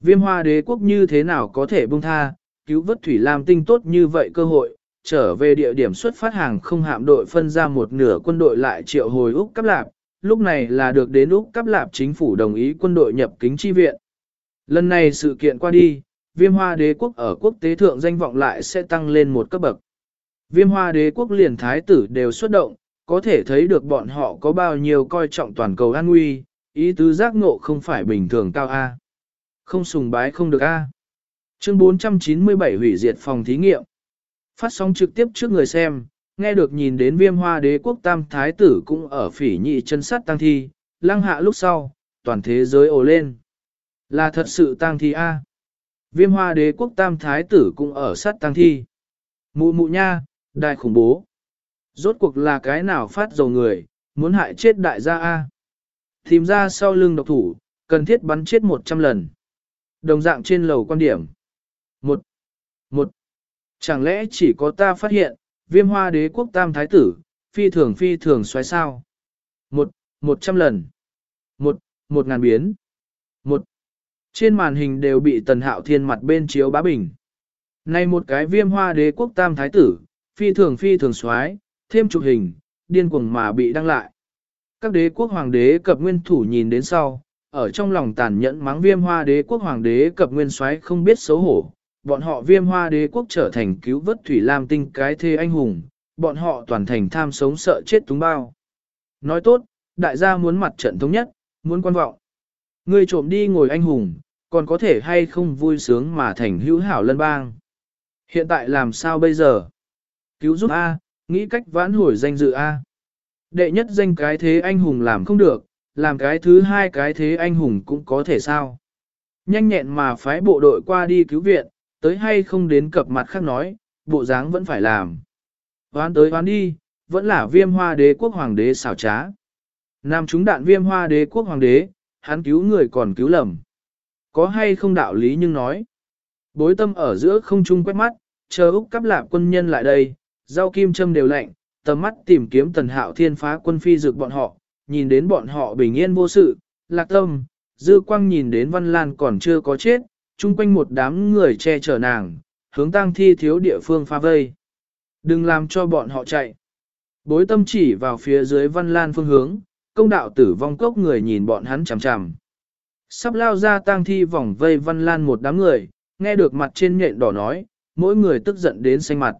Viêm hoa đế quốc như thế nào có thể buông tha, cứu vớt thủy lam tinh tốt như vậy cơ hội, trở về địa điểm xuất phát hàng không hạm đội phân ra một nửa quân đội lại triệu hồi Úc cắp lạp, lúc này là được đến Úc cắp lạp chính phủ đồng ý quân đội nhập kính chi viện. Lần này sự kiện qua đi, viêm hoa đế quốc ở quốc tế thượng danh vọng lại sẽ tăng lên một cấp bậc. Viêm hoa đế quốc liền thái tử đều xuất động, có thể thấy được bọn họ có bao nhiêu coi trọng toàn cầu an nguy, ý tứ giác ngộ không phải bình thường cao A. Không sùng bái không được A. Chương 497 hủy diệt phòng thí nghiệm. Phát sóng trực tiếp trước người xem, nghe được nhìn đến viêm hoa đế quốc tam thái tử cũng ở phỉ nhị chân sắt tăng thi, lăng hạ lúc sau, toàn thế giới ồ lên. Là thật sự tăng thi A. Viêm hoa đế quốc tam thái tử cũng ở sắt tăng thi. Mụ mụ nha, đại khủng bố. Rốt cuộc là cái nào phát dầu người, muốn hại chết đại gia A. Tìm ra sau lưng độc thủ, cần thiết bắn chết 100 lần. Đồng dạng trên lầu quan điểm. Một. Một. Chẳng lẽ chỉ có ta phát hiện, viêm hoa đế quốc tam thái tử, phi thường phi thường xoáy sao. Một. Một trăm lần. Một. Một ngàn biến. Một. Trên màn hình đều bị tần hạo thiên mặt bên chiếu bá bình. Này một cái viêm hoa đế quốc tam thái tử, phi thường phi thường xoáy, thêm chụp hình, điên cuồng mà bị đăng lại. Các đế quốc hoàng đế cập nguyên thủ nhìn đến sau, ở trong lòng tàn nhẫn mắng viêm hoa đế quốc hoàng đế cập nguyên xoáy không biết xấu hổ. Bọn họ viêm hoa đế quốc trở thành cứu vớt thủy lam tinh cái thê anh hùng, bọn họ toàn thành tham sống sợ chết túng bao. Nói tốt, đại gia muốn mặt trận thống nhất, muốn quan vọng. Người trộm đi ngồi anh hùng, còn có thể hay không vui sướng mà thành hữu hảo lân bang. Hiện tại làm sao bây giờ? Cứu giúp A, nghĩ cách vãn hồi danh dự A. Đệ nhất danh cái thế anh hùng làm không được, làm cái thứ hai cái thế anh hùng cũng có thể sao. Nhanh nhẹn mà phái bộ đội qua đi cứu viện, tới hay không đến cập mặt khác nói, bộ dáng vẫn phải làm. Hoán tới hoán đi, vẫn là viêm hoa đế quốc hoàng đế xảo trá. Nam chúng đạn viêm hoa đế quốc hoàng đế, hắn cứu người còn cứu lầm. Có hay không đạo lý nhưng nói. Bối tâm ở giữa không trung quét mắt, chờ Úc cắp lạp quân nhân lại đây, rau kim châm đều lạnh, tầm mắt tìm kiếm tần hạo thiên phá quân phi dược bọn họ, nhìn đến bọn họ bình yên vô sự, lạc tâm, dư quang nhìn đến văn lan còn chưa có chết, chung quanh một đám người che chở nàng, hướng tang thi thiếu địa phương pha vây. Đừng làm cho bọn họ chạy. Bối tâm chỉ vào phía dưới văn lan phương hướng, công đạo tử vong cốc người nhìn bọn hắn chằm chằm. Sắp lao ra tang thi vòng vây văn lan một đám người, nghe được mặt trên nhện đỏ nói, mỗi người tức giận đến xanh mặt.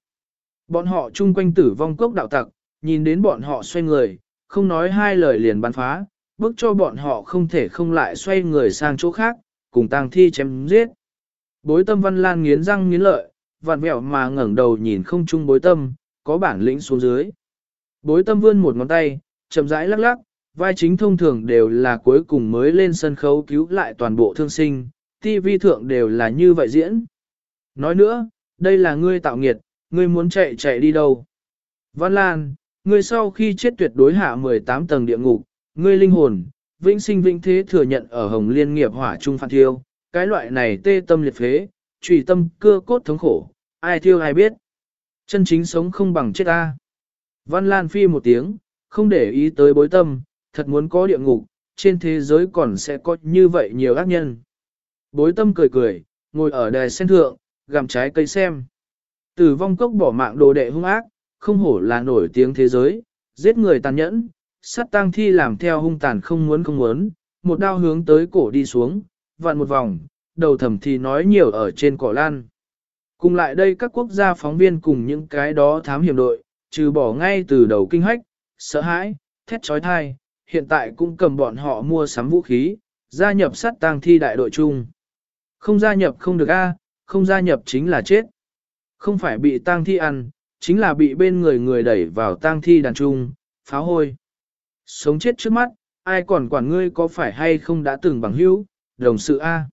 Bọn họ chung quanh tử vong cốc đạo tặc, nhìn đến bọn họ xoay người, không nói hai lời liền bắn phá, bước cho bọn họ không thể không lại xoay người sang chỗ khác, cùng tang thi chém giết. Bối tâm văn lan nghiến răng nghiến lợi, vặn vẹo mà ngẩng đầu nhìn không chung bối tâm, có bản lĩnh xuống dưới. Bối tâm vươn một ngón tay, chậm rãi lắc lắc, vai chính thông thường đều là cuối cùng mới lên sân khấu cứu lại toàn bộ thương sinh, TV thượng đều là như vậy diễn. Nói nữa, đây là ngươi tạo nghiệt, ngươi muốn chạy chạy đi đâu. Văn Lan, ngươi sau khi chết tuyệt đối hạ 18 tầng địa ngục, ngươi linh hồn, vĩnh sinh vĩnh thế thừa nhận ở Hồng Liên nghiệp hỏa trung phản thiêu, cái loại này tê tâm liệt phế, trùy tâm cưa cốt thống khổ, ai thiêu ai biết. Chân chính sống không bằng chết ta. Văn Lan phi một tiếng, không để ý tới bối tâm, thật muốn có địa ngục, trên thế giới còn sẽ có như vậy nhiều ác nhân. Bối tâm cười cười, ngồi ở đài sen thượng, gặm trái cây xem. Tử vong cốc bỏ mạng đồ đệ hung ác, không hổ là nổi tiếng thế giới, giết người tàn nhẫn, sát tang thi làm theo hung tàn không muốn không muốn, một đao hướng tới cổ đi xuống, vặn một vòng, đầu thầm thì nói nhiều ở trên cỏ lan. Cùng lại đây các quốc gia phóng viên cùng những cái đó thám hiểm đội, trừ bỏ ngay từ đầu kinh hách, sợ hãi, thét trói thai, hiện tại cũng cầm bọn họ mua sắm vũ khí, gia nhập sát tang thi đại đội chung. Không gia nhập không được a, không gia nhập chính là chết. Không phải bị tang thi ăn, chính là bị bên người người đẩy vào tang thi đàn trung, pháo hôi. Sống chết trước mắt, ai còn quản ngươi có phải hay không đã từng bằng hữu, đồng sự A.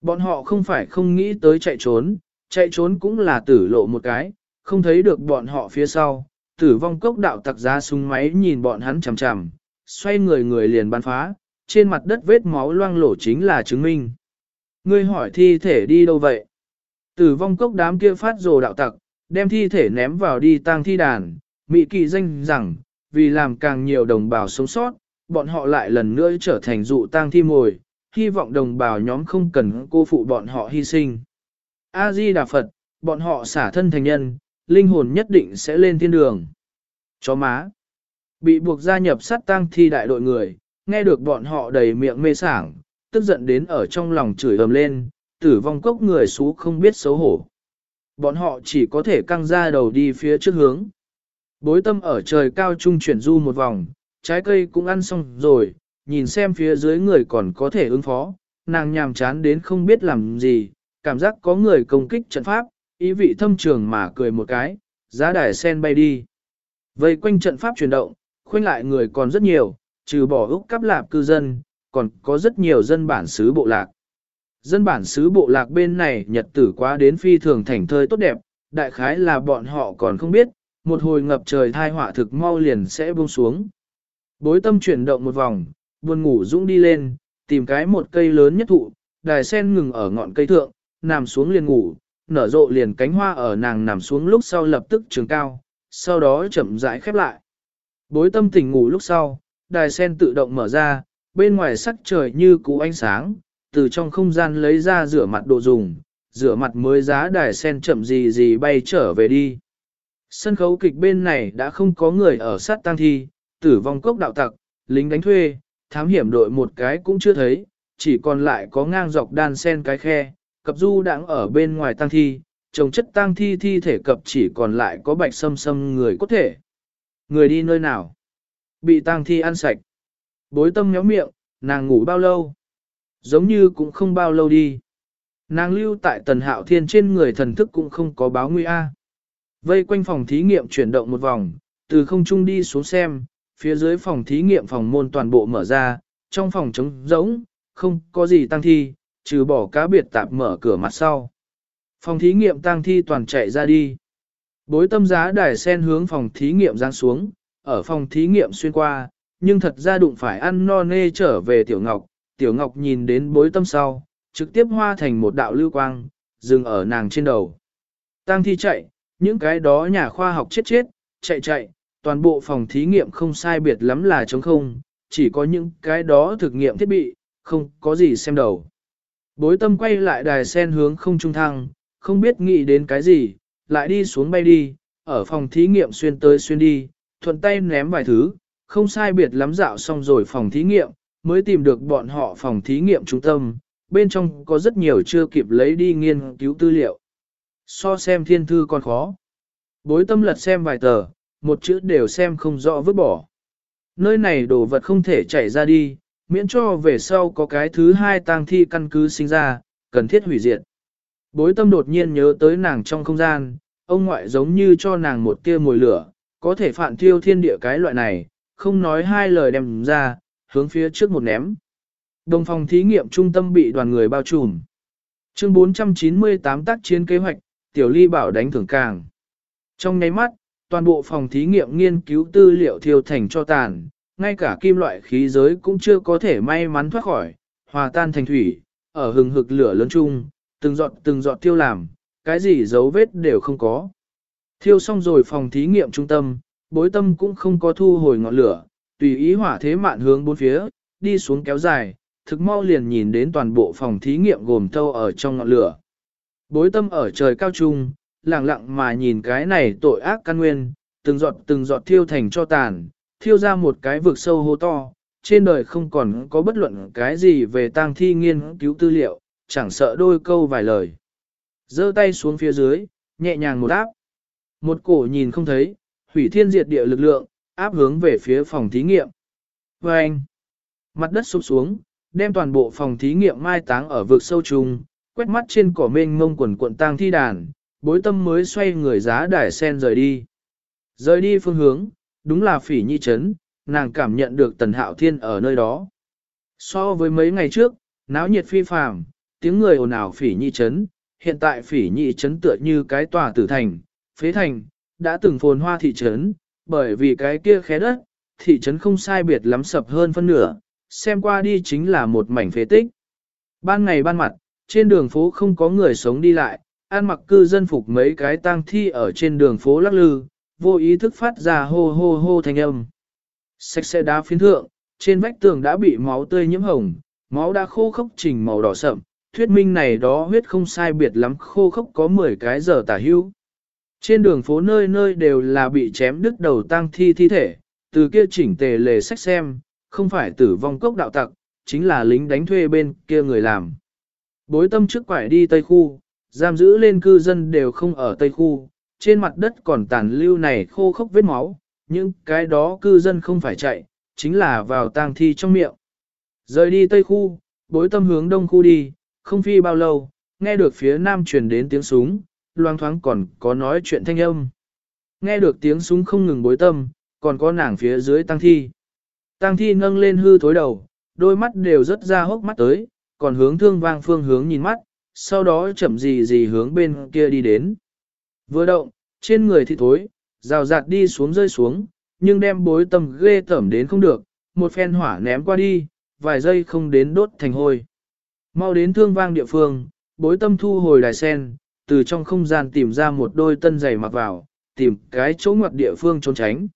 Bọn họ không phải không nghĩ tới chạy trốn, chạy trốn cũng là tử lộ một cái, không thấy được bọn họ phía sau. Tử vong cốc đạo tặc ra súng máy nhìn bọn hắn chằm chằm, xoay người người liền bắn phá, trên mặt đất vết máu loang lổ chính là chứng minh. Ngươi hỏi thi thể đi đâu vậy? Tử vong cốc đám kia phát rồ đạo tặc, đem thi thể ném vào đi tang thi đàn, mị kỳ danh rằng, vì làm càng nhiều đồng bào sống sót, bọn họ lại lần nữa trở thành dụ tang thi mồi, hy vọng đồng bào nhóm không cần cô phụ bọn họ hy sinh. A-di Đà Phật, bọn họ xả thân thành nhân, linh hồn nhất định sẽ lên thiên đường. Chó má. Bị buộc gia nhập sát tang thi đại đội người, nghe được bọn họ đầy miệng mê sảng, tức giận đến ở trong lòng chửi ầm lên, tử vong cốc người xú không biết xấu hổ. Bọn họ chỉ có thể căng ra đầu đi phía trước hướng. Bối tâm ở trời cao trung chuyển du một vòng, trái cây cũng ăn xong rồi, nhìn xem phía dưới người còn có thể ứng phó, nàng nhàm chán đến không biết làm gì, cảm giác có người công kích trận pháp, ý vị thâm trường mà cười một cái, giá đài sen bay đi. Vây quanh trận pháp chuyển động, khoanh lại người còn rất nhiều, trừ bỏ úc cắp lạp cư dân, còn có rất nhiều dân bản xứ bộ lạc. Dân bản xứ bộ lạc bên này nhật tử quá đến phi thường thành thơi tốt đẹp, đại khái là bọn họ còn không biết, một hồi ngập trời thai họa thực mau liền sẽ buông xuống. Bối tâm chuyển động một vòng, buồn ngủ dũng đi lên, tìm cái một cây lớn nhất thụ, đài sen ngừng ở ngọn cây thượng, nằm xuống liền ngủ, nở rộ liền cánh hoa ở nàng nằm xuống lúc sau lập tức trường cao, sau đó chậm rãi khép lại. Bối tâm tỉnh ngủ lúc sau, đài sen tự động mở ra, bên ngoài sắc trời như cũ ánh sáng, từ trong không gian lấy ra rửa mặt đồ dùng, rửa mặt mới giá đài sen chậm gì gì bay trở về đi. Sân khấu kịch bên này đã không có người ở sát tang thi, tử vong cốc đạo tặc, lính đánh thuê, thám hiểm đội một cái cũng chưa thấy, chỉ còn lại có ngang dọc đan sen cái khe, cập du đang ở bên ngoài tang thi, trồng chất tang thi thi thể cập chỉ còn lại có bạch sâm sâm người có thể. Người đi nơi nào? Bị tang thi ăn sạch. Bối tâm nhóm miệng, nàng ngủ bao lâu? Giống như cũng không bao lâu đi. Nàng lưu tại tần hạo thiên trên người thần thức cũng không có báo nguy a. Vây quanh phòng thí nghiệm chuyển động một vòng, từ không trung đi xuống xem, phía dưới phòng thí nghiệm phòng môn toàn bộ mở ra, trong phòng trống rỗng, không có gì tăng thi, trừ bỏ cá biệt tạp mở cửa mặt sau. Phòng thí nghiệm tăng thi toàn chạy ra đi. Bối tâm giá đài sen hướng phòng thí nghiệm giáng xuống, ở phòng thí nghiệm xuyên qua, nhưng thật ra đụng phải ăn no nê trở về Tiểu Ngọc, Tiểu Ngọc nhìn đến bối tâm sau, trực tiếp hoa thành một đạo lưu quang, dừng ở nàng trên đầu. Tăng thi chạy, những cái đó nhà khoa học chết chết, chạy chạy, toàn bộ phòng thí nghiệm không sai biệt lắm là trống không, chỉ có những cái đó thực nghiệm thiết bị, không có gì xem đầu. Bối tâm quay lại đài sen hướng không trung thăng, không biết nghĩ đến cái gì, lại đi xuống bay đi, ở phòng thí nghiệm xuyên tới xuyên đi, thuận tay ném vài thứ, không sai biệt lắm dạo xong rồi phòng thí nghiệm, mới tìm được bọn họ phòng thí nghiệm trung tâm, bên trong có rất nhiều chưa kịp lấy đi nghiên cứu tư liệu. So xem thiên thư còn khó. Bối tâm lật xem vài tờ, một chữ đều xem không rõ vứt bỏ. Nơi này đồ vật không thể chảy ra đi, miễn cho về sau có cái thứ hai tang thi căn cứ sinh ra, cần thiết hủy diệt. Bối tâm đột nhiên nhớ tới nàng trong không gian, ông ngoại giống như cho nàng một tia mồi lửa, có thể phản thiêu thiên địa cái loại này, không nói hai lời đem ra, hướng phía trước một ném. Đồng phòng thí nghiệm trung tâm bị đoàn người bao trùm. Chương 498 tác chiến kế hoạch, tiểu ly bảo đánh thưởng càng. Trong nháy mắt, toàn bộ phòng thí nghiệm nghiên cứu tư liệu thiêu thành cho tàn, ngay cả kim loại khí giới cũng chưa có thể may mắn thoát khỏi, hòa tan thành thủy, ở hừng hực lửa lớn chung, từng giọt từng giọt tiêu làm, cái gì dấu vết đều không có. Thiêu xong rồi phòng thí nghiệm trung tâm, bối tâm cũng không có thu hồi ngọn lửa, tùy ý hỏa thế mạn hướng bốn phía, đi xuống kéo dài, thực mau liền nhìn đến toàn bộ phòng thí nghiệm gồm thâu ở trong ngọn lửa. Bối tâm ở trời cao trung, lặng lặng mà nhìn cái này tội ác căn nguyên, từng giọt từng giọt thiêu thành cho tàn, thiêu ra một cái vực sâu hô to, trên đời không còn có bất luận cái gì về tang thi nghiên cứu tư liệu, chẳng sợ đôi câu vài lời. Dơ tay xuống phía dưới, nhẹ nhàng một áp. Một cổ nhìn không thấy, hủy thiên diệt địa lực lượng, áp hướng về phía phòng thí nghiệm. Và anh, mặt đất sụp xuống, đem toàn bộ phòng thí nghiệm mai táng ở vực sâu trùng, quét mắt trên cỏ mênh mông quần cuộn tang thi đàn, bối tâm mới xoay người giá đài sen rời đi. Rời đi phương hướng, đúng là phỉ nhi chấn, nàng cảm nhận được tần hạo thiên ở nơi đó. So với mấy ngày trước, náo nhiệt phi phàm, tiếng người ồn ào phỉ nhi chấn, hiện tại phỉ nhi chấn tựa như cái tòa tử thành, phế thành, đã từng phồn hoa thị trấn, bởi vì cái kia khé đất, thị trấn không sai biệt lắm sập hơn phân nửa, xem qua đi chính là một mảnh phế tích. Ban ngày ban mặt, trên đường phố không có người sống đi lại, an mặc cư dân phục mấy cái tang thi ở trên đường phố lắc lư, vô ý thức phát ra hô hô hô thanh âm. Sạch sẽ đá phiến thượng, trên vách tường đã bị máu tươi nhiễm hồng, máu đã khô khốc trình màu đỏ sậm, thuyết minh này đó huyết không sai biệt lắm khô khốc có 10 cái giờ tả hữu. Trên đường phố nơi nơi đều là bị chém đứt đầu tang thi thi thể, từ kia chỉnh tề lề sách xem, không phải tử vong cốc đạo tặc, chính là lính đánh thuê bên kia người làm. Bối tâm trước quải đi Tây Khu, giam giữ lên cư dân đều không ở Tây Khu, trên mặt đất còn tàn lưu này khô khốc vết máu, những cái đó cư dân không phải chạy, chính là vào tang thi trong miệng. Rời đi Tây Khu, bối tâm hướng Đông Khu đi, không phi bao lâu, nghe được phía Nam truyền đến tiếng súng, loang thoáng còn có nói chuyện thanh âm. Nghe được tiếng súng không ngừng bối tâm, còn có nàng phía dưới tang thi. Tang thi nâng lên hư thối đầu, đôi mắt đều rất ra hốc mắt tới, còn hướng thương vang phương hướng nhìn mắt, sau đó chậm gì gì hướng bên kia đi đến. Vừa động, trên người thì thối, rào rạt đi xuống rơi xuống, nhưng đem bối tâm ghê tẩm đến không được, một phen hỏa ném qua đi, vài giây không đến đốt thành hôi. Mau đến thương vang địa phương, bối tâm thu hồi đài sen, từ trong không gian tìm ra một đôi tân giày mặc vào, tìm cái chỗ ngoặt địa phương trốn tránh.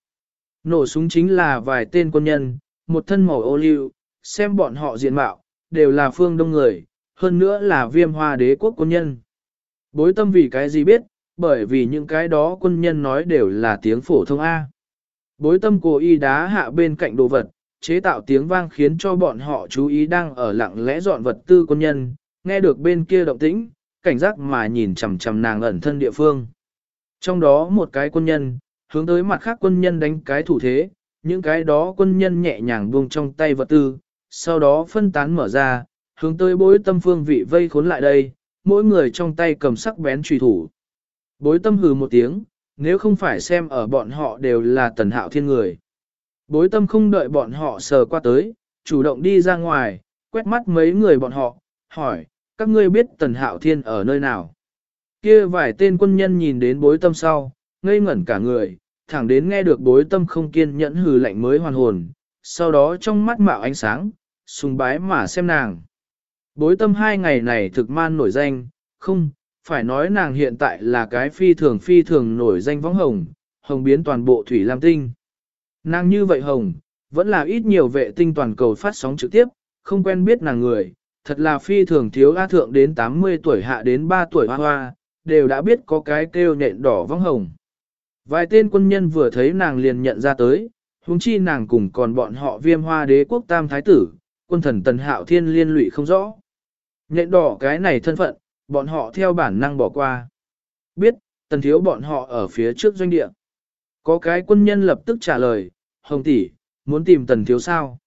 Nổ súng chính là vài tên quân nhân, một thân màu ô liu, xem bọn họ diện mạo, đều là phương đông người, hơn nữa là viêm hoa đế quốc quân nhân. Bối tâm vì cái gì biết, bởi vì những cái đó quân nhân nói đều là tiếng phổ thông A. Bối tâm cố y đá hạ bên cạnh đồ vật, chế tạo tiếng vang khiến cho bọn họ chú ý đang ở lặng lẽ dọn vật tư quân nhân, nghe được bên kia động tĩnh, cảnh giác mà nhìn chằm chằm nàng ẩn thân địa phương. Trong đó một cái quân nhân, hướng tới mặt khác quân nhân đánh cái thủ thế, những cái đó quân nhân nhẹ nhàng buông trong tay vật tư, sau đó phân tán mở ra, hướng tới bối tâm phương vị vây khốn lại đây, mỗi người trong tay cầm sắc bén trùy thủ. Bối tâm hừ một tiếng, nếu không phải xem ở bọn họ đều là tần hạo thiên người. Bối tâm không đợi bọn họ sờ qua tới, chủ động đi ra ngoài, quét mắt mấy người bọn họ, hỏi, các ngươi biết tần hạo thiên ở nơi nào. Kia vài tên quân nhân nhìn đến bối tâm sau, ngây ngẩn cả người, thẳng đến nghe được bối tâm không kiên nhẫn hừ lạnh mới hoàn hồn, sau đó trong mắt mạo ánh sáng, sùng bái mà xem nàng. Bối tâm hai ngày này thực man nổi danh, không, phải nói nàng hiện tại là cái phi thường phi thường nổi danh võng hồng, hồng biến toàn bộ thủy lam tinh. Nàng như vậy hồng, vẫn là ít nhiều vệ tinh toàn cầu phát sóng trực tiếp, không quen biết nàng người, thật là phi thường thiếu A thượng đến 80 tuổi hạ đến 3 tuổi hoa hoa, đều đã biết có cái kêu nhện đỏ vong hồng. Vài tên quân nhân vừa thấy nàng liền nhận ra tới, huống chi nàng cùng còn bọn họ viêm hoa đế quốc tam thái tử, quân thần tần hạo thiên liên lụy không rõ. Nhện đỏ cái này thân phận, bọn họ theo bản năng bỏ qua. Biết, tần thiếu bọn họ ở phía trước doanh địa. Có cái quân nhân lập tức trả lời, Hồng tỷ, muốn tìm tần thiếu sao?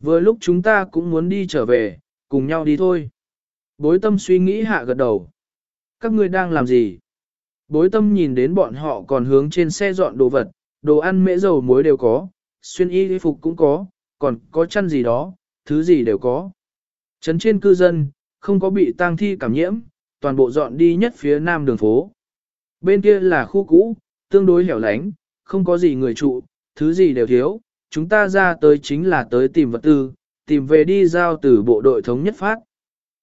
Vừa lúc chúng ta cũng muốn đi trở về, cùng nhau đi thôi. Bối tâm suy nghĩ hạ gật đầu. Các ngươi đang làm gì? Bối tâm nhìn đến bọn họ còn hướng trên xe dọn đồ vật, đồ ăn mễ dầu muối đều có, xuyên y phục cũng có, còn có chăn gì đó, thứ gì đều có. Trấn trên cư dân, không có bị tang thi cảm nhiễm, toàn bộ dọn đi nhất phía nam đường phố. Bên kia là khu cũ, tương đối hẻo lánh, không có gì người trụ, thứ gì đều thiếu, chúng ta ra tới chính là tới tìm vật tư, tìm về đi giao từ bộ đội thống nhất phát.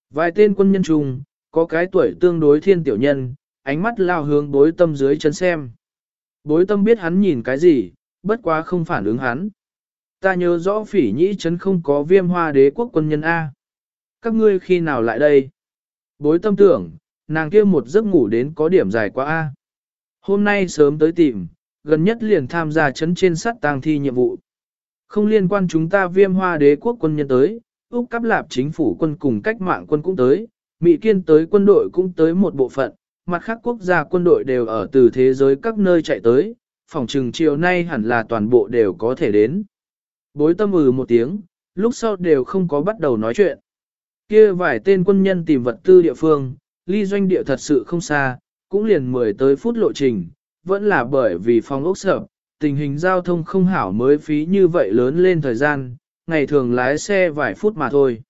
Vài tên quân nhân trùng, có cái tuổi tương đối thiên tiểu nhân, ánh mắt lao hướng bối tâm dưới chân xem. Bối tâm biết hắn nhìn cái gì, bất quá không phản ứng hắn. Ta nhớ rõ phỉ nhĩ chấn không có viêm hoa đế quốc quân nhân A. Các ngươi khi nào lại đây? Bối tâm tưởng, nàng kia một giấc ngủ đến có điểm dài quá A. Hôm nay sớm tới tìm, gần nhất liền tham gia chấn trên sắt tang thi nhiệm vụ. Không liên quan chúng ta viêm hoa đế quốc quân nhân tới, Úc Cáp Lạp chính phủ quân cùng cách mạng quân cũng tới, Mỹ Kiên tới quân đội cũng tới một bộ phận, mặt khác quốc gia quân đội đều ở từ thế giới các nơi chạy tới, phòng trừng chiều nay hẳn là toàn bộ đều có thể đến. Bối tâm ừ một tiếng, lúc sau đều không có bắt đầu nói chuyện. Kia vài tên quân nhân tìm vật tư địa phương, ly doanh địa thật sự không xa, cũng liền 10 tới phút lộ trình, vẫn là bởi vì phòng ốc sập, tình hình giao thông không hảo mới phí như vậy lớn lên thời gian, ngày thường lái xe vài phút mà thôi.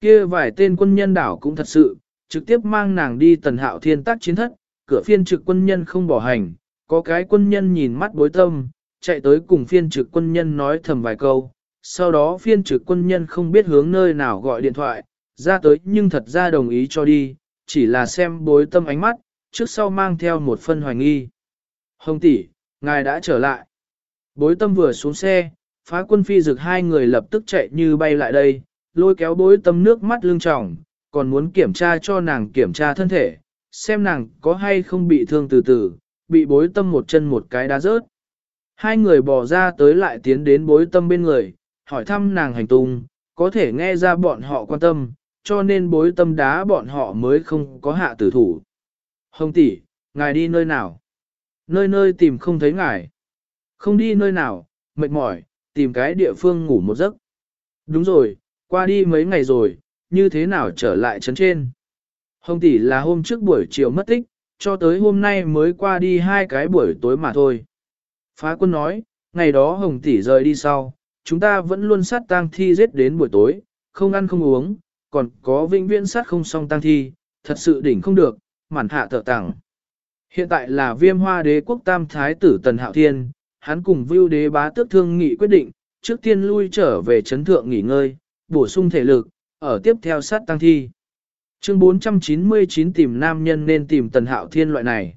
Kia vài tên quân nhân đảo cũng thật sự, trực tiếp mang nàng đi tần hạo thiên tác chiến thất, cửa phiên trực quân nhân không bỏ hành, có cái quân nhân nhìn mắt bối tâm, chạy tới cùng phiên trực quân nhân nói thầm vài câu, sau đó phiên trực quân nhân không biết hướng nơi nào gọi điện thoại, ra tới nhưng thật ra đồng ý cho đi, chỉ là xem bối tâm ánh mắt, trước sau mang theo một phân hoài nghi. Hồng tỷ, ngài đã trở lại. Bối tâm vừa xuống xe, phá quân phi dực hai người lập tức chạy như bay lại đây, lôi kéo bối tâm nước mắt lưng tròng, còn muốn kiểm tra cho nàng kiểm tra thân thể, xem nàng có hay không bị thương từ từ, bị bối tâm một chân một cái đá rớt. Hai người bỏ ra tới lại tiến đến bối tâm bên người, hỏi thăm nàng hành tung, có thể nghe ra bọn họ quan tâm, cho nên bối tâm đá bọn họ mới không có hạ tử thủ. Hồng tỷ, ngài đi nơi nào? Nơi nơi tìm không thấy ngài. Không đi nơi nào, mệt mỏi, tìm cái địa phương ngủ một giấc. Đúng rồi, qua đi mấy ngày rồi, như thế nào trở lại trấn trên. Hồng tỷ là hôm trước buổi chiều mất tích, cho tới hôm nay mới qua đi hai cái buổi tối mà thôi. Phá quân nói, ngày đó Hồng tỷ rời đi sau, chúng ta vẫn luôn sát tang thi giết đến buổi tối, không ăn không uống, còn có vĩnh viễn sát không xong tang thi, thật sự đỉnh không được, mản hạ thở tặng. Hiện tại là viêm hoa đế quốc tam thái tử Tần Hạo Thiên, hắn cùng vưu đế bá tước thương nghị quyết định, trước tiên lui trở về chấn thượng nghỉ ngơi, bổ sung thể lực, ở tiếp theo sát tăng thi. Chương 499 tìm nam nhân nên tìm Tần Hạo Thiên loại này.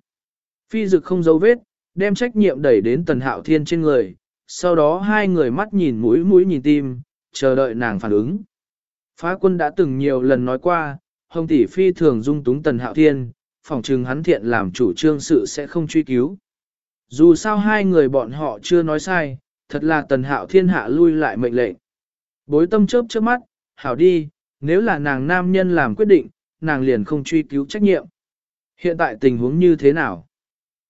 Phi dực không dấu vết, đem trách nhiệm đẩy đến Tần Hạo Thiên trên người, sau đó hai người mắt nhìn mũi mũi nhìn tim, chờ đợi nàng phản ứng. Phá quân đã từng nhiều lần nói qua, Hồng Tỷ Phi thường dung túng Tần Hạo Thiên, phòng trừng hắn thiện làm chủ trương sự sẽ không truy cứu. Dù sao hai người bọn họ chưa nói sai, thật là Tần Hạo Thiên hạ lui lại mệnh lệnh. Bối tâm chớp chớp mắt, hảo đi, nếu là nàng nam nhân làm quyết định, nàng liền không truy cứu trách nhiệm. Hiện tại tình huống như thế nào?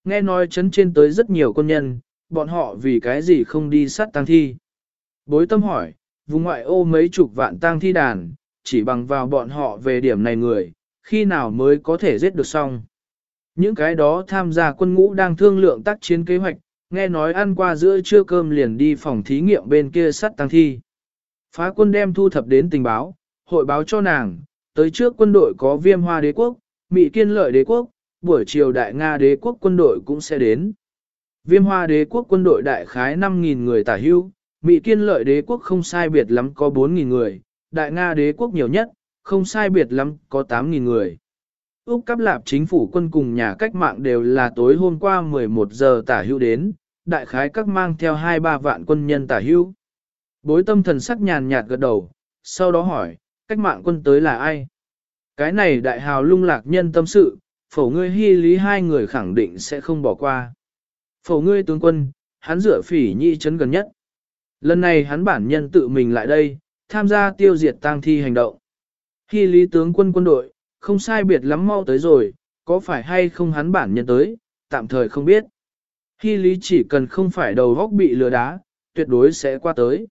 Nghe nói chấn trên tới rất nhiều quân nhân, bọn họ vì cái gì không đi sát tang thi? Bối tâm hỏi, vùng ngoại ô mấy chục vạn tang thi đàn, chỉ bằng vào bọn họ về điểm này người, khi nào mới có thể giết được xong? Những cái đó tham gia quân ngũ đang thương lượng tác chiến kế hoạch, nghe nói ăn qua giữa trưa cơm liền đi phòng thí nghiệm bên kia sát tăng thi. Phá quân đem thu thập đến tình báo, hội báo cho nàng, tới trước quân đội có viêm hoa đế quốc, Mỹ kiên lợi đế quốc, buổi chiều đại Nga đế quốc quân đội cũng sẽ đến. Viêm hoa đế quốc quân đội đại khái 5.000 người tả hưu, Mỹ kiên lợi đế quốc không sai biệt lắm có 4.000 người, đại Nga đế quốc nhiều nhất, không sai biệt lắm có 8.000 người. Úc Cáp Lạp chính phủ quân cùng nhà cách mạng đều là tối hôm qua 11 giờ tả hưu đến, đại khái các mang theo 2-3 vạn quân nhân tả hưu. Bối tâm thần sắc nhàn nhạt gật đầu, sau đó hỏi, cách mạng quân tới là ai? Cái này đại hào lung lạc nhân tâm sự, phổ ngươi hy lý hai người khẳng định sẽ không bỏ qua. Phổ ngươi tướng quân, hắn rửa phỉ nhi chấn gần nhất. Lần này hắn bản nhân tự mình lại đây, tham gia tiêu diệt tang thi hành động. Hy lý tướng quân quân đội, không sai biệt lắm mau tới rồi, có phải hay không hắn bản nhân tới, tạm thời không biết. Hy lý chỉ cần không phải đầu góc bị lừa đá, tuyệt đối sẽ qua tới.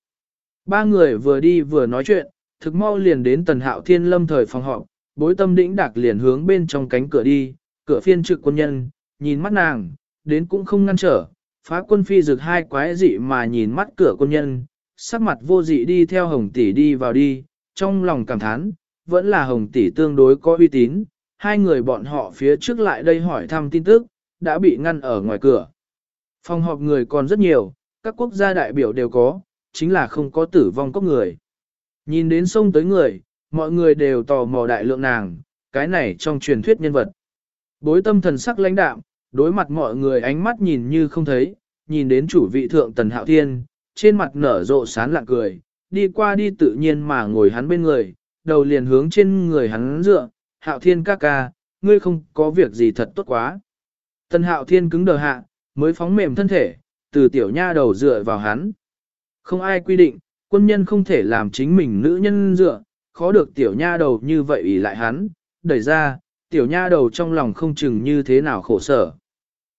Ba người vừa đi vừa nói chuyện, thực mau liền đến tần hạo thiên lâm thời phòng họp, bối tâm đĩnh đạc liền hướng bên trong cánh cửa đi, cửa phiên trực quân nhân, nhìn mắt nàng, đến cũng không ngăn trở, phá quân phi rực hai quái dị mà nhìn mắt cửa quân nhân, sắc mặt vô dị đi theo hồng tỷ đi vào đi, trong lòng cảm thán, vẫn là hồng tỷ tương đối có uy tín, hai người bọn họ phía trước lại đây hỏi thăm tin tức, đã bị ngăn ở ngoài cửa. Phòng họp người còn rất nhiều, các quốc gia đại biểu đều có, chính là không có tử vong có người. Nhìn đến sông tới người, mọi người đều tò mò đại lượng nàng, cái này trong truyền thuyết nhân vật. Bối tâm thần sắc lãnh đạm, đối mặt mọi người ánh mắt nhìn như không thấy, nhìn đến chủ vị thượng tần hạo thiên, trên mặt nở rộ sán lạng cười, đi qua đi tự nhiên mà ngồi hắn bên người, đầu liền hướng trên người hắn dựa, hạo thiên ca ca, ngươi không có việc gì thật tốt quá. Tần hạo thiên cứng đờ hạ, mới phóng mềm thân thể, từ tiểu nha đầu dựa vào hắn. Không ai quy định, quân nhân không thể làm chính mình nữ nhân dựa, khó được tiểu nha đầu như vậy ủy lại hắn, đẩy ra, tiểu nha đầu trong lòng không chừng như thế nào khổ sở.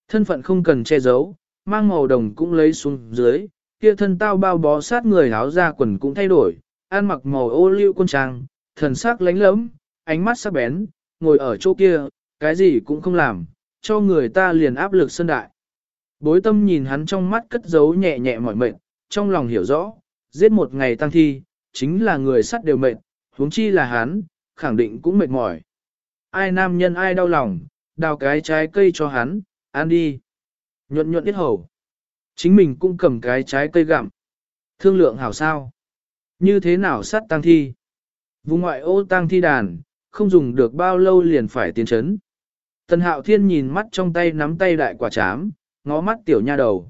Thân phận không cần che giấu, mang màu đồng cũng lấy xuống dưới, kia thân tao bao bó sát người áo ra quần cũng thay đổi, ăn mặc màu ô liu quân trang, thần sắc lánh lẫm, ánh mắt sắc bén, ngồi ở chỗ kia, cái gì cũng không làm, cho người ta liền áp lực sân đại. Bối tâm nhìn hắn trong mắt cất giấu nhẹ nhẹ mỏi mệt, trong lòng hiểu rõ, giết một ngày tăng thi, chính là người sắt đều mệt, huống chi là hắn, khẳng định cũng mệt mỏi. Ai nam nhân ai đau lòng, đào cái trái cây cho hắn, ăn đi. Nhuận nhuận ít hầu. Chính mình cũng cầm cái trái cây gặm. Thương lượng hảo sao. Như thế nào sát tăng thi? Vùng ngoại ô tăng thi đàn, không dùng được bao lâu liền phải tiến chấn. Tần hạo thiên nhìn mắt trong tay nắm tay đại quả chám, ngó mắt tiểu nha đầu.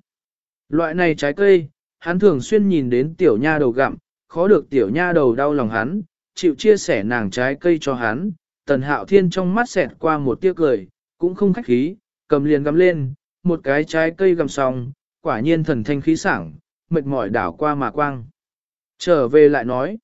Loại này trái cây, hắn thường xuyên nhìn đến tiểu nha đầu gặm, khó được tiểu nha đầu đau lòng hắn, chịu chia sẻ nàng trái cây cho hắn. Tần hạo thiên trong mắt xẹt qua một tiếc cười, cũng không khách khí, cầm liền gắm lên, một cái trái cây gầm xong, quả nhiên thần thanh khí sảng, mệt mỏi đảo qua mà quang. Trở về lại nói,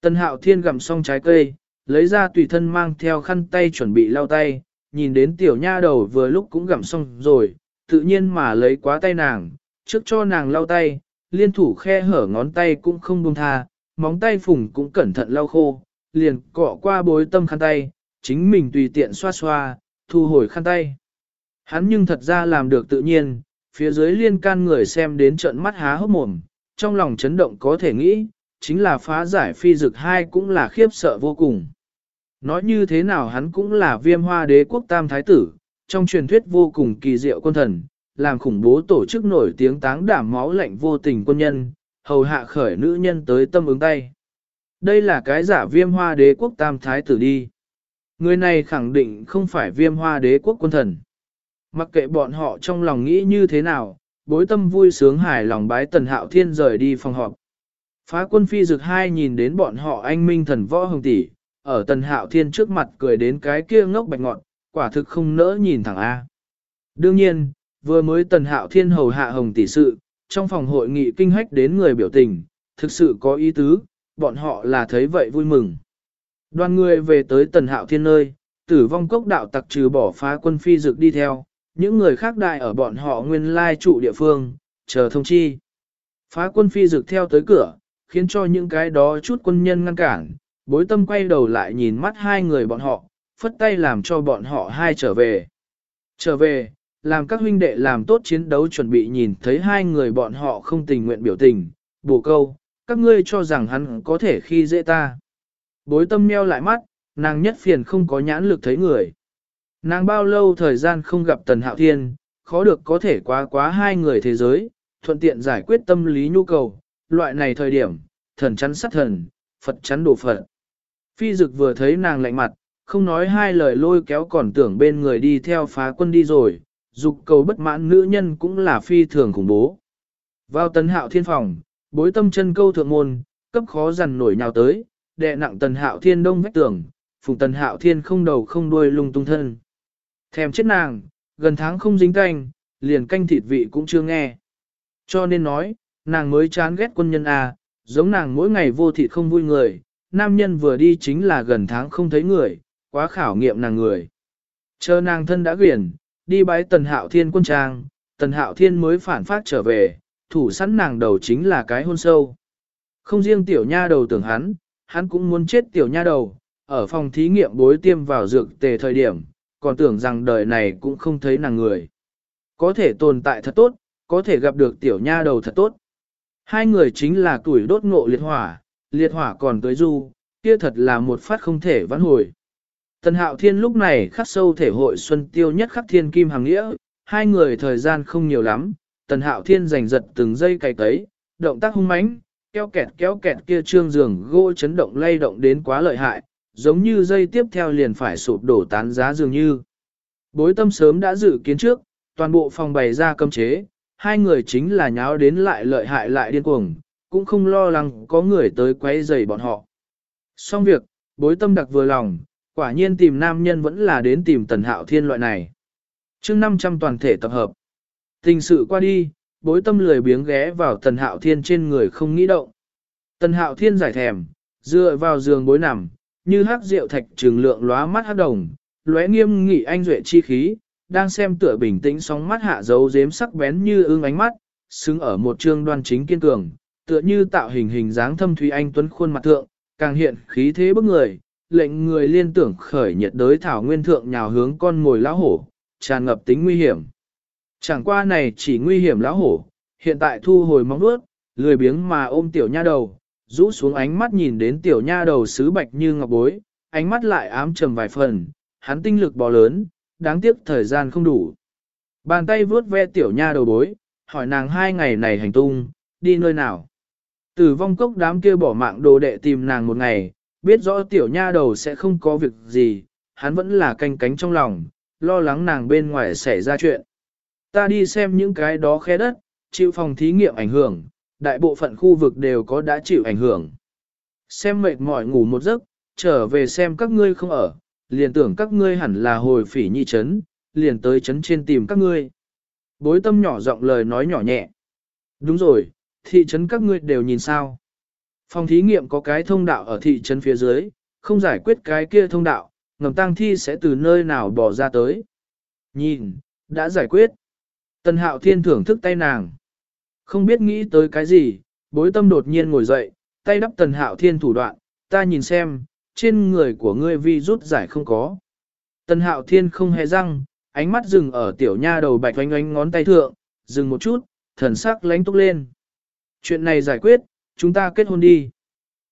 tần hạo thiên gầm xong trái cây, lấy ra tùy thân mang theo khăn tay chuẩn bị lau tay, nhìn đến tiểu nha đầu vừa lúc cũng gặm xong rồi, tự nhiên mà lấy quá tay nàng, trước cho nàng lau tay, liên thủ khe hở ngón tay cũng không buông tha, móng tay phùng cũng cẩn thận lau khô, liền cọ qua bối tâm khăn tay, chính mình tùy tiện xoa xoa, thu hồi khăn tay. Hắn nhưng thật ra làm được tự nhiên, phía dưới liên can người xem đến trận mắt há hốc mồm, trong lòng chấn động có thể nghĩ, chính là phá giải phi dực hai cũng là khiếp sợ vô cùng. Nói như thế nào hắn cũng là viêm hoa đế quốc tam thái tử, trong truyền thuyết vô cùng kỳ diệu quân thần, làm khủng bố tổ chức nổi tiếng táng đảm máu lạnh vô tình quân nhân, hầu hạ khởi nữ nhân tới tâm ứng tay. Đây là cái giả viêm hoa đế quốc tam thái tử đi. Người này khẳng định không phải viêm hoa đế quốc quân thần. Mặc kệ bọn họ trong lòng nghĩ như thế nào, bối tâm vui sướng hài lòng bái tần hạo thiên rời đi phòng họp. Phá quân phi dực hai nhìn đến bọn họ anh minh thần võ hồng tỷ, ở tần hạo thiên trước mặt cười đến cái kia ngốc bạch ngọn, quả thực không nỡ nhìn thẳng A. Đương nhiên, vừa mới tần hạo thiên hầu hạ hồng tỷ sự, trong phòng hội nghị kinh hách đến người biểu tình, thực sự có ý tứ, bọn họ là thấy vậy vui mừng. Đoàn người về tới tần hạo thiên nơi, tử vong cốc đạo tặc trừ bỏ phá quân phi dực đi theo, những người khác đại ở bọn họ nguyên lai trụ địa phương, chờ thông chi. Phá quân phi dực theo tới cửa, khiến cho những cái đó chút quân nhân ngăn cản, bối tâm quay đầu lại nhìn mắt hai người bọn họ, phất tay làm cho bọn họ hai trở về. Trở về, làm các huynh đệ làm tốt chiến đấu chuẩn bị nhìn thấy hai người bọn họ không tình nguyện biểu tình, bổ câu, các ngươi cho rằng hắn có thể khi dễ ta. Bối tâm meo lại mắt, nàng nhất phiền không có nhãn lực thấy người. Nàng bao lâu thời gian không gặp Tần Hạo Thiên, khó được có thể quá quá hai người thế giới, thuận tiện giải quyết tâm lý nhu cầu, loại này thời điểm, thần chắn sát thần, Phật chắn đổ Phật. Phi dực vừa thấy nàng lạnh mặt, không nói hai lời lôi kéo còn tưởng bên người đi theo phá quân đi rồi, dục cầu bất mãn nữ nhân cũng là phi thường khủng bố. Vào tần hạo thiên phòng, bối tâm chân câu thượng môn, cấp khó dằn nổi nhào tới, đè nặng tần hạo thiên đông vách tường, phùng tần hạo thiên không đầu không đuôi lung tung thân. Thèm chết nàng, gần tháng không dính canh, liền canh thịt vị cũng chưa nghe. Cho nên nói, nàng mới chán ghét quân nhân à, giống nàng mỗi ngày vô thịt không vui người, nam nhân vừa đi chính là gần tháng không thấy người, quá khảo nghiệm nàng người. Chờ nàng thân đã quyển, đi bái tần hạo thiên quân trang, tần hạo thiên mới phản phát trở về, thủ sẵn nàng đầu chính là cái hôn sâu. Không riêng tiểu nha đầu tưởng hắn, hắn cũng muốn chết tiểu nha đầu, ở phòng thí nghiệm bối tiêm vào dược tề thời điểm, còn tưởng rằng đời này cũng không thấy nàng người. Có thể tồn tại thật tốt, có thể gặp được tiểu nha đầu thật tốt. Hai người chính là tuổi đốt ngộ liệt hỏa, liệt hỏa còn tới du, kia thật là một phát không thể vãn hồi. Tần hạo thiên lúc này khắc sâu thể hội xuân tiêu nhất khắc thiên kim hàng nghĩa, hai người thời gian không nhiều lắm, tần hạo thiên giành giật từng giây cày cấy, động tác hung mãnh, kéo kẹt kéo kẹt kia trương giường gỗ chấn động lay động đến quá lợi hại, giống như dây tiếp theo liền phải sụp đổ tán giá dường như. Bối tâm sớm đã dự kiến trước, toàn bộ phòng bày ra cấm chế, hai người chính là nháo đến lại lợi hại lại điên cuồng, cũng không lo lắng có người tới quấy rầy bọn họ. Xong việc, bối tâm đặc vừa lòng, quả nhiên tìm nam nhân vẫn là đến tìm tần hạo thiên loại này. chương 500 toàn thể tập hợp. Tình sự qua đi, bối tâm lười biếng ghé vào tần hạo thiên trên người không nghĩ động. Tần hạo thiên giải thèm, dựa vào giường bối nằm, như hát rượu thạch trừng lượng lóa mắt hát đồng, lóe nghiêm nghị anh duệ chi khí, đang xem tựa bình tĩnh sóng mắt hạ dấu dếm sắc bén như ương ánh mắt, xứng ở một trương đoan chính kiên cường, tựa như tạo hình hình dáng thâm thúy anh tuấn khuôn mặt thượng, càng hiện khí thế bức người, lệnh người liên tưởng khởi nhiệt đới thảo nguyên thượng nhào hướng con ngồi lão hổ, tràn ngập tính nguy hiểm. Chẳng qua này chỉ nguy hiểm lão hổ, hiện tại thu hồi móng nuốt, lười biếng mà ôm tiểu nha đầu, rũ xuống ánh mắt nhìn đến tiểu nha đầu sứ bạch như ngọc bối, ánh mắt lại ám trầm vài phần, hắn tinh lực bò lớn, đáng tiếc thời gian không đủ. Bàn tay vuốt ve tiểu nha đầu bối, hỏi nàng hai ngày này hành tung, đi nơi nào. Tử vong cốc đám kia bỏ mạng đồ đệ tìm nàng một ngày, biết rõ tiểu nha đầu sẽ không có việc gì, hắn vẫn là canh cánh trong lòng, lo lắng nàng bên ngoài xảy ra chuyện. Ta đi xem những cái đó khe đất, chịu phòng thí nghiệm ảnh hưởng, đại bộ phận khu vực đều có đã chịu ảnh hưởng. Xem mệt mỏi ngủ một giấc, trở về xem các ngươi không ở, liền tưởng các ngươi hẳn là hồi phỉ nhi chấn, liền tới chấn trên tìm các ngươi. Bối tâm nhỏ giọng lời nói nhỏ nhẹ. Đúng rồi, thị trấn các ngươi đều nhìn sao. Phòng thí nghiệm có cái thông đạo ở thị trấn phía dưới, không giải quyết cái kia thông đạo, ngầm tăng thi sẽ từ nơi nào bỏ ra tới. Nhìn, đã giải quyết. Tần hạo thiên thưởng thức tay nàng. Không biết nghĩ tới cái gì, bối tâm đột nhiên ngồi dậy, tay đắp tần hạo thiên thủ đoạn, ta nhìn xem, trên người của ngươi vi rút giải không có. Tần hạo thiên không hề răng, ánh mắt dừng ở tiểu nha đầu bạch oanh oanh ngón tay thượng, dừng một chút, thần sắc lánh túc lên. Chuyện này giải quyết, chúng ta kết hôn đi.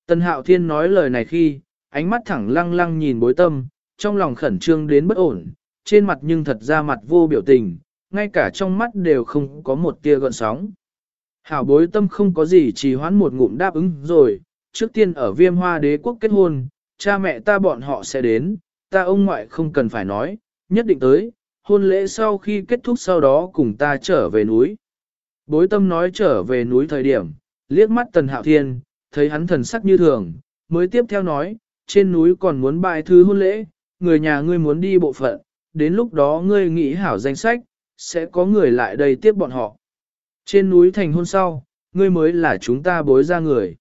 Tần hạo thiên nói lời này khi, ánh mắt thẳng lăng lăng nhìn bối tâm, trong lòng khẩn trương đến bất ổn, trên mặt nhưng thật ra mặt vô biểu tình, ngay cả trong mắt đều không có một tia gợn sóng. Hảo bối tâm không có gì chỉ hoãn một ngụm đáp ứng rồi, trước tiên ở viêm hoa đế quốc kết hôn, cha mẹ ta bọn họ sẽ đến, ta ông ngoại không cần phải nói, nhất định tới, hôn lễ sau khi kết thúc sau đó cùng ta trở về núi. Bối tâm nói trở về núi thời điểm, liếc mắt tần hạo thiên, thấy hắn thần sắc như thường, mới tiếp theo nói, trên núi còn muốn bài thứ hôn lễ, người nhà ngươi muốn đi bộ phận, đến lúc đó ngươi nghĩ hảo danh sách, sẽ có người lại đây tiếp bọn họ. Trên núi thành hôn sau, ngươi mới là chúng ta bối ra người.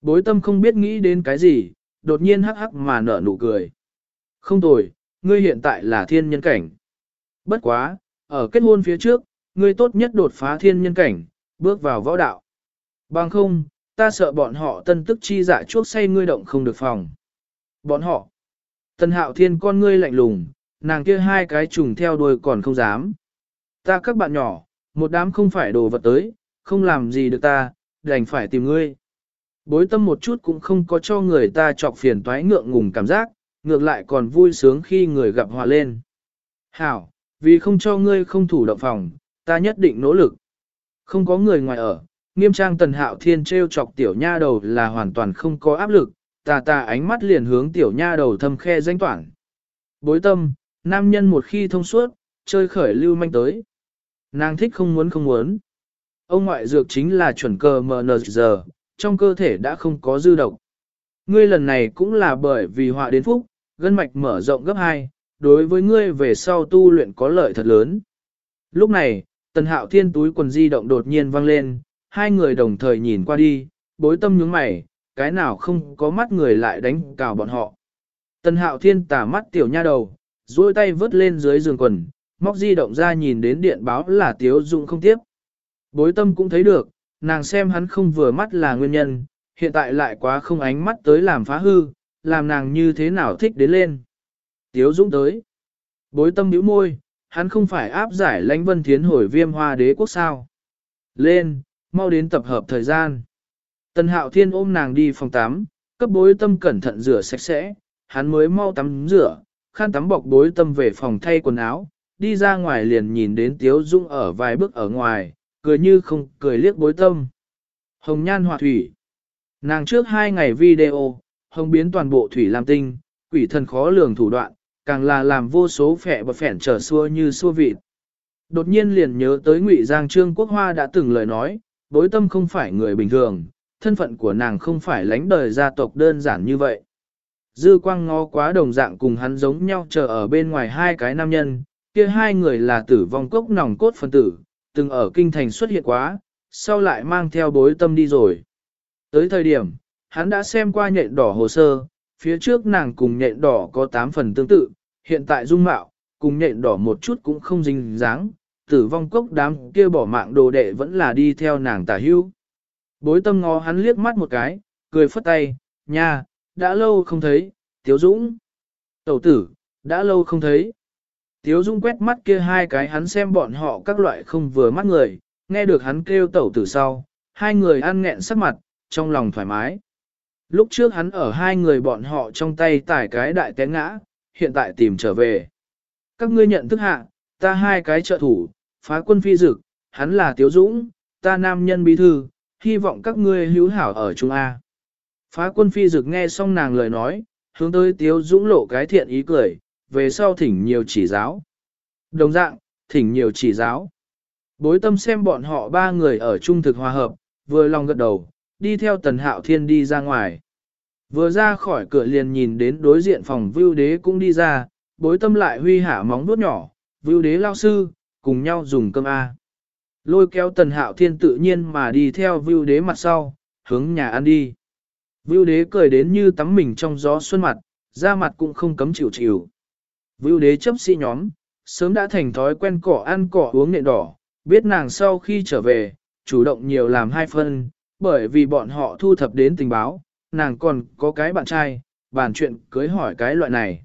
Bối tâm không biết nghĩ đến cái gì, đột nhiên hắc hắc mà nở nụ cười. Không tồi, ngươi hiện tại là thiên nhân cảnh. Bất quá, ở kết hôn phía trước, ngươi tốt nhất đột phá thiên nhân cảnh, bước vào võ đạo. Bằng không, ta sợ bọn họ tân tức chi dạ chuốc say ngươi động không được phòng. Bọn họ, tân hạo thiên con ngươi lạnh lùng, nàng kia hai cái trùng theo đuôi còn không dám. Ta các bạn nhỏ, một đám không phải đồ vật tới, không làm gì được ta, đành phải tìm ngươi. Bối tâm một chút cũng không có cho người ta chọc phiền toái ngượng ngùng cảm giác, ngược lại còn vui sướng khi người gặp họa lên. Hảo, vì không cho ngươi không thủ động phòng, ta nhất định nỗ lực. Không có người ngoài ở, nghiêm trang tần hạo thiên treo chọc tiểu nha đầu là hoàn toàn không có áp lực, tà tà ánh mắt liền hướng tiểu nha đầu thâm khe danh toản. Bối tâm, nam nhân một khi thông suốt, chơi khởi lưu manh tới. Nàng thích không muốn không muốn. Ông ngoại dược chính là chuẩn cờ MNZ, trong cơ thể đã không có dư độc. Ngươi lần này cũng là bởi vì họa đến phúc, gân mạch mở rộng gấp 2, đối với ngươi về sau tu luyện có lợi thật lớn. Lúc này, tần hạo thiên túi quần di động đột nhiên vang lên, hai người đồng thời nhìn qua đi, bối tâm nhướng mày, cái nào không có mắt người lại đánh cào bọn họ. Tần hạo thiên tả mắt tiểu nha đầu, duỗi tay vớt lên dưới giường quần, móc di động ra nhìn đến điện báo là tiếu dụng không tiếp. Bối tâm cũng thấy được, nàng xem hắn không vừa mắt là nguyên nhân, hiện tại lại quá không ánh mắt tới làm phá hư, làm nàng như thế nào thích đến lên. Tiếu dũng tới. Bối tâm nhíu môi, hắn không phải áp giải lãnh vân thiến hồi viêm hoa đế quốc sao. Lên, mau đến tập hợp thời gian. Tần hạo thiên ôm nàng đi phòng tắm, cấp bối tâm cẩn thận rửa sạch sẽ, hắn mới mau tắm rửa, khăn tắm bọc bối tâm về phòng thay quần áo, đi ra ngoài liền nhìn đến Tiếu Dung ở vài bước ở ngoài, cười như không cười liếc bối tâm. Hồng nhan hòa thủy. Nàng trước hai ngày video, hồng biến toàn bộ thủy làm tinh, quỷ thần khó lường thủ đoạn, càng là làm vô số phẻ và phẻn trở xua như xua vịt. Đột nhiên liền nhớ tới Ngụy Giang Trương Quốc Hoa đã từng lời nói, bối tâm không phải người bình thường, thân phận của nàng không phải lãnh đời gia tộc đơn giản như vậy. Dư quang ngó quá đồng dạng cùng hắn giống nhau chờ ở bên ngoài hai cái nam nhân, kia hai người là tử vong cốc nòng cốt phân tử, từng ở kinh thành xuất hiện quá, sau lại mang theo bối tâm đi rồi. Tới thời điểm, hắn đã xem qua nhện đỏ hồ sơ, phía trước nàng cùng nhện đỏ có 8 phần tương tự, hiện tại dung mạo, cùng nhện đỏ một chút cũng không dính dáng, tử vong cốc đám kia bỏ mạng đồ đệ vẫn là đi theo nàng tả hưu. Bối tâm ngó hắn liếc mắt một cái, cười phất tay, nha, đã lâu không thấy, Tiếu Dũng. Tẩu tử, đã lâu không thấy. Tiếu Dũng quét mắt kia hai cái hắn xem bọn họ các loại không vừa mắt người, nghe được hắn kêu tẩu tử sau, hai người ăn nghẹn sắc mặt, trong lòng thoải mái. Lúc trước hắn ở hai người bọn họ trong tay tải cái đại té ngã, hiện tại tìm trở về. Các ngươi nhận thức hạ, ta hai cái trợ thủ, phá quân phi dực, hắn là Tiếu Dũng, ta nam nhân bí thư, hy vọng các ngươi hữu hảo ở Trung A. Phá quân phi dực nghe xong nàng lời nói, hướng tới Tiếu Dũng lộ cái thiện ý cười, về sau thỉnh nhiều chỉ giáo. Đồng dạng, thỉnh nhiều chỉ giáo. Bối tâm xem bọn họ ba người ở trung thực hòa hợp, vừa lòng gật đầu, đi theo tần hạo thiên đi ra ngoài. Vừa ra khỏi cửa liền nhìn đến đối diện phòng vưu đế cũng đi ra, bối tâm lại huy hạ móng vuốt nhỏ, vưu đế lao sư, cùng nhau dùng cơm A. Lôi kéo tần hạo thiên tự nhiên mà đi theo vưu đế mặt sau, hướng nhà ăn đi. Vưu đế cười đến như tắm mình trong gió xuân mặt, da mặt cũng không cấm chịu chịu. Vưu đế chấp sĩ nhóm, sớm đã thành thói quen cỏ ăn cỏ uống nệ đỏ, biết nàng sau khi trở về, chủ động nhiều làm hai phân, bởi vì bọn họ thu thập đến tình báo, nàng còn có cái bạn trai, bàn chuyện cưới hỏi cái loại này.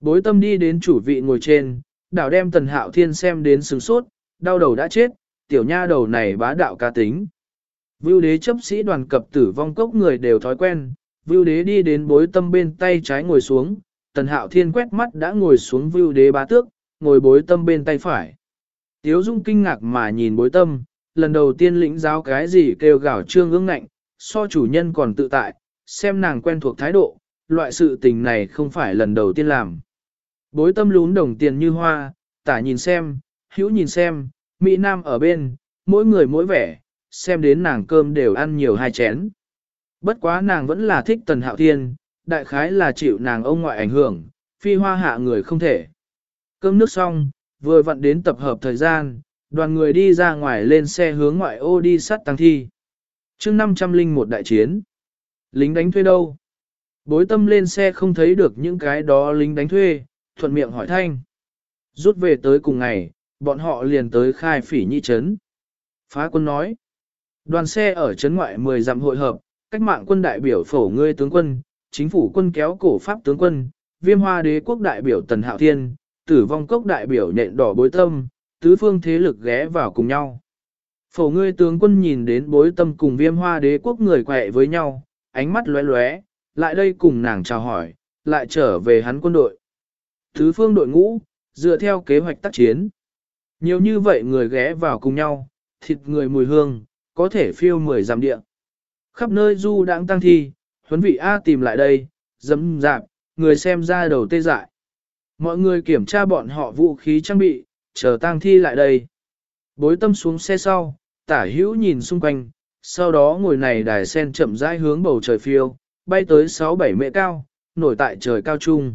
Bối tâm đi đến chủ vị ngồi trên, đảo đem tần hạo thiên xem đến sừng sốt, đau đầu đã chết, tiểu nha đầu này bá đạo ca tính. Vưu đế chấp sĩ đoàn cập tử vong cốc người đều thói quen, vưu đế đi đến bối tâm bên tay trái ngồi xuống, tần hạo thiên quét mắt đã ngồi xuống vưu đế bá tước, ngồi bối tâm bên tay phải. Tiếu dung kinh ngạc mà nhìn bối tâm, lần đầu tiên lĩnh giáo cái gì kêu gào trương ương ngạnh, so chủ nhân còn tự tại, xem nàng quen thuộc thái độ, loại sự tình này không phải lần đầu tiên làm. Bối tâm lún đồng tiền như hoa, tả nhìn xem, hữu nhìn xem, Mỹ Nam ở bên, mỗi người mỗi vẻ, xem đến nàng cơm đều ăn nhiều hai chén. Bất quá nàng vẫn là thích tần hạo thiên, đại khái là chịu nàng ông ngoại ảnh hưởng, phi hoa hạ người không thể. Cơm nước xong, vừa vặn đến tập hợp thời gian, đoàn người đi ra ngoài lên xe hướng ngoại ô đi sát tăng thi. chương 500 linh một đại chiến. Lính đánh thuê đâu? Bối tâm lên xe không thấy được những cái đó lính đánh thuê, thuận miệng hỏi thanh. Rút về tới cùng ngày, bọn họ liền tới khai phỉ nhi trấn. Phá quân nói. Đoàn xe ở trấn ngoại 10 dặm hội hợp, cách mạng quân đại biểu phổ ngươi tướng quân, chính phủ quân kéo cổ pháp tướng quân, viêm hoa đế quốc đại biểu tần hạo thiên, tử vong cốc đại biểu nện đỏ bối tâm, tứ phương thế lực ghé vào cùng nhau. Phổ ngươi tướng quân nhìn đến bối tâm cùng viêm hoa đế quốc người quẹ với nhau, ánh mắt lóe lóe, lại đây cùng nàng chào hỏi, lại trở về hắn quân đội. Tứ phương đội ngũ, dựa theo kế hoạch tác chiến. Nhiều như vậy người ghé vào cùng nhau, thịt người mùi hương, có thể phiêu mười dặm địa. Khắp nơi du đang tăng thi, huấn vị A tìm lại đây, dẫm dạp, người xem ra đầu tê dại. Mọi người kiểm tra bọn họ vũ khí trang bị, chờ tăng thi lại đây. Bối tâm xuống xe sau, tả hữu nhìn xung quanh, sau đó ngồi này đài sen chậm rãi hướng bầu trời phiêu, bay tới 6-7 mệ cao, nổi tại trời cao trung.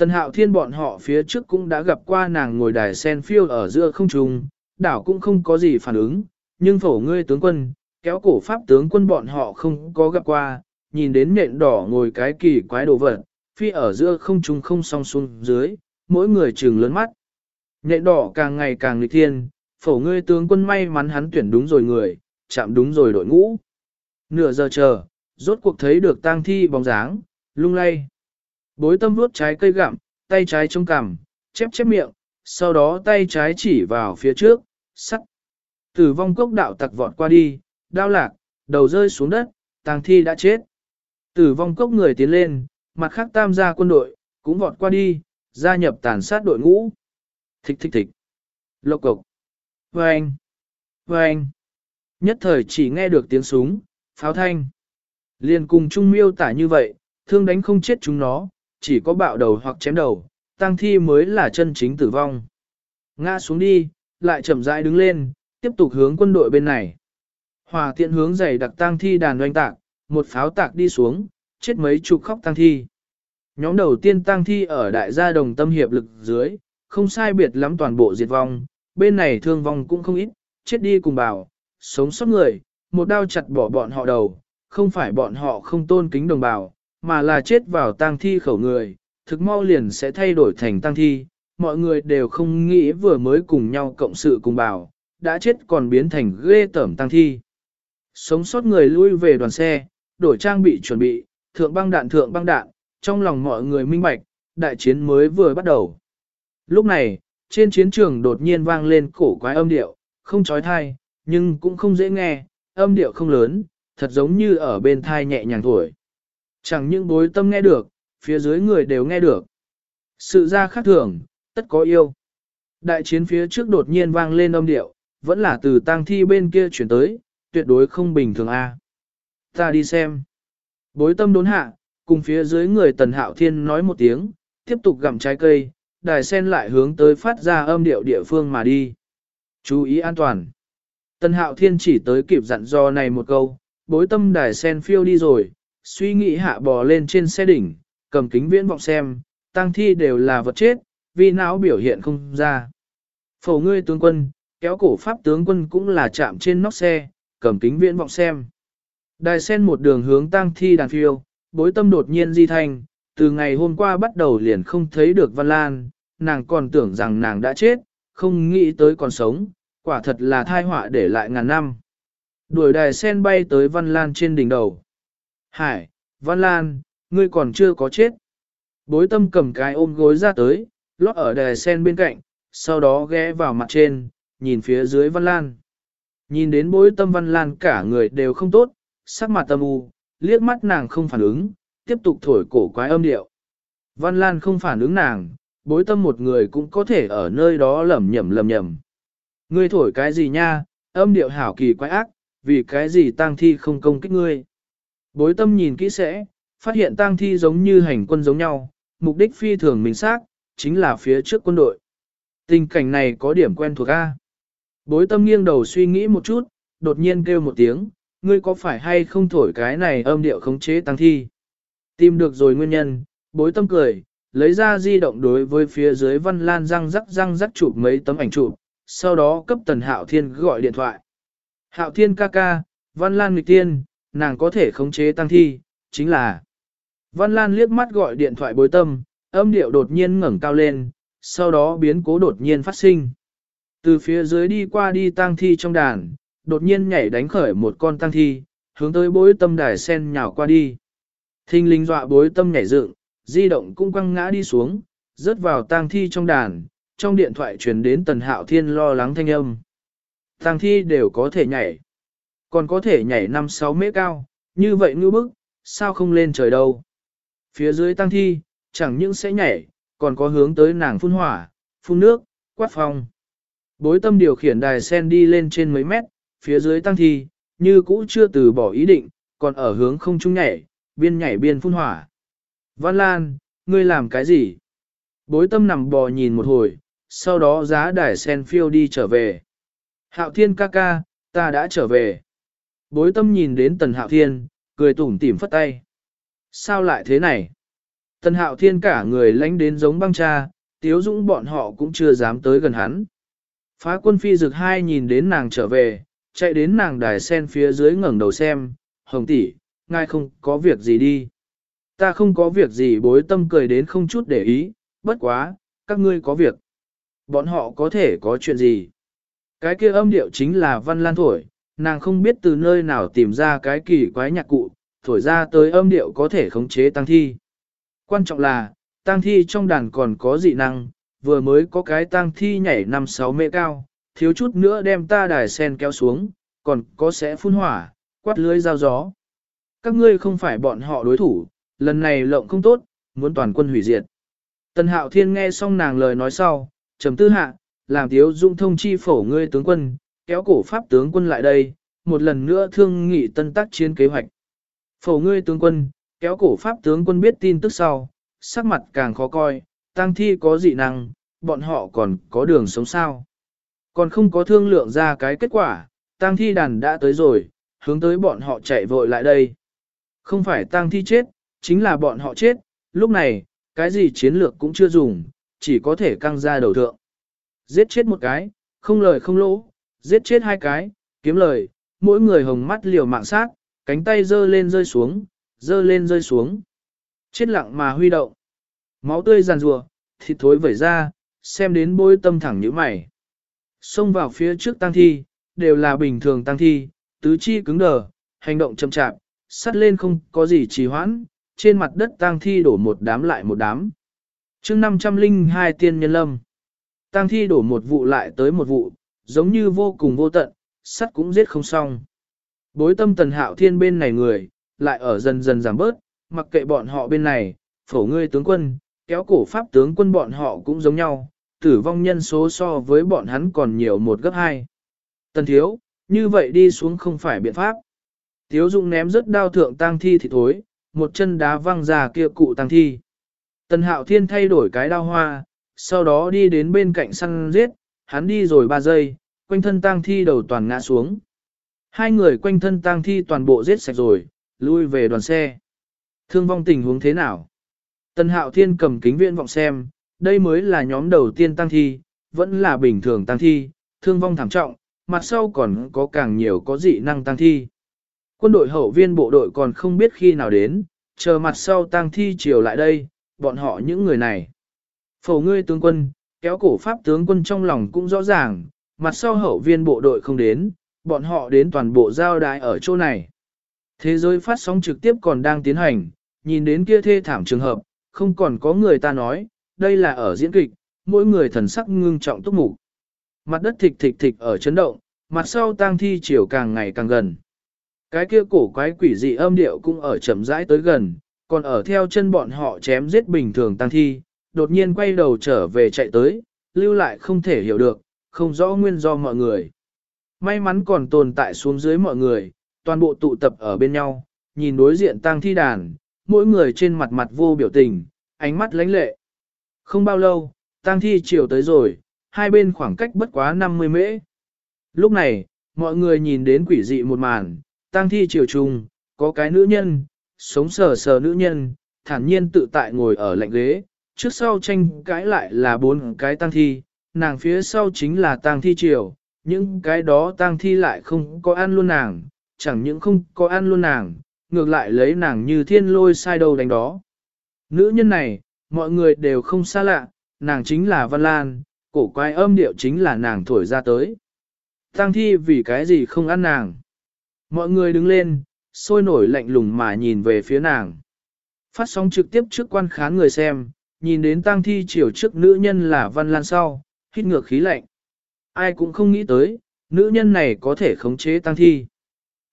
Tần hạo thiên bọn họ phía trước cũng đã gặp qua nàng ngồi đài sen phiêu ở giữa không trung, đảo cũng không có gì phản ứng, nhưng phổ ngươi tướng quân, kéo cổ pháp tướng quân bọn họ không có gặp qua, nhìn đến nện đỏ ngồi cái kỳ quái đồ vật, phi ở giữa không trung không song xuống dưới, mỗi người trừng lớn mắt. Nện đỏ càng ngày càng nghịch thiên, phổ ngươi tướng quân may mắn hắn tuyển đúng rồi người, chạm đúng rồi đội ngũ. Nửa giờ chờ, rốt cuộc thấy được tang thi bóng dáng, lung lay. Bối tâm vuốt trái cây gặm, tay trái chống cằm, chép chép miệng, sau đó tay trái chỉ vào phía trước, sắt. Tử vong cốc đạo tặc vọt qua đi, đao lạc, đầu rơi xuống đất, tang thi đã chết. Tử vong cốc người tiến lên, mặt khác tam gia quân đội, cũng vọt qua đi, gia nhập tàn sát đội ngũ. Thích thích thích. Lộc cộc. Vâng. Vâng. Nhất thời chỉ nghe được tiếng súng, pháo thanh. liền cùng trung miêu tả như vậy, thương đánh không chết chúng nó, chỉ có bạo đầu hoặc chém đầu, tăng thi mới là chân chính tử vong. Ngã xuống đi, lại chậm rãi đứng lên, tiếp tục hướng quân đội bên này. Hòa tiện hướng dày đặc tăng thi đàn doanh tạc, một pháo tạc đi xuống, chết mấy chục khóc tăng thi. Nhóm đầu tiên tăng thi ở đại gia đồng tâm hiệp lực dưới, không sai biệt lắm toàn bộ diệt vong, bên này thương vong cũng không ít, chết đi cùng bảo, sống sót người, một đao chặt bỏ bọn họ đầu, không phải bọn họ không tôn kính đồng bào, mà là chết vào tang thi khẩu người, thực mau liền sẽ thay đổi thành tang thi, mọi người đều không nghĩ vừa mới cùng nhau cộng sự cùng bảo, đã chết còn biến thành ghê tởm tang thi. Sống sót người lui về đoàn xe, đổi trang bị chuẩn bị, thượng băng đạn thượng băng đạn, trong lòng mọi người minh bạch, đại chiến mới vừa bắt đầu. Lúc này, trên chiến trường đột nhiên vang lên cổ quái âm điệu, không trói thai, nhưng cũng không dễ nghe, âm điệu không lớn, thật giống như ở bên thai nhẹ nhàng thổi. Chẳng những bối tâm nghe được, phía dưới người đều nghe được. Sự ra khác thường, tất có yêu. Đại chiến phía trước đột nhiên vang lên âm điệu, vẫn là từ tang thi bên kia chuyển tới, tuyệt đối không bình thường a. Ta đi xem. Bối tâm đốn hạ, cùng phía dưới người tần hạo thiên nói một tiếng, tiếp tục gặm trái cây, đài sen lại hướng tới phát ra âm điệu địa phương mà đi. Chú ý an toàn. Tần hạo thiên chỉ tới kịp dặn dò này một câu, bối tâm đài sen phiêu đi rồi, suy nghĩ hạ bò lên trên xe đỉnh, cầm kính viễn vọng xem, tăng thi đều là vật chết, vì não biểu hiện không ra. Phổ ngươi tướng quân, kéo cổ pháp tướng quân cũng là chạm trên nóc xe, cầm kính viễn vọng xem. Đài sen một đường hướng tăng thi đàn phiêu, bối tâm đột nhiên di thành, từ ngày hôm qua bắt đầu liền không thấy được Văn Lan, nàng còn tưởng rằng nàng đã chết, không nghĩ tới còn sống, quả thật là thai họa để lại ngàn năm. Đuổi đài sen bay tới Văn Lan trên đỉnh đầu. Hải, Văn Lan, ngươi còn chưa có chết. Bối tâm cầm cái ôm gối ra tới, lót ở đè sen bên cạnh, sau đó ghé vào mặt trên, nhìn phía dưới Văn Lan. Nhìn đến bối tâm Văn Lan cả người đều không tốt, sắc mặt tâm u, liếc mắt nàng không phản ứng, tiếp tục thổi cổ quái âm điệu. Văn Lan không phản ứng nàng, bối tâm một người cũng có thể ở nơi đó lầm nhầm lầm nhầm. Ngươi thổi cái gì nha, âm điệu hảo kỳ quái ác, vì cái gì tang thi không công kích ngươi. Bối tâm nhìn kỹ sẽ, phát hiện tang thi giống như hành quân giống nhau, mục đích phi thường mình xác, chính là phía trước quân đội. Tình cảnh này có điểm quen thuộc A. Bối tâm nghiêng đầu suy nghĩ một chút, đột nhiên kêu một tiếng, ngươi có phải hay không thổi cái này âm điệu khống chế tăng thi? Tìm được rồi nguyên nhân, bối tâm cười, lấy ra di động đối với phía dưới văn lan răng rắc răng rắc chụp mấy tấm ảnh chụp, sau đó cấp tần hạo thiên gọi điện thoại. Hạo thiên ca ca, văn lan nghịch tiên, nàng có thể khống chế tăng thi, chính là. Văn lan liếc mắt gọi điện thoại bối tâm, âm điệu đột nhiên ngẩng cao lên, sau đó biến cố đột nhiên phát sinh. Từ phía dưới đi qua đi tăng thi trong đàn, đột nhiên nhảy đánh khởi một con tăng thi, hướng tới bối tâm đài sen nhào qua đi. Thinh linh dọa bối tâm nhảy dựng, di động cũng quăng ngã đi xuống, rớt vào tang thi trong đàn, trong điện thoại truyền đến tần hạo thiên lo lắng thanh âm. Tang thi đều có thể nhảy, còn có thể nhảy 5-6 mét cao, như vậy ngư bức, sao không lên trời đâu. Phía dưới tăng thi, chẳng những sẽ nhảy, còn có hướng tới nàng phun hỏa, phun nước, quát phong. Bối tâm điều khiển đài sen đi lên trên mấy mét, phía dưới tăng thi, như cũ chưa từ bỏ ý định, còn ở hướng không trung nhảy, biên nhảy biên phun hỏa. Văn Lan, ngươi làm cái gì? Bối tâm nằm bò nhìn một hồi, sau đó giá đài sen phiêu đi trở về. Hạo thiên ca ca, ta đã trở về. Bối tâm nhìn đến tần hạo thiên, cười tủm tỉm phất tay. Sao lại thế này? Tần hạo thiên cả người lánh đến giống băng cha, tiếu dũng bọn họ cũng chưa dám tới gần hắn. Phá quân phi dực hai nhìn đến nàng trở về, chạy đến nàng đài sen phía dưới ngẩng đầu xem, hồng tỷ, ngài không có việc gì đi. Ta không có việc gì bối tâm cười đến không chút để ý, bất quá, các ngươi có việc. Bọn họ có thể có chuyện gì? Cái kia âm điệu chính là văn lan thổi, nàng không biết từ nơi nào tìm ra cái kỳ quái nhạc cụ, thổi ra tới âm điệu có thể khống chế tăng thi. Quan trọng là, tăng thi trong đàn còn có dị năng, vừa mới có cái tăng thi nhảy 5-6 mễ cao, thiếu chút nữa đem ta đài sen kéo xuống, còn có sẽ phun hỏa, quát lưới giao gió. Các ngươi không phải bọn họ đối thủ, lần này lộng không tốt, muốn toàn quân hủy diệt. Tần hạo thiên nghe xong nàng lời nói sau, trầm tư hạ, làm thiếu dung thông chi phổ ngươi tướng quân, kéo cổ pháp tướng quân lại đây, một lần nữa thương nghị tân tác chiến kế hoạch. Phổ ngươi tướng quân, kéo cổ pháp tướng quân biết tin tức sau, sắc mặt càng khó coi, tăng thi có dị năng, bọn họ còn có đường sống sao. Còn không có thương lượng ra cái kết quả, tăng thi đàn đã tới rồi, hướng tới bọn họ chạy vội lại đây. Không phải tăng thi chết, chính là bọn họ chết, lúc này, cái gì chiến lược cũng chưa dùng, chỉ có thể căng ra đầu thượng. Giết chết một cái, không lời không lỗ, giết chết hai cái, kiếm lời, mỗi người hồng mắt liều mạng sát, cánh tay dơ lên rơi xuống, dơ lên rơi xuống. Chết lặng mà huy động. Máu tươi giàn rùa, thịt thối vẩy ra, xem đến bôi tâm thẳng như mày. Xông vào phía trước tăng thi, đều là bình thường tăng thi, tứ chi cứng đờ, hành động chậm chạp, sắt lên không có gì trì hoãn, trên mặt đất tang thi đổ một đám lại một đám. chương 502 tiên nhân lâm. Tang thi đổ một vụ lại tới một vụ, giống như vô cùng vô tận, sắt cũng giết không xong. Bối tâm tần hạo thiên bên này người, lại ở dần dần giảm bớt, mặc kệ bọn họ bên này, phổ ngươi tướng quân, kéo cổ pháp tướng quân bọn họ cũng giống nhau, tử vong nhân số so với bọn hắn còn nhiều một gấp hai. Tần thiếu, như vậy đi xuống không phải biện pháp. Thiếu dụng ném rất đao thượng tang thi thì thối, một chân đá văng ra kia cụ tang thi. Tần hạo thiên thay đổi cái đao hoa, sau đó đi đến bên cạnh săn giết, hắn đi rồi ba giây, quanh thân tang thi đầu toàn ngã xuống. Hai người quanh thân tang thi toàn bộ giết sạch rồi, lui về đoàn xe. Thương vong tình huống thế nào? Tân hạo thiên cầm kính viện vọng xem, đây mới là nhóm đầu tiên tăng thi, vẫn là bình thường tăng thi, thương vong thảm trọng, mặt sau còn có càng nhiều có dị năng tăng thi. Quân đội hậu viên bộ đội còn không biết khi nào đến, chờ mặt sau tăng thi chiều lại đây, bọn họ những người này. Phổ ngươi tướng quân, kéo cổ pháp tướng quân trong lòng cũng rõ ràng, mặt sau hậu viên bộ đội không đến, bọn họ đến toàn bộ giao đại ở chỗ này. Thế giới phát sóng trực tiếp còn đang tiến hành, nhìn đến kia thê thảm trường hợp, không còn có người ta nói, đây là ở diễn kịch, mỗi người thần sắc ngưng trọng túc mục. Mặt đất thịch thịch thịch ở chấn động, mặt sau tang thi chiều càng ngày càng gần. Cái kia cổ quái quỷ dị âm điệu cũng ở chậm rãi tới gần, còn ở theo chân bọn họ chém giết bình thường tang thi, đột nhiên quay đầu trở về chạy tới, lưu lại không thể hiểu được, không rõ nguyên do mọi người. May mắn còn tồn tại xuống dưới mọi người, toàn bộ tụ tập ở bên nhau, nhìn đối diện tang thi đàn, mỗi người trên mặt mặt vô biểu tình, ánh mắt lánh lệ. Không bao lâu, tang thi chiều tới rồi, hai bên khoảng cách bất quá 50 mễ. Lúc này, mọi người nhìn đến quỷ dị một màn, tang thi chiều trùng, có cái nữ nhân, sống sờ sờ nữ nhân, thản nhiên tự tại ngồi ở lạnh ghế, trước sau tranh cãi lại là bốn cái tang thi, nàng phía sau chính là tang thi triều, những cái đó tang thi lại không có ăn luôn nàng, chẳng những không có ăn luôn nàng, ngược lại lấy nàng như thiên lôi sai đầu đánh đó. Nữ nhân này, mọi người đều không xa lạ, nàng chính là Văn Lan, cổ quái âm điệu chính là nàng thổi ra tới. tang thi vì cái gì không ăn nàng. Mọi người đứng lên, sôi nổi lạnh lùng mà nhìn về phía nàng. Phát sóng trực tiếp trước quan khán người xem, nhìn đến tang thi chiều trước nữ nhân là Văn Lan sau, hít ngược khí lạnh. Ai cũng không nghĩ tới, nữ nhân này có thể khống chế tang thi.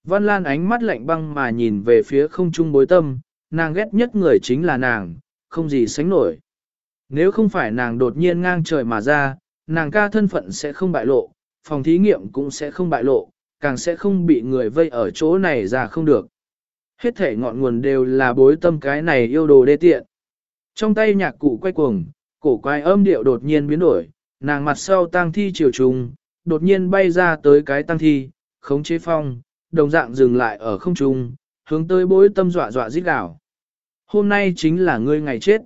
Văn Lan ánh mắt lạnh băng mà nhìn về phía không trung bối tâm, nàng ghét nhất người chính là nàng, không gì sánh nổi. Nếu không phải nàng đột nhiên ngang trời mà ra, nàng ca thân phận sẽ không bại lộ, phòng thí nghiệm cũng sẽ không bại lộ, càng sẽ không bị người vây ở chỗ này ra không được. Hết thể ngọn nguồn đều là bối tâm cái này yêu đồ đê tiện. Trong tay nhạc cụ quay cuồng, cổ quái âm điệu đột nhiên biến đổi, nàng mặt sau tang thi chiều trùng, đột nhiên bay ra tới cái tang thi, khống chế phong, đồng dạng dừng lại ở không trung, hướng tới bối tâm dọa dọa giết đảo. Hôm nay chính là ngươi ngày chết.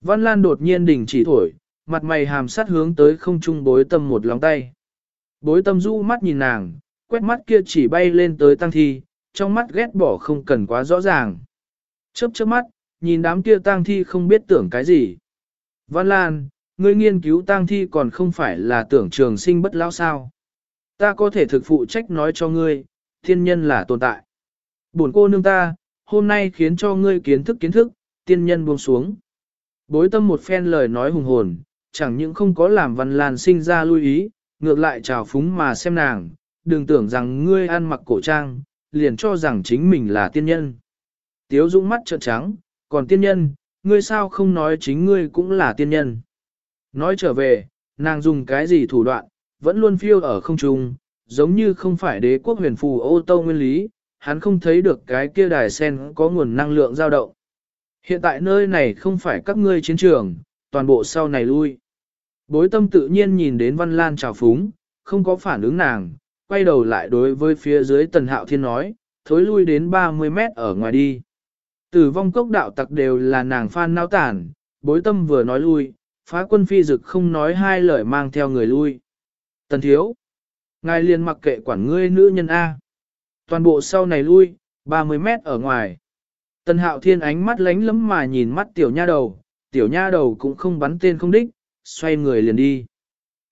Văn Lan đột nhiên đình chỉ thổi, mặt mày hàm sát hướng tới không trung bối tâm một lòng tay. Bối tâm du mắt nhìn nàng, quét mắt kia chỉ bay lên tới tăng thi, trong mắt ghét bỏ không cần quá rõ ràng. Chớp chớp mắt, nhìn đám kia tang thi không biết tưởng cái gì. Văn Lan, ngươi nghiên cứu tang thi còn không phải là tưởng trường sinh bất lão sao. Ta có thể thực phụ trách nói cho ngươi, thiên nhân là tồn tại. Buồn cô nương ta, hôm nay khiến cho ngươi kiến thức kiến thức, tiên nhân buông xuống. Bối tâm một phen lời nói hùng hồn, chẳng những không có làm Văn Lan sinh ra lưu ý, ngược lại trào phúng mà xem nàng, đừng tưởng rằng ngươi ăn mặc cổ trang, liền cho rằng chính mình là tiên nhân. Tiếu dũng mắt trợn trắng, còn tiên nhân, ngươi sao không nói chính ngươi cũng là tiên nhân. Nói trở về, nàng dùng cái gì thủ đoạn, vẫn luôn phiêu ở không trung, giống như không phải đế quốc huyền phù ô tô nguyên lý, hắn không thấy được cái kia đài sen có nguồn năng lượng dao động. Hiện tại nơi này không phải các ngươi chiến trường, toàn bộ sau này lui. Bối tâm tự nhiên nhìn đến Văn Lan trào phúng, không có phản ứng nàng, quay đầu lại đối với phía dưới Tần Hạo Thiên nói, thối lui đến 30 mét ở ngoài đi. Tử vong cốc đạo tặc đều là nàng phan nao tản, bối tâm vừa nói lui, phá quân phi dực không nói hai lời mang theo người lui. Tần thiếu, ngài liền mặc kệ quản ngươi nữ nhân A. Toàn bộ sau này lui, 30 mét ở ngoài. Tần hạo thiên ánh mắt lánh lắm mà nhìn mắt tiểu nha đầu, tiểu nha đầu cũng không bắn tên không đích, xoay người liền đi.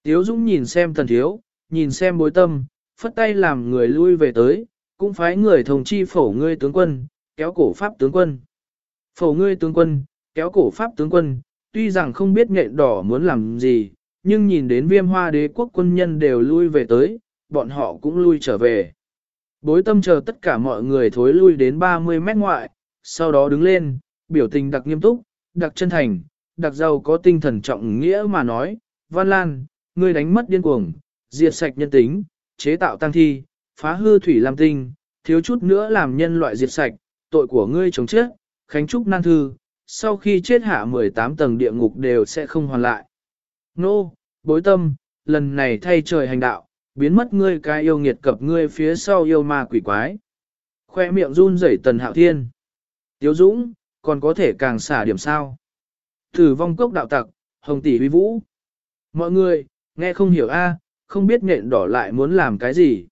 Tiếu Dũng nhìn xem tần thiếu, nhìn xem bối tâm, phất tay làm người lui về tới, cũng phái người thông chi phổ ngươi tướng quân, kéo cổ pháp tướng quân. Phổ ngươi tướng quân, kéo cổ pháp tướng quân, tuy rằng không biết nhện đỏ muốn làm gì, nhưng nhìn đến viêm hoa đế quốc quân nhân đều lui về tới, bọn họ cũng lui trở về. Bối tâm chờ tất cả mọi người thối lui đến 30 mét ngoại, sau đó đứng lên, biểu tình đặc nghiêm túc, đặc chân thành, đặc giàu có tinh thần trọng nghĩa mà nói, Văn Lan, ngươi đánh mất điên cuồng, diệt sạch nhân tính, chế tạo tăng thi, phá hư thủy lam tinh, thiếu chút nữa làm nhân loại diệt sạch, tội của ngươi chống chết, khánh trúc nan thư, sau khi chết hạ 18 tầng địa ngục đều sẽ không hoàn lại. Nô, bối tâm, lần này thay trời hành đạo, biến mất ngươi cái yêu nghiệt cập ngươi phía sau yêu ma quỷ quái. Khoe miệng run rẩy tần hạo thiên. Tiếu dũng, còn có thể càng xả điểm sao. Thử vong cốc đạo tặc, hồng tỷ huy vũ. Mọi người, nghe không hiểu a, không biết nện đỏ lại muốn làm cái gì.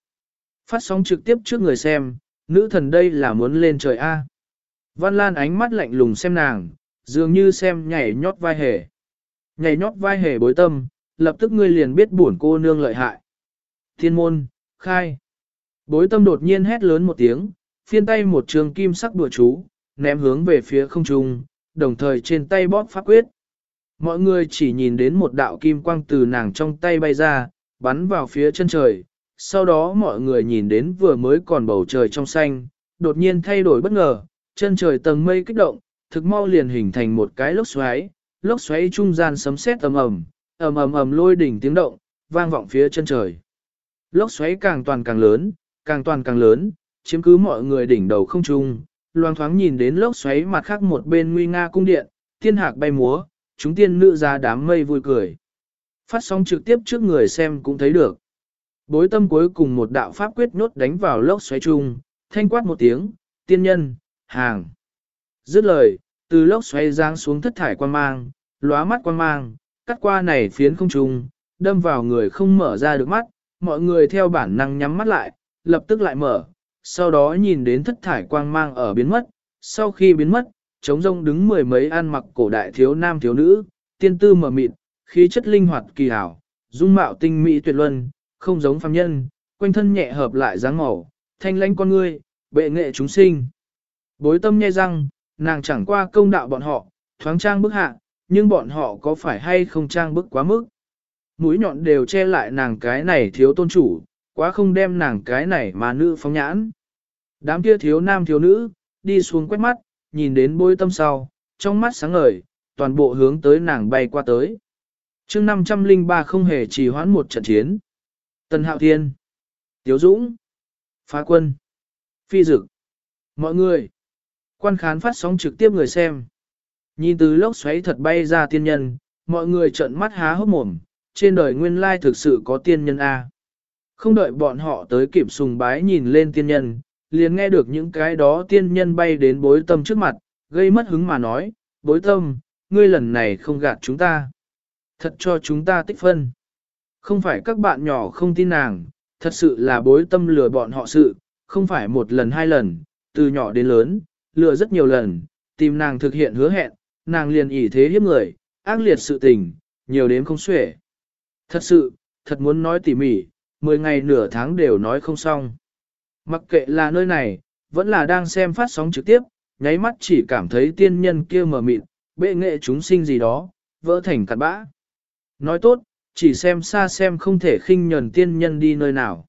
Phát sóng trực tiếp trước người xem, nữ thần đây là muốn lên trời A. Văn Lan ánh mắt lạnh lùng xem nàng, dường như xem nhảy nhót vai hề. Nhảy nhót vai hề bối tâm, lập tức ngươi liền biết buồn cô nương lợi hại. Thiên môn, khai. Bối tâm đột nhiên hét lớn một tiếng, phiên tay một trường kim sắc đùa chú, ném hướng về phía không trung, đồng thời trên tay bóp pháp quyết. Mọi người chỉ nhìn đến một đạo kim quang từ nàng trong tay bay ra, bắn vào phía chân trời, sau đó mọi người nhìn đến vừa mới còn bầu trời trong xanh, đột nhiên thay đổi bất ngờ, chân trời tầng mây kích động, thực mau liền hình thành một cái lốc xoáy, lốc xoáy trung gian sấm sét ầm ầm, ầm ầm ầm lôi đỉnh tiếng động, vang vọng phía chân trời. Lốc xoáy càng toàn càng lớn, càng toàn càng lớn, chiếm cứ mọi người đỉnh đầu không trung, loang thoáng nhìn đến lốc xoáy mặt khác một bên nguy nga cung điện, tiên hạc bay múa, chúng tiên nữ ra đám mây vui cười. Phát sóng trực tiếp trước người xem cũng thấy được. Bối tâm cuối cùng một đạo pháp quyết nhốt đánh vào lốc xoáy chung, thanh quát một tiếng, tiên nhân, hàng. Dứt lời, từ lốc xoáy giáng xuống thất thải quan mang, lóa mắt quan mang, cắt qua này phiến không trung, đâm vào người không mở ra được mắt, mọi người theo bản năng nhắm mắt lại, lập tức lại mở, sau đó nhìn đến thất thải quang mang ở biến mất, sau khi biến mất, trống rông đứng mười mấy ăn mặc cổ đại thiếu nam thiếu nữ, tiên tư mở mịt, khí chất linh hoạt kỳ hảo, dung mạo tinh mỹ tuyệt luân, không giống phàm nhân, quanh thân nhẹ hợp lại dáng màu, thanh lãnh con ngươi, bệ nghệ chúng sinh. Bối tâm nghe răng, nàng chẳng qua công đạo bọn họ, thoáng trang bức hạ, nhưng bọn họ có phải hay không trang bức quá mức. Mũi nhọn đều che lại nàng cái này thiếu tôn chủ, quá không đem nàng cái này mà nữ phóng nhãn. Đám kia thiếu nam thiếu nữ, đi xuống quét mắt, nhìn đến bối tâm sau, trong mắt sáng ngời, toàn bộ hướng tới nàng bay qua tới chương 503 không hề trì hoãn một trận chiến. Tần Hạo Thiên, Tiếu Dũng, Phá quân. Phi dực. Mọi người. Quan khán phát sóng trực tiếp người xem. Nhìn từ lốc xoáy thật bay ra tiên nhân, mọi người trợn mắt há hốc mồm, trên đời nguyên lai thực sự có tiên nhân A. Không đợi bọn họ tới kịp sùng bái nhìn lên tiên nhân, liền nghe được những cái đó tiên nhân bay đến bối tâm trước mặt, gây mất hứng mà nói, bối tâm, ngươi lần này không gạt chúng ta. Thật cho chúng ta tích phân. Không phải các bạn nhỏ không tin nàng, thật sự là bối tâm lừa bọn họ sự, không phải một lần hai lần, từ nhỏ đến lớn, lừa rất nhiều lần, tìm nàng thực hiện hứa hẹn, nàng liền ỷ thế hiếp người, ác liệt sự tình, nhiều đến không xuể. Thật sự, thật muốn nói tỉ mỉ, 10 ngày nửa tháng đều nói không xong. Mặc kệ là nơi này, vẫn là đang xem phát sóng trực tiếp, nháy mắt chỉ cảm thấy tiên nhân kia mờ mịt, bệ nghệ chúng sinh gì đó, vỡ thành cặn bã. Nói tốt, chỉ xem xa xem không thể khinh nhẫn tiên nhân đi nơi nào.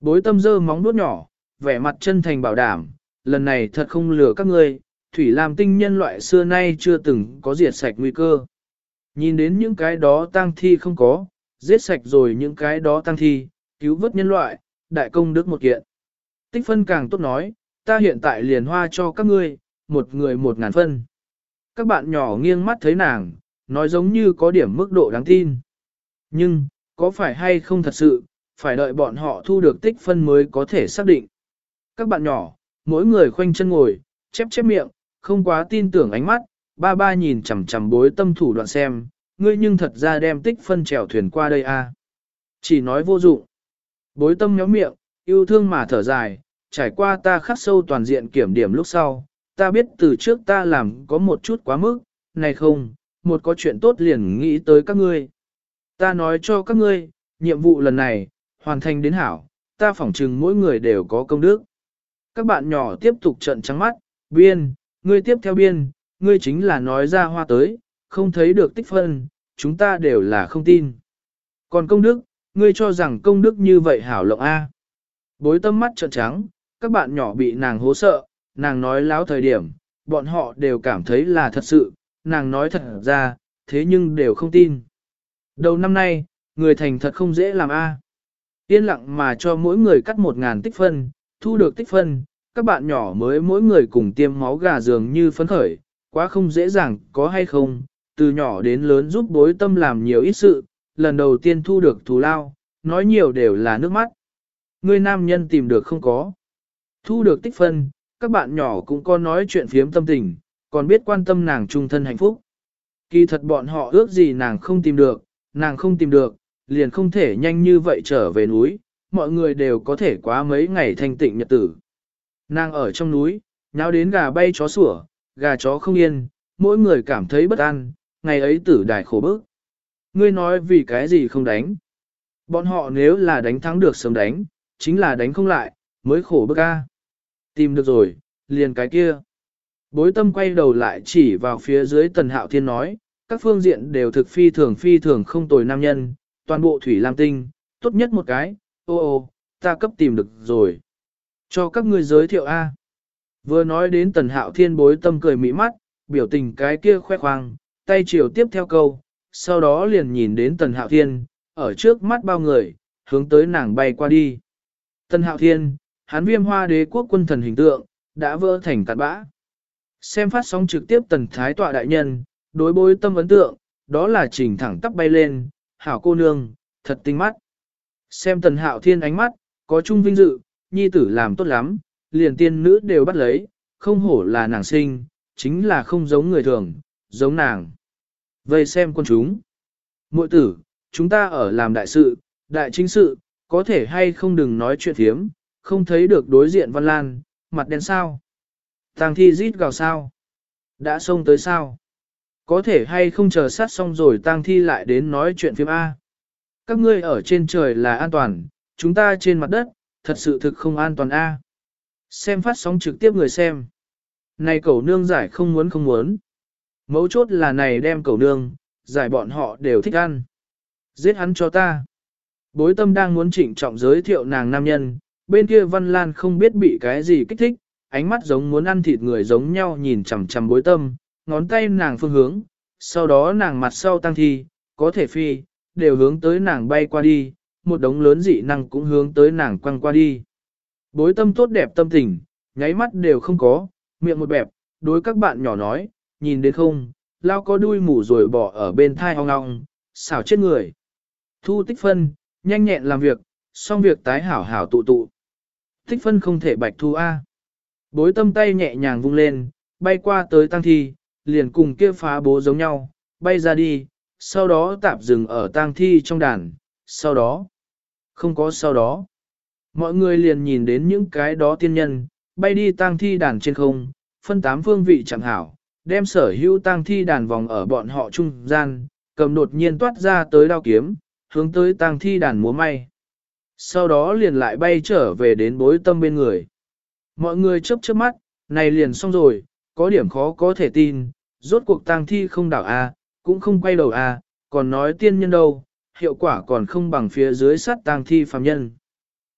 Bối tâm dơ móng nuốt nhỏ, vẻ mặt chân thành bảo đảm, lần này thật không lừa các ngươi, thủy làm tinh nhân loại xưa nay chưa từng có diệt sạch nguy cơ. Nhìn đến những cái đó tang thi không có, giết sạch rồi những cái đó tang thi, cứu vớt nhân loại, đại công đức một kiện. Tích phân càng tốt nói, ta hiện tại liền hoa cho các ngươi, một người một ngàn phân. Các bạn nhỏ nghiêng mắt thấy nàng, nói giống như có điểm mức độ đáng tin. Nhưng, có phải hay không thật sự, phải đợi bọn họ thu được tích phân mới có thể xác định. Các bạn nhỏ, mỗi người khoanh chân ngồi, chép chép miệng, không quá tin tưởng ánh mắt, ba ba nhìn chằm chằm bối tâm thủ đoạn xem, ngươi nhưng thật ra đem tích phân trèo thuyền qua đây a. À. Chỉ nói vô dụng. Bối tâm nhóm miệng, yêu thương mà thở dài, trải qua ta khắc sâu toàn diện kiểm điểm lúc sau, ta biết từ trước ta làm có một chút quá mức, này không, một có chuyện tốt liền nghĩ tới các ngươi. Ta nói cho các ngươi, nhiệm vụ lần này, hoàn thành đến hảo, ta phỏng chừng mỗi người đều có công đức. Các bạn nhỏ tiếp tục trận trắng mắt, biên, ngươi tiếp theo biên, ngươi chính là nói ra hoa tới, không thấy được tích phân, chúng ta đều là không tin. Còn công đức, ngươi cho rằng công đức như vậy hảo lộng A. Bối tâm mắt trợn trắng, các bạn nhỏ bị nàng hố sợ, nàng nói láo thời điểm, bọn họ đều cảm thấy là thật sự, nàng nói thật ra, thế nhưng đều không tin. Đầu năm nay, người thành thật không dễ làm A. À. Yên lặng mà cho mỗi người cắt một ngàn tích phân, thu được tích phân, các bạn nhỏ mới mỗi người cùng tiêm máu gà dường như phấn khởi, quá không dễ dàng có hay không, từ nhỏ đến lớn giúp bối tâm làm nhiều ít sự, lần đầu tiên thu được thù lao, nói nhiều đều là nước mắt. Người nam nhân tìm được không có. Thu được tích phân, các bạn nhỏ cũng có nói chuyện phiếm tâm tình, còn biết quan tâm nàng trung thân hạnh phúc. Kỳ thật bọn họ ước gì nàng không tìm được, nàng không tìm được, liền không thể nhanh như vậy trở về núi, mọi người đều có thể quá mấy ngày thanh tịnh nhật tử. Nàng ở trong núi, nháo đến gà bay chó sủa, gà chó không yên, mỗi người cảm thấy bất an, ngày ấy tử đài khổ bức. Ngươi nói vì cái gì không đánh? Bọn họ nếu là đánh thắng được sớm đánh, chính là đánh không lại, mới khổ bức a. Tìm được rồi, liền cái kia. Bối tâm quay đầu lại chỉ vào phía dưới tần hạo thiên nói, các phương diện đều thực phi thường phi thường không tồi nam nhân, toàn bộ thủy lam tinh, tốt nhất một cái, ô ô, ta cấp tìm được rồi. Cho các ngươi giới thiệu A. Vừa nói đến tần hạo thiên bối tâm cười mỹ mắt, biểu tình cái kia khoe khoang, tay chiều tiếp theo câu, sau đó liền nhìn đến tần hạo thiên, ở trước mắt bao người, hướng tới nàng bay qua đi. Tần hạo thiên, hán viêm hoa đế quốc quân thần hình tượng, đã vỡ thành cạn bã. Xem phát sóng trực tiếp tần thái tọa đại nhân, đối bối tâm ấn tượng, đó là chỉnh thẳng tắp bay lên, hảo cô nương, thật tinh mắt. Xem tần hạo thiên ánh mắt, có chung vinh dự, nhi tử làm tốt lắm, liền tiên nữ đều bắt lấy, không hổ là nàng sinh, chính là không giống người thường, giống nàng. Vây xem con chúng. Muội tử, chúng ta ở làm đại sự, đại chính sự, có thể hay không đừng nói chuyện thiếm, không thấy được đối diện Văn Lan, mặt đen sao. Tàng thi rít gào sao. Đã xông tới sao. Có thể hay không chờ sát xong rồi tang thi lại đến nói chuyện phim A. Các ngươi ở trên trời là an toàn, chúng ta trên mặt đất, thật sự thực không an toàn A. Xem phát sóng trực tiếp người xem. Này cẩu nương giải không muốn không muốn. Mấu chốt là này đem cẩu nương, giải bọn họ đều thích ăn. Giết hắn cho ta. Bối tâm đang muốn trịnh trọng giới thiệu nàng nam nhân, bên kia Văn Lan không biết bị cái gì kích thích, ánh mắt giống muốn ăn thịt người giống nhau nhìn chằm chằm bối tâm, ngón tay nàng phương hướng, sau đó nàng mặt sau tăng thi, có thể phi, đều hướng tới nàng bay qua đi, một đống lớn dị năng cũng hướng tới nàng quăng qua đi. Bối tâm tốt đẹp tâm tình, nháy mắt đều không có, miệng một bẹp, đối các bạn nhỏ nói, nhìn đến không, lao có đuôi mủ rồi bỏ ở bên thai hong ngong, xảo chết người. Thu tích phân, nhanh nhẹn làm việc, xong việc tái hảo hảo tụ tụ. Tích phân không thể bạch thu A. Bối tâm tay nhẹ nhàng vung lên, bay qua tới tăng thi, liền cùng kia phá bố giống nhau, bay ra đi, sau đó tạp dừng ở tang thi trong đàn, sau đó, không có sau đó. Mọi người liền nhìn đến những cái đó tiên nhân, bay đi tang thi đàn trên không, phân tám phương vị chẳng hảo, đem sở hữu tang thi đàn vòng ở bọn họ trung gian, cầm đột nhiên toát ra tới đao kiếm, hướng tới tang thi đàn múa may. Sau đó liền lại bay trở về đến bối tâm bên người. Mọi người chớp chớp mắt, này liền xong rồi, có điểm khó có thể tin, rốt cuộc tang thi không đảo A, cũng không quay đầu A, còn nói tiên nhân đâu, hiệu quả còn không bằng phía dưới sát tang thi phàm nhân.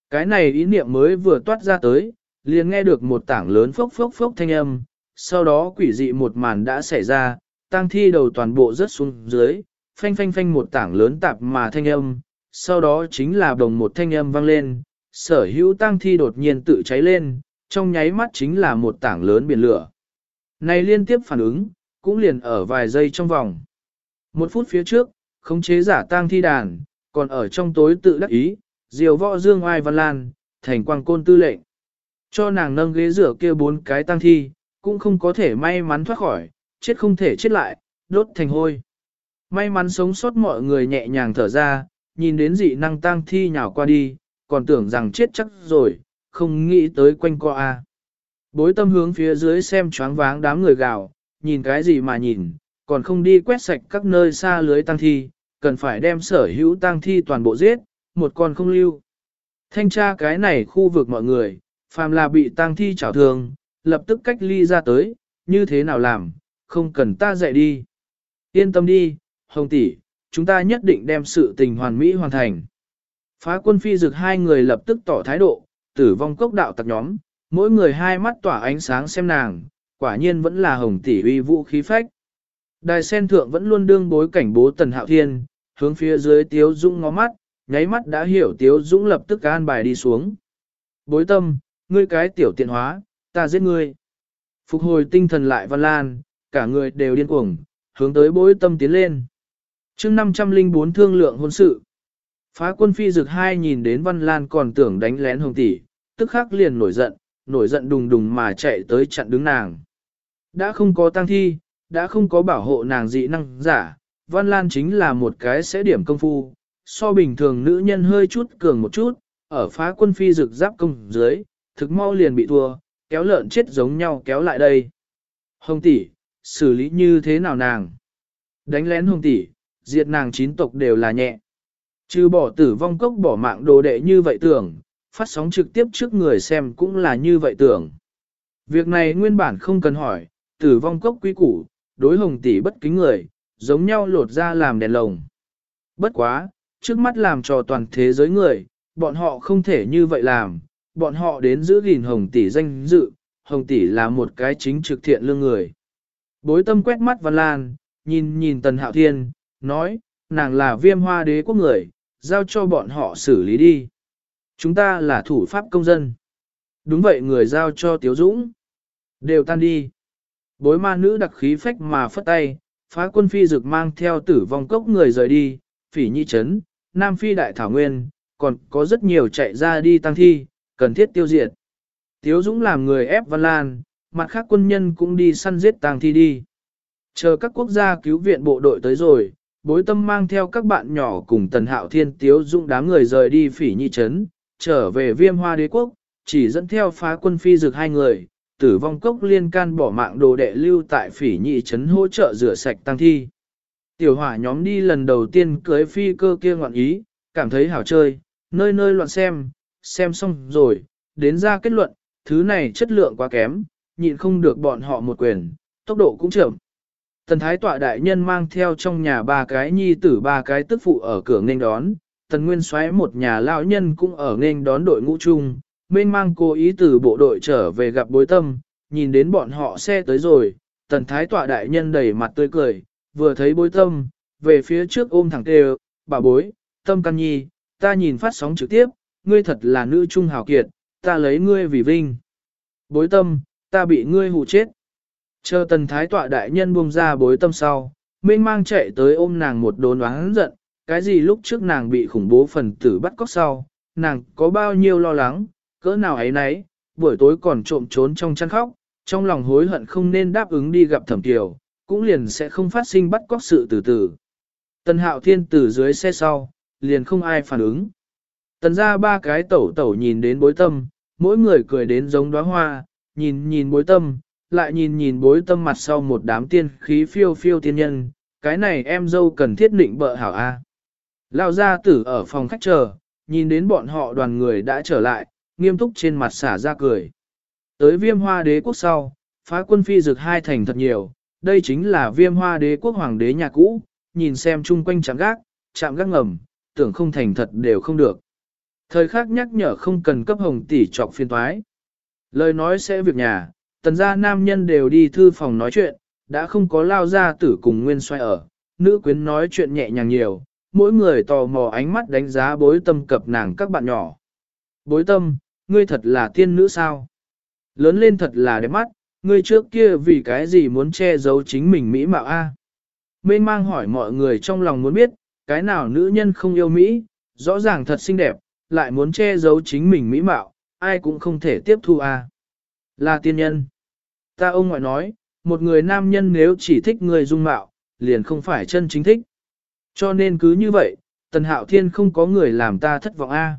Cái này ý niệm mới vừa toát ra tới, liền nghe được một tảng lớn phốc phốc phốc thanh âm, sau đó quỷ dị một màn đã xảy ra, tang thi đầu toàn bộ rớt xuống dưới, phanh phanh phanh một tảng lớn tạp mà thanh âm, sau đó chính là đồng một thanh âm vang lên, sở hữu tang thi đột nhiên tự cháy lên, trong nháy mắt chính là một tảng lớn biển lửa. Này liên tiếp phản ứng, cũng liền ở vài giây trong vòng. Một phút phía trước, khống chế giả tang thi đàn, còn ở trong tối tự đắc ý, diều võ dương oai văn lan, thành quang côn tư lệnh. Cho nàng nâng ghế rửa kia bốn cái tang thi, cũng không có thể may mắn thoát khỏi, chết không thể chết lại, đốt thành hôi. May mắn sống sót mọi người nhẹ nhàng thở ra, nhìn đến dị năng tang thi nhào qua đi, còn tưởng rằng chết chắc rồi, không nghĩ tới quanh co a. Bối tâm hướng phía dưới xem choáng váng đám người gào, nhìn cái gì mà nhìn, còn không đi quét sạch các nơi xa lưới tăng thi, cần phải đem sở hữu tăng thi toàn bộ giết, một con không lưu. Thanh tra cái này khu vực mọi người, phàm là bị tăng thi trảo thường, lập tức cách ly ra tới, như thế nào làm, không cần ta dạy đi. Yên tâm đi, Hồng tỷ, chúng ta nhất định đem sự tình hoàn mỹ hoàn thành. Phá quân phi dực hai người lập tức tỏ thái độ, tử vong cốc đạo tặc nhóm, mỗi người hai mắt tỏa ánh sáng xem nàng, quả nhiên vẫn là hồng tỷ uy vũ khí phách. Đài sen thượng vẫn luôn đương bối cảnh bố tần hạo thiên, hướng phía dưới tiếu dũng ngó mắt, nháy mắt đã hiểu tiếu dũng lập tức an bài đi xuống. Bối tâm, ngươi cái tiểu tiện hóa, ta giết ngươi. Phục hồi tinh thần lại văn lan, cả người đều điên cuồng, hướng tới bối tâm tiến lên. chương 504 thương lượng hôn sự. Phá quân phi dực hai nhìn đến văn lan còn tưởng đánh lén hồng tỷ, tức khắc liền nổi giận, nổi giận đùng đùng mà chạy tới chặn đứng nàng. Đã không có tăng thi, đã không có bảo hộ nàng dị năng giả, Văn Lan chính là một cái sẽ điểm công phu, so bình thường nữ nhân hơi chút cường một chút, ở phá quân phi rực giáp công dưới, thực mau liền bị thua, kéo lợn chết giống nhau kéo lại đây. Hồng tỷ, xử lý như thế nào nàng? Đánh lén hồng tỷ, diệt nàng chín tộc đều là nhẹ. Trừ bỏ tử vong cốc bỏ mạng đồ đệ như vậy tưởng, phát sóng trực tiếp trước người xem cũng là như vậy tưởng. Việc này nguyên bản không cần hỏi, tử vong cốc quý củ, đối hồng tỷ bất kính người, giống nhau lột ra làm đèn lồng. Bất quá, trước mắt làm cho toàn thế giới người, bọn họ không thể như vậy làm, bọn họ đến giữ gìn hồng tỷ danh dự, hồng tỷ là một cái chính trực thiện lương người. Bối tâm quét mắt Văn Lan, nhìn nhìn Tần Hạo Thiên, nói, nàng là viêm hoa đế quốc người, giao cho bọn họ xử lý đi. Chúng ta là thủ pháp công dân. Đúng vậy người giao cho Tiếu Dũng. Đều tan đi. Bối ma nữ đặc khí phách mà phất tay, phá quân phi dực mang theo tử vong cốc người rời đi, phỉ nhi chấn, nam phi đại thảo nguyên, còn có rất nhiều chạy ra đi tăng thi, cần thiết tiêu diệt. Tiếu Dũng làm người ép Văn Lan, mặt khác quân nhân cũng đi săn giết tang thi đi. Chờ các quốc gia cứu viện bộ đội tới rồi, bối tâm mang theo các bạn nhỏ cùng tần hạo thiên Tiếu Dũng đám người rời đi phỉ nhi chấn, trở về viêm hoa đế quốc, chỉ dẫn theo phá quân phi dược hai người, tử vong cốc liên can bỏ mạng đồ đệ lưu tại phỉ nhị trấn hỗ trợ rửa sạch tăng thi. Tiểu hỏa nhóm đi lần đầu tiên cưới phi cơ kia ngoạn ý, cảm thấy hảo chơi, nơi nơi loạn xem, xem xong rồi, đến ra kết luận, thứ này chất lượng quá kém, nhịn không được bọn họ một quyền, tốc độ cũng chậm. Tần thái tọa đại nhân mang theo trong nhà ba cái nhi tử ba cái tức phụ ở cửa nghênh đón, tần nguyên xoáy một nhà lão nhân cũng ở nên đón đội ngũ chung, mênh mang cố ý từ bộ đội trở về gặp bối tâm, nhìn đến bọn họ xe tới rồi, tần thái tọa đại nhân đầy mặt tươi cười, vừa thấy bối tâm, về phía trước ôm thẳng tê bà bối, tâm căn nhi, ta nhìn phát sóng trực tiếp, ngươi thật là nữ trung hào kiệt, ta lấy ngươi vì vinh. Bối tâm, ta bị ngươi hù chết. Chờ tần thái tọa đại nhân buông ra bối tâm sau, mênh mang chạy tới ôm nàng một đốn oán giận, cái gì lúc trước nàng bị khủng bố phần tử bắt cóc sau, nàng có bao nhiêu lo lắng, cỡ nào ấy nấy, buổi tối còn trộm trốn trong chăn khóc, trong lòng hối hận không nên đáp ứng đi gặp thẩm kiều, cũng liền sẽ không phát sinh bắt cóc sự từ từ. Tần hạo thiên từ dưới xe sau, liền không ai phản ứng. Tần ra ba cái tẩu tẩu nhìn đến bối tâm, mỗi người cười đến giống đóa hoa, nhìn nhìn bối tâm, lại nhìn nhìn bối tâm mặt sau một đám tiên khí phiêu phiêu tiên nhân, cái này em dâu cần thiết định bợ hảo A. Lao gia tử ở phòng khách chờ, nhìn đến bọn họ đoàn người đã trở lại, nghiêm túc trên mặt xả ra cười. Tới viêm hoa đế quốc sau, phá quân phi dực hai thành thật nhiều, đây chính là viêm hoa đế quốc hoàng đế nhà cũ, nhìn xem chung quanh chạm gác, chạm gác ngầm, tưởng không thành thật đều không được. Thời khắc nhắc nhở không cần cấp hồng tỷ trọc phiên toái. Lời nói sẽ việc nhà, tần gia nam nhân đều đi thư phòng nói chuyện, đã không có lao ra tử cùng nguyên xoay ở, nữ quyến nói chuyện nhẹ nhàng nhiều, mỗi người tò mò ánh mắt đánh giá bối tâm cập nàng các bạn nhỏ. Bối tâm, ngươi thật là tiên nữ sao? Lớn lên thật là đẹp mắt, ngươi trước kia vì cái gì muốn che giấu chính mình mỹ mạo a? Mênh mang hỏi mọi người trong lòng muốn biết, cái nào nữ nhân không yêu Mỹ, rõ ràng thật xinh đẹp, lại muốn che giấu chính mình mỹ mạo, ai cũng không thể tiếp thu a. Là tiên nhân. Ta ông ngoại nói, một người nam nhân nếu chỉ thích người dung mạo, liền không phải chân chính thích. Cho nên cứ như vậy, Tần Hạo Thiên không có người làm ta thất vọng a.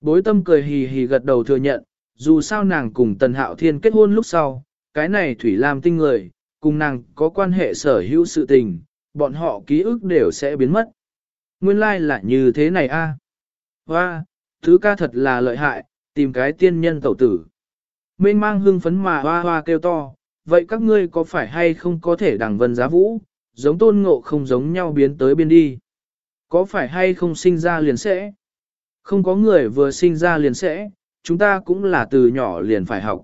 Bối tâm cười hì hì gật đầu thừa nhận, dù sao nàng cùng Tần Hạo Thiên kết hôn lúc sau, cái này Thủy Lam tinh người, cùng nàng có quan hệ sở hữu sự tình, bọn họ ký ức đều sẽ biến mất. Nguyên lai like là như thế này a. Hoa, thứ ca thật là lợi hại, tìm cái tiên nhân tẩu tử. Mênh mang hưng phấn mà hoa hoa kêu to, vậy các ngươi có phải hay không có thể đằng vân giá vũ, giống tôn ngộ không giống nhau biến tới biên đi? Có phải hay không sinh ra liền sẽ? Không có người vừa sinh ra liền sẽ, chúng ta cũng là từ nhỏ liền phải học.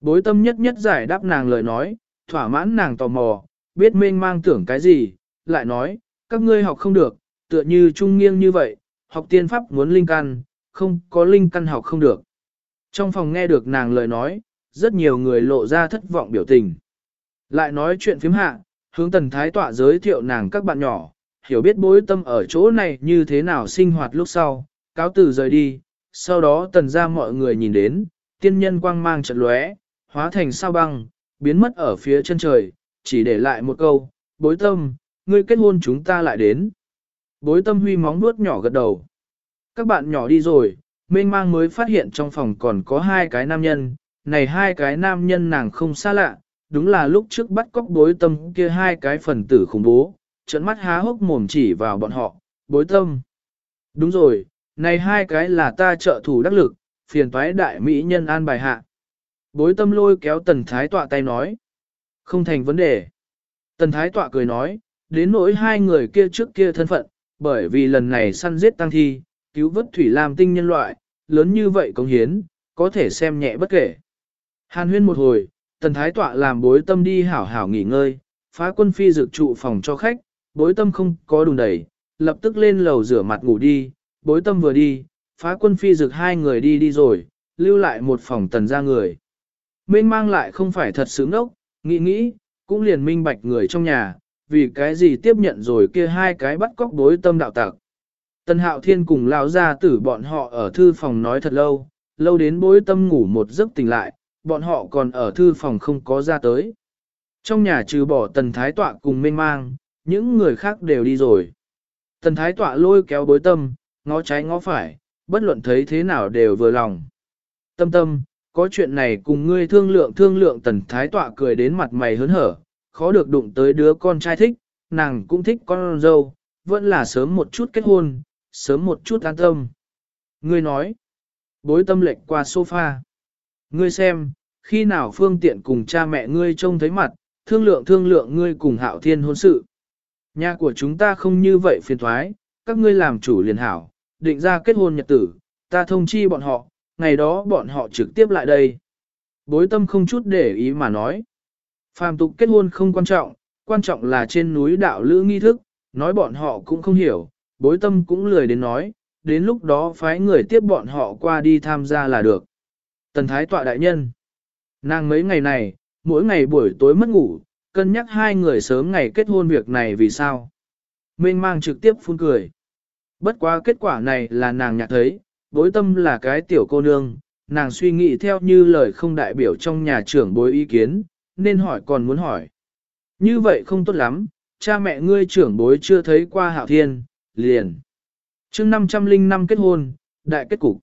Bối tâm nhất nhất giải đáp nàng lời nói, thỏa mãn nàng tò mò, biết mênh mang tưởng cái gì, lại nói, các ngươi học không được, tựa như trung nghiêng như vậy, học tiên pháp muốn linh căn, không có linh căn học không được. Trong phòng nghe được nàng lời nói, rất nhiều người lộ ra thất vọng biểu tình. Lại nói chuyện phím hạ, hướng tần thái tọa giới thiệu nàng các bạn nhỏ, hiểu biết bối tâm ở chỗ này như thế nào sinh hoạt lúc sau, cáo từ rời đi, sau đó tần ra mọi người nhìn đến, tiên nhân quang mang trận lóe, hóa thành sao băng, biến mất ở phía chân trời, chỉ để lại một câu, bối tâm, ngươi kết hôn chúng ta lại đến. Bối tâm huy móng nuốt nhỏ gật đầu. Các bạn nhỏ đi rồi, mênh mang mới phát hiện trong phòng còn có hai cái nam nhân, này hai cái nam nhân nàng không xa lạ, đúng là lúc trước bắt cóc bối tâm kia hai cái phần tử khủng bố, trận mắt há hốc mồm chỉ vào bọn họ, bối tâm. Đúng rồi, này hai cái là ta trợ thủ đắc lực, phiền toái đại mỹ nhân an bài hạ. Bối tâm lôi kéo tần thái tọa tay nói. Không thành vấn đề. Tần thái tọa cười nói, đến nỗi hai người kia trước kia thân phận, bởi vì lần này săn giết tăng thi, cứu vớt thủy lam tinh nhân loại, lớn như vậy công hiến, có thể xem nhẹ bất kể. Hàn huyên một hồi, tần thái tọa làm bối tâm đi hảo hảo nghỉ ngơi, phá quân phi dược trụ phòng cho khách, bối tâm không có đùng đẩy, lập tức lên lầu rửa mặt ngủ đi, bối tâm vừa đi, phá quân phi dược hai người đi đi rồi, lưu lại một phòng tần ra người. Minh mang lại không phải thật sướng ốc, nghĩ nghĩ, cũng liền minh bạch người trong nhà, vì cái gì tiếp nhận rồi kia hai cái bắt cóc bối tâm đạo tặc. Tần hạo thiên cùng lão gia tử bọn họ ở thư phòng nói thật lâu, lâu đến bối tâm ngủ một giấc tỉnh lại, bọn họ còn ở thư phòng không có ra tới. Trong nhà trừ bỏ tần thái tọa cùng mênh mang, những người khác đều đi rồi. Tần thái tọa lôi kéo bối tâm, ngó trái ngó phải, bất luận thấy thế nào đều vừa lòng. Tâm tâm, có chuyện này cùng ngươi thương lượng thương lượng tần thái tọa cười đến mặt mày hớn hở, khó được đụng tới đứa con trai thích, nàng cũng thích con dâu, vẫn là sớm một chút kết hôn, sớm một chút an tâm. Ngươi nói, bối tâm lệch qua sofa. Ngươi xem, khi nào phương tiện cùng cha mẹ ngươi trông thấy mặt, thương lượng thương lượng ngươi cùng hạo thiên hôn sự. Nhà của chúng ta không như vậy phiền thoái, các ngươi làm chủ liền hảo, định ra kết hôn nhật tử, ta thông chi bọn họ, ngày đó bọn họ trực tiếp lại đây. Bối tâm không chút để ý mà nói. Phàm tục kết hôn không quan trọng, quan trọng là trên núi đạo lữ nghi thức, nói bọn họ cũng không hiểu, bối tâm cũng lười đến nói, đến lúc đó phái người tiếp bọn họ qua đi tham gia là được. Tần thái tọa đại nhân. Nàng mấy ngày này, mỗi ngày buổi tối mất ngủ, cân nhắc hai người sớm ngày kết hôn việc này vì sao. Mênh mang trực tiếp phun cười. Bất quá kết quả này là nàng nhạc thấy, bối tâm là cái tiểu cô nương, nàng suy nghĩ theo như lời không đại biểu trong nhà trưởng bối ý kiến, nên hỏi còn muốn hỏi. Như vậy không tốt lắm, cha mẹ ngươi trưởng bối chưa thấy qua hạo thiên, liền. chương 505 kết hôn, đại kết cục.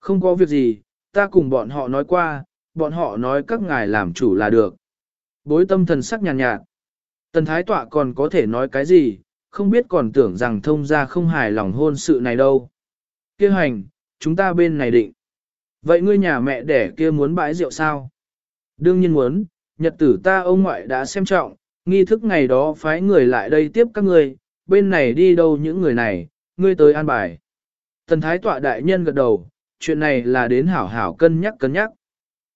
Không có việc gì, ta cùng bọn họ nói qua, bọn họ nói các ngài làm chủ là được. Bối tâm thần sắc nhàn nhạt, nhạt. Tần thái tọa còn có thể nói cái gì, không biết còn tưởng rằng thông ra không hài lòng hôn sự này đâu. Kêu hành, chúng ta bên này định. Vậy ngươi nhà mẹ đẻ kia muốn bãi rượu sao? Đương nhiên muốn, nhật tử ta ông ngoại đã xem trọng, nghi thức ngày đó phái người lại đây tiếp các ngươi, bên này đi đâu những người này, ngươi tới an bài. Tần thái tọa đại nhân gật đầu, chuyện này là đến hảo hảo cân nhắc cân nhắc.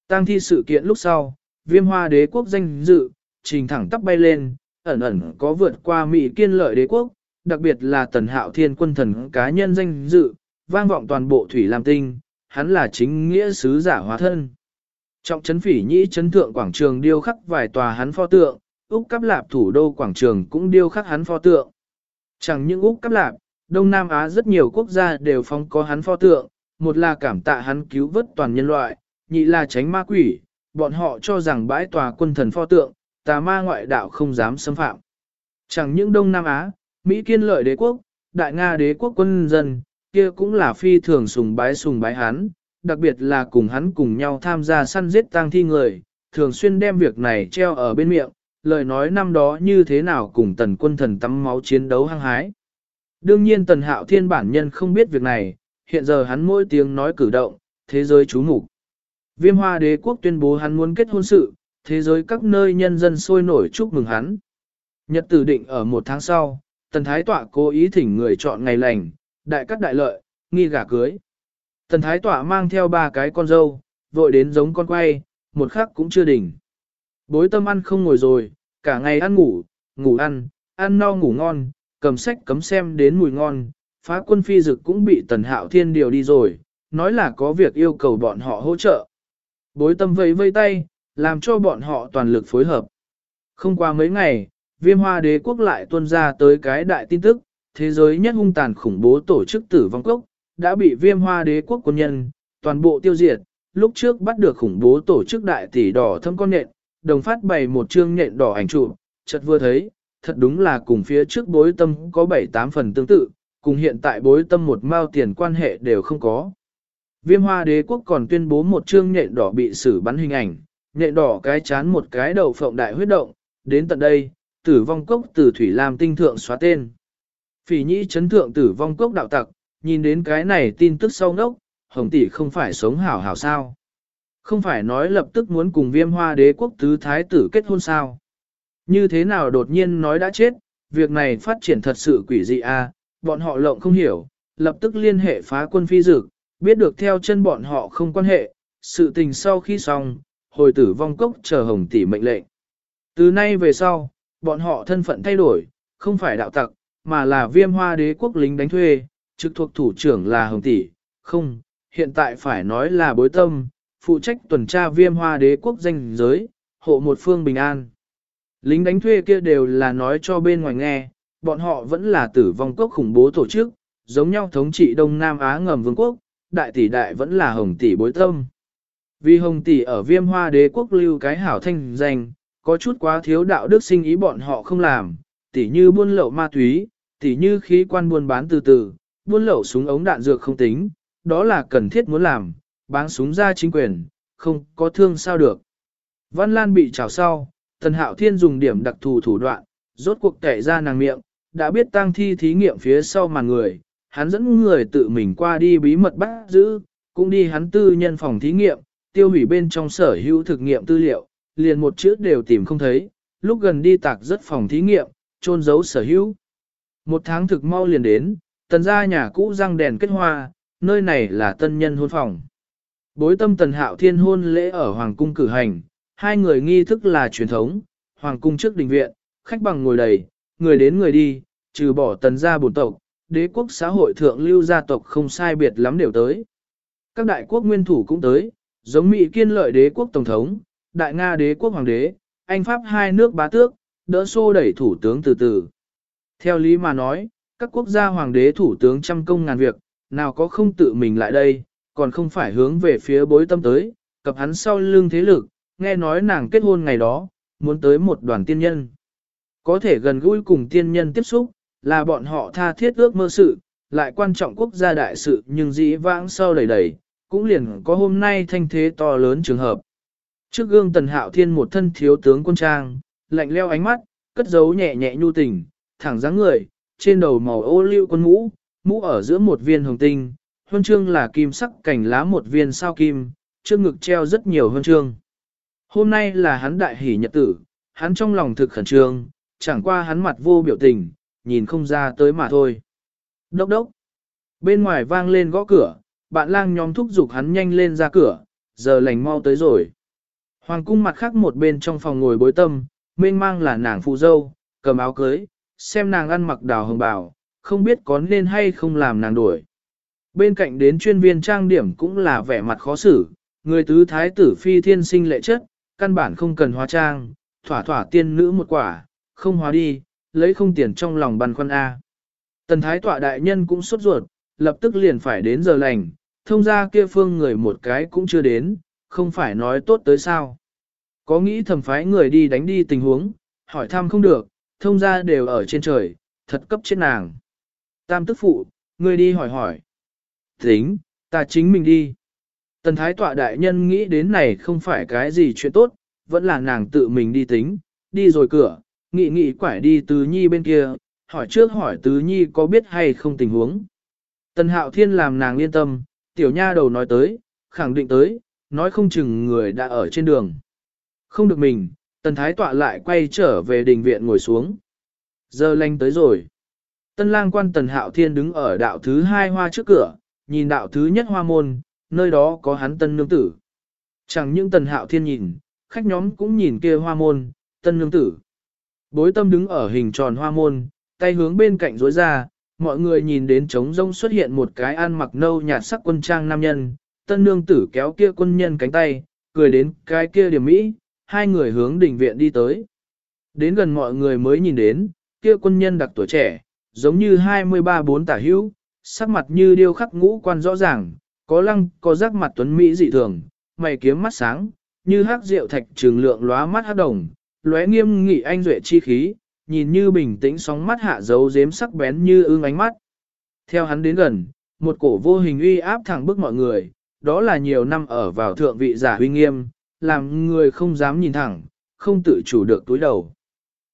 Tăng thi sự kiện lúc sau, viêm hoa đế quốc danh dự, trình thẳng tắp bay lên, ẩn ẩn có vượt qua Mỹ kiên lợi đế quốc, đặc biệt là tần hạo thiên quân thần cá nhân danh dự, vang vọng toàn bộ thủy lam tinh, hắn là chính nghĩa sứ giả hóa thân. Trọng chấn phỉ nhĩ chấn thượng quảng trường điêu khắc vài tòa hắn pho tượng, Úc Cáp Lạp thủ đô quảng trường cũng điêu khắc hắn pho tượng. Chẳng những Úc Cáp Lạp, Đông Nam Á rất nhiều quốc gia đều phong có hắn pho tượng, một là cảm tạ hắn cứu vớt toàn nhân loại, nhị là tránh ma quỷ, bọn họ cho rằng bãi tòa quân thần pho tượng, tà ma ngoại đạo không dám xâm phạm. Chẳng những Đông Nam Á, Mỹ kiên lợi đế quốc, Đại Nga đế quốc quân dân, kia cũng là phi thường sùng bái sùng bái hắn, đặc biệt là cùng hắn cùng nhau tham gia săn giết tang thi người, thường xuyên đem việc này treo ở bên miệng, lời nói năm đó như thế nào cùng tần quân thần tắm máu chiến đấu hăng hái. Đương nhiên tần hạo thiên bản nhân không biết việc này, hiện giờ hắn mỗi tiếng nói cử động, thế giới chú mục Viêm hoa đế quốc tuyên bố hắn muốn kết hôn sự, thế giới các nơi nhân dân sôi nổi chúc mừng hắn. Nhật tử định ở một tháng sau, tần thái tọa cố ý thỉnh người chọn ngày lành, đại cắt đại lợi, nghi gả cưới. Tần thái tọa mang theo ba cái con dâu, vội đến giống con quay, một khắc cũng chưa đỉnh. Bối tâm ăn không ngồi rồi, cả ngày ăn ngủ, ngủ ăn, ăn no ngủ ngon, cầm sách cấm xem đến mùi ngon, phá quân phi dực cũng bị tần hạo thiên điều đi rồi, nói là có việc yêu cầu bọn họ hỗ trợ. Bối tâm vây vây tay, làm cho bọn họ toàn lực phối hợp. Không qua mấy ngày, viêm hoa đế quốc lại tuân ra tới cái đại tin tức, thế giới nhất hung tàn khủng bố tổ chức tử vong cốc, đã bị viêm hoa đế quốc quân nhân, toàn bộ tiêu diệt, lúc trước bắt được khủng bố tổ chức đại tỷ đỏ thâm con nhện, đồng phát bày một chương nhện đỏ ảnh trụ, chợt vừa thấy, thật đúng là cùng phía trước bối tâm có 7-8 phần tương tự, cùng hiện tại bối tâm một mao tiền quan hệ đều không có. Viêm hoa đế quốc còn tuyên bố một chương nhện đỏ bị xử bắn hình ảnh, nhện đỏ cái chán một cái đầu phộng đại huyết động, đến tận đây, tử vong cốc từ Thủy Lam tinh thượng xóa tên. Phỉ nhĩ chấn thượng tử vong cốc đạo tặc, nhìn đến cái này tin tức sau ngốc, hồng tỷ không phải sống hảo hảo sao. Không phải nói lập tức muốn cùng viêm hoa đế quốc tứ thái tử kết hôn sao. Như thế nào đột nhiên nói đã chết, việc này phát triển thật sự quỷ dị a à, bọn họ lộng không hiểu, lập tức liên hệ phá quân phi dực, biết được theo chân bọn họ không quan hệ, sự tình sau khi xong, hồi tử vong cốc chờ hồng tỷ mệnh lệnh. Từ nay về sau, bọn họ thân phận thay đổi, không phải đạo tặc, mà là viêm hoa đế quốc lính đánh thuê, trực thuộc thủ trưởng là hồng tỷ, không, hiện tại phải nói là bối tâm, phụ trách tuần tra viêm hoa đế quốc danh giới, hộ một phương bình an. Lính đánh thuê kia đều là nói cho bên ngoài nghe, bọn họ vẫn là tử vong quốc khủng bố tổ chức, giống nhau thống trị Đông Nam Á ngầm vương quốc, đại tỷ đại vẫn là hồng tỷ bối tâm. Vì hồng tỷ ở viêm hoa đế quốc lưu cái hảo thanh danh, có chút quá thiếu đạo đức sinh ý bọn họ không làm, tỷ như buôn lậu ma túy, tỷ như khí quan buôn bán từ từ, buôn lậu súng ống đạn dược không tính, đó là cần thiết muốn làm, bán súng ra chính quyền, không có thương sao được. Văn Lan bị trào sau, Tần Hạo Thiên dùng điểm đặc thù thủ đoạn, rốt cuộc tệ ra nàng miệng, đã biết tang thi thí nghiệm phía sau màn người, hắn dẫn người tự mình qua đi bí mật bắt giữ, cũng đi hắn tư nhân phòng thí nghiệm, tiêu hủy bên trong sở hữu thực nghiệm tư liệu, liền một chữ đều tìm không thấy, lúc gần đi tạc rất phòng thí nghiệm, trôn giấu sở hữu. Một tháng thực mau liền đến, tần gia nhà cũ răng đèn kết hoa, nơi này là tân nhân hôn phòng. Bối tâm tần hạo thiên hôn lễ ở Hoàng cung cử hành, hai người nghi thức là truyền thống, Hoàng cung trước đình viện, khách bằng ngồi đầy, người đến người đi, trừ bỏ tần gia bổn tộc, đế quốc xã hội thượng lưu gia tộc không sai biệt lắm đều tới. Các đại quốc nguyên thủ cũng tới, giống Mỹ kiên lợi đế quốc tổng thống, đại Nga đế quốc hoàng đế, Anh Pháp hai nước bá tước, đỡ xô đẩy thủ tướng từ từ. Theo lý mà nói, các quốc gia hoàng đế thủ tướng trăm công ngàn việc, nào có không tự mình lại đây, còn không phải hướng về phía bối tâm tới, cập hắn sau lưng thế lực, nghe nói nàng kết hôn ngày đó, muốn tới một đoàn tiên nhân. Có thể gần gũi cùng tiên nhân tiếp xúc, là bọn họ tha thiết ước mơ sự, lại quan trọng quốc gia đại sự nhưng dĩ vãng sau đầy đầy, cũng liền có hôm nay thanh thế to lớn trường hợp. Trước gương tần hạo thiên một thân thiếu tướng quân trang, lạnh leo ánh mắt, cất giấu nhẹ nhẹ nhu tình, thẳng dáng người, trên đầu màu ô liu quân mũ, mũ ở giữa một viên hồng tinh, huân chương là kim sắc cảnh lá một viên sao kim, trước ngực treo rất nhiều huân chương. Hôm nay là hắn đại hỷ nhật tử, hắn trong lòng thực khẩn trương, chẳng qua hắn mặt vô biểu tình, nhìn không ra tới mà thôi. Đốc đốc. Bên ngoài vang lên gõ cửa, bạn lang nhóm thúc giục hắn nhanh lên ra cửa, giờ lành mau tới rồi. Hoàng cung mặt khác một bên trong phòng ngồi bối tâm, mênh mang là nàng phụ dâu, cầm áo cưới, xem nàng ăn mặc đào hồng bào, không biết có nên hay không làm nàng đuổi. Bên cạnh đến chuyên viên trang điểm cũng là vẻ mặt khó xử, người tứ thái tử phi thiên sinh lệ chất, căn bản không cần hóa trang, thỏa thỏa tiên nữ một quả, không hóa đi, lấy không tiền trong lòng băn khoăn A. Tần thái tọa đại nhân cũng sốt ruột, lập tức liền phải đến giờ lành, thông ra kia phương người một cái cũng chưa đến, không phải nói tốt tới sao. Có nghĩ thầm phái người đi đánh đi tình huống, hỏi thăm không được, thông ra đều ở trên trời, thật cấp chết nàng. Tam tức phụ, người đi hỏi hỏi. Tính, ta chính mình đi. Tần thái tọa đại nhân nghĩ đến này không phải cái gì chuyện tốt, vẫn là nàng tự mình đi tính, đi rồi cửa, nghị nghị quải đi tứ nhi bên kia, hỏi trước hỏi tứ nhi có biết hay không tình huống. Tần hạo thiên làm nàng yên tâm, tiểu nha đầu nói tới, khẳng định tới, nói không chừng người đã ở trên đường. Không được mình, tần thái tọa lại quay trở về đình viện ngồi xuống. Giờ lanh tới rồi. Tân lang quan tần hạo thiên đứng ở đạo thứ hai hoa trước cửa, nhìn đạo thứ nhất hoa môn, nơi đó có hắn tân nương tử. Chẳng những tần hạo thiên nhìn, khách nhóm cũng nhìn kia hoa môn, tân nương tử. Bối tâm đứng ở hình tròn hoa môn, tay hướng bên cạnh rối ra, mọi người nhìn đến trống rông xuất hiện một cái ăn mặc nâu nhạt sắc quân trang nam nhân, tân nương tử kéo kia quân nhân cánh tay, cười đến cái kia điểm mỹ, hai người hướng đỉnh viện đi tới. Đến gần mọi người mới nhìn đến, kia quân nhân đặc tuổi trẻ, giống như 23-4 tả hữu, sắc mặt như điêu khắc ngũ quan rõ ràng, có lăng, có rắc mặt tuấn Mỹ dị thường, mày kiếm mắt sáng, như hắc rượu thạch trường lượng lóa mắt hắc đồng, lóe nghiêm nghị anh duệ chi khí, nhìn như bình tĩnh sóng mắt hạ dấu dếm sắc bén như ương ánh mắt. Theo hắn đến gần, một cổ vô hình uy áp thẳng bức mọi người, đó là nhiều năm ở vào thượng vị giả uy nghiêm, làm người không dám nhìn thẳng, không tự chủ được túi đầu.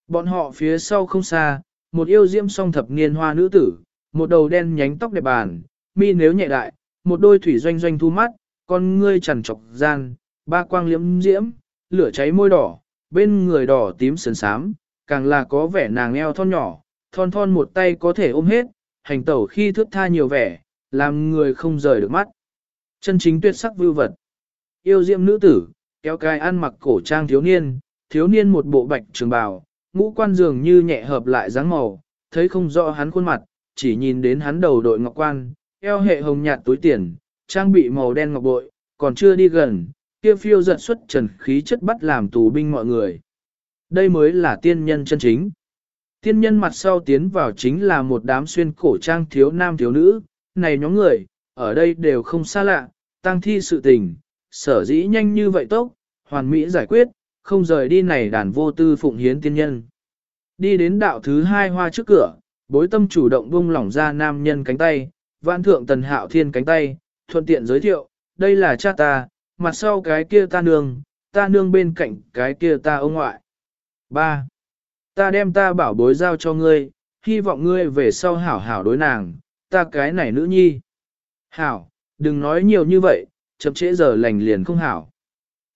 Bọn họ phía sau không xa, một yêu diễm song thập niên hoa nữ tử, một đầu đen nhánh tóc đẹp bàn, mi nếu nhẹ đại, một đôi thủy doanh doanh thu mắt, con ngươi trần trọc gian, ba quang liễm diễm, lửa cháy môi đỏ, bên người đỏ tím sấn sám, càng là có vẻ nàng eo thon nhỏ, thon thon một tay có thể ôm hết, hành tẩu khi thước tha nhiều vẻ, làm người không rời được mắt. Chân chính tuyệt sắc vưu vật. Yêu diệm nữ tử, kéo cài ăn mặc cổ trang thiếu niên, thiếu niên một bộ bạch trường bào, ngũ quan dường như nhẹ hợp lại dáng màu, thấy không rõ hắn khuôn mặt, chỉ nhìn đến hắn đầu đội ngọc quan, eo hệ hồng nhạt túi tiền, trang bị màu đen ngọc bội, còn chưa đi gần, kia phiêu giật xuất trần khí chất bắt làm tù binh mọi người. Đây mới là tiên nhân chân chính. Tiên nhân mặt sau tiến vào chính là một đám xuyên cổ trang thiếu nam thiếu nữ, này nhóm người, ở đây đều không xa lạ, tăng thi sự tình, sở dĩ nhanh như vậy tốc, hoàn mỹ giải quyết, không rời đi này đàn vô tư phụng hiến tiên nhân. Đi đến đạo thứ hai hoa trước cửa, bối tâm chủ động buông lỏng ra nam nhân cánh tay, vạn thượng tần hạo thiên cánh tay, thuận tiện giới thiệu, đây là cha ta, mặt sau cái kia ta nương, ta nương bên cạnh cái kia ta ông ngoại. 3. Ta đem ta bảo bối giao cho ngươi, hy vọng ngươi về sau hảo hảo đối nàng, ta cái này nữ nhi. Hảo, đừng nói nhiều như vậy, chậm trễ giờ lành liền không hảo.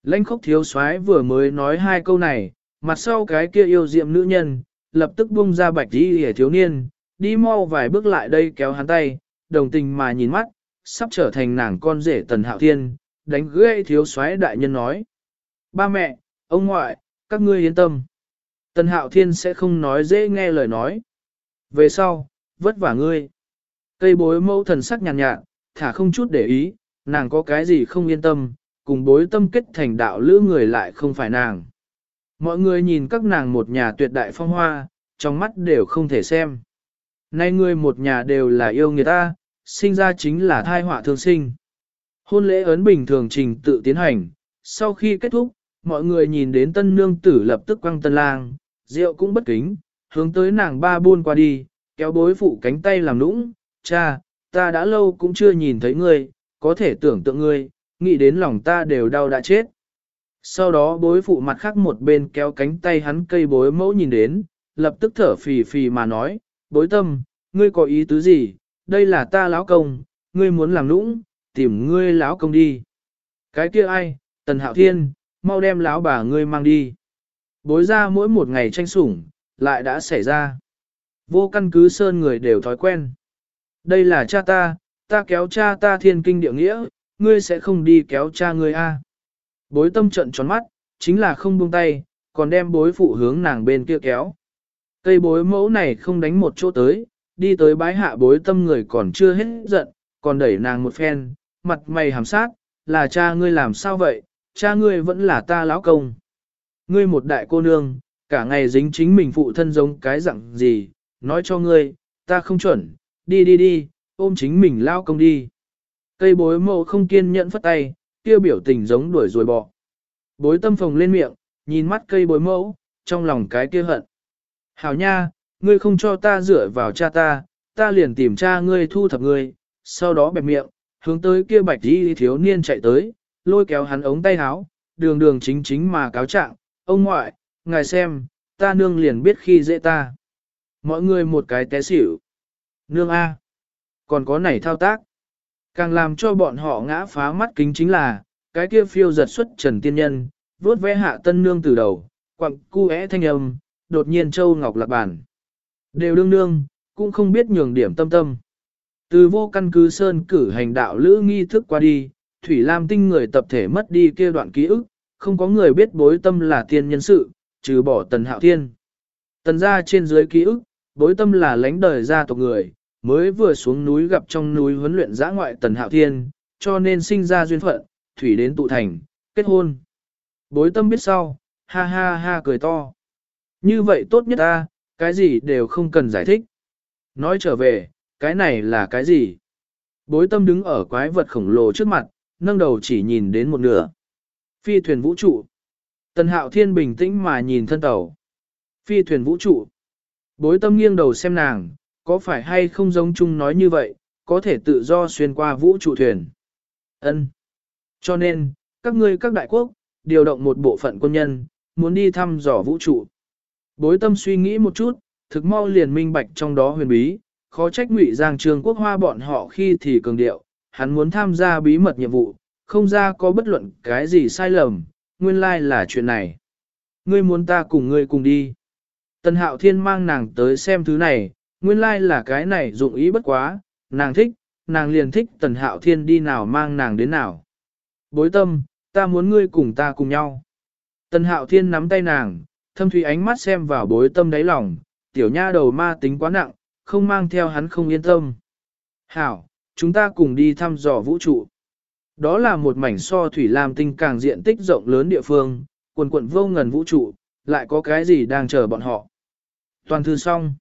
Lãnh khốc thiếu soái vừa mới nói hai câu này, mặt sau cái kia yêu diệm nữ nhân, lập tức buông ra bạch đi hề thiếu niên, đi mau vài bước lại đây kéo hắn tay, đồng tình mà nhìn mắt, sắp trở thành nàng con rể tần hạo thiên, đánh gãy thiếu soái đại nhân nói. Ba mẹ, ông ngoại, các ngươi yên tâm. Tần hạo thiên sẽ không nói dễ nghe lời nói. Về sau, vất vả ngươi. Cây bối mẫu thần sắc nhàn nhạt, nhạt, thả không chút để ý, nàng có cái gì không yên tâm, cùng bối tâm kết thành đạo lữ người lại không phải nàng. Mọi người nhìn các nàng một nhà tuyệt đại phong hoa, trong mắt đều không thể xem. Nay ngươi một nhà đều là yêu người ta, sinh ra chính là thai họa thương sinh. Hôn lễ ấn bình thường trình tự tiến hành, sau khi kết thúc, mọi người nhìn đến tân nương tử lập tức quăng tân lang, rượu cũng bất kính, hướng tới nàng ba buôn qua đi, kéo bối phụ cánh tay làm nũng, cha, ta đã lâu cũng chưa nhìn thấy ngươi, có thể tưởng tượng ngươi, nghĩ đến lòng ta đều đau đã chết. Sau đó bối phụ mặt khác một bên kéo cánh tay hắn cây bối mẫu nhìn đến, lập tức thở phì phì mà nói, bối tâm, ngươi có ý tứ gì, đây là ta lão công, ngươi muốn làm nũng, tìm ngươi lão công đi. Cái kia ai, tần hạo thiên, mau đem lão bà ngươi mang đi. Bối ra mỗi một ngày tranh sủng, lại đã xảy ra. Vô căn cứ sơn người đều thói quen. Đây là cha ta, ta kéo cha ta thiên kinh địa nghĩa, ngươi sẽ không đi kéo cha ngươi a. Bối tâm trận tròn mắt, chính là không buông tay, còn đem bối phụ hướng nàng bên kia kéo. Cây bối mẫu này không đánh một chỗ tới, đi tới bái hạ bối tâm người còn chưa hết giận, còn đẩy nàng một phen, mặt mày hàm sát, là cha ngươi làm sao vậy, cha ngươi vẫn là ta lão công. Ngươi một đại cô nương, cả ngày dính chính mình phụ thân giống cái dạng gì, nói cho ngươi, ta không chuẩn, đi đi đi, ôm chính mình lao công đi. Cây bối mẫu không kiên nhẫn phất tay, kia biểu tình giống đuổi rồi bỏ. Bối tâm phồng lên miệng, nhìn mắt cây bối mẫu, trong lòng cái kia hận. Hảo nha, ngươi không cho ta dựa vào cha ta, ta liền tìm cha ngươi thu thập ngươi, sau đó bẹp miệng, hướng tới kia bạch y thiếu niên chạy tới, lôi kéo hắn ống tay áo, đường đường chính chính mà cáo trạng, ông ngoại, ngài xem, ta nương liền biết khi dễ ta. Mọi người một cái té xỉu. Nương A. Còn có này thao tác. Càng làm cho bọn họ ngã phá mắt kính chính là, cái kia phiêu giật xuất trần tiên nhân, vuốt vẽ hạ tân nương từ đầu, quặng cu é thanh âm, đột nhiên châu ngọc lạc bản. Đều đương nương, cũng không biết nhường điểm tâm tâm. Từ vô căn cứ sơn cử hành đạo lữ nghi thức qua đi, Thủy Lam tinh người tập thể mất đi kia đoạn ký ức, không có người biết bối tâm là tiên nhân sự, trừ bỏ tần hạo thiên. Tần ra trên dưới ký ức, bối tâm là lãnh đời gia tộc người, mới vừa xuống núi gặp trong núi huấn luyện giã ngoại tần hạo thiên, cho nên sinh ra duyên phận, thủy đến tụ thành, kết hôn. Bối tâm biết sau, ha ha ha cười to. Như vậy tốt nhất ta, cái gì đều không cần giải thích. Nói trở về, cái này là cái gì? Bối tâm đứng ở quái vật khổng lồ trước mặt, nâng đầu chỉ nhìn đến một nửa. Phi thuyền vũ trụ. Tần hạo thiên bình tĩnh mà nhìn thân tàu. Phi thuyền vũ trụ. Bối tâm nghiêng đầu xem nàng, có phải hay không giống chung nói như vậy, có thể tự do xuyên qua vũ trụ thuyền. Ân. Cho nên, các ngươi các đại quốc, điều động một bộ phận quân nhân, muốn đi thăm dò vũ trụ. Bối tâm suy nghĩ một chút, thực mau liền minh bạch trong đó huyền bí, khó trách ngụy giang trường quốc hoa bọn họ khi thì cường điệu, hắn muốn tham gia bí mật nhiệm vụ, không ra có bất luận cái gì sai lầm, nguyên lai like là chuyện này. Ngươi muốn ta cùng ngươi cùng đi. Tần hạo thiên mang nàng tới xem thứ này, nguyên lai like là cái này dụng ý bất quá, nàng thích, nàng liền thích tần hạo thiên đi nào mang nàng đến nào. Bối tâm, ta muốn ngươi cùng ta cùng nhau. Tần hạo thiên nắm tay nàng, thâm thủy ánh mắt xem vào bối tâm đáy lòng, tiểu nha đầu ma tính quá nặng, không mang theo hắn không yên tâm. Hảo, chúng ta cùng đi thăm dò vũ trụ. Đó là một mảnh so thủy lam tinh càng diện tích rộng lớn địa phương, quần quận vô ngần vũ trụ, lại có cái gì đang chờ bọn họ. Toàn thư xong.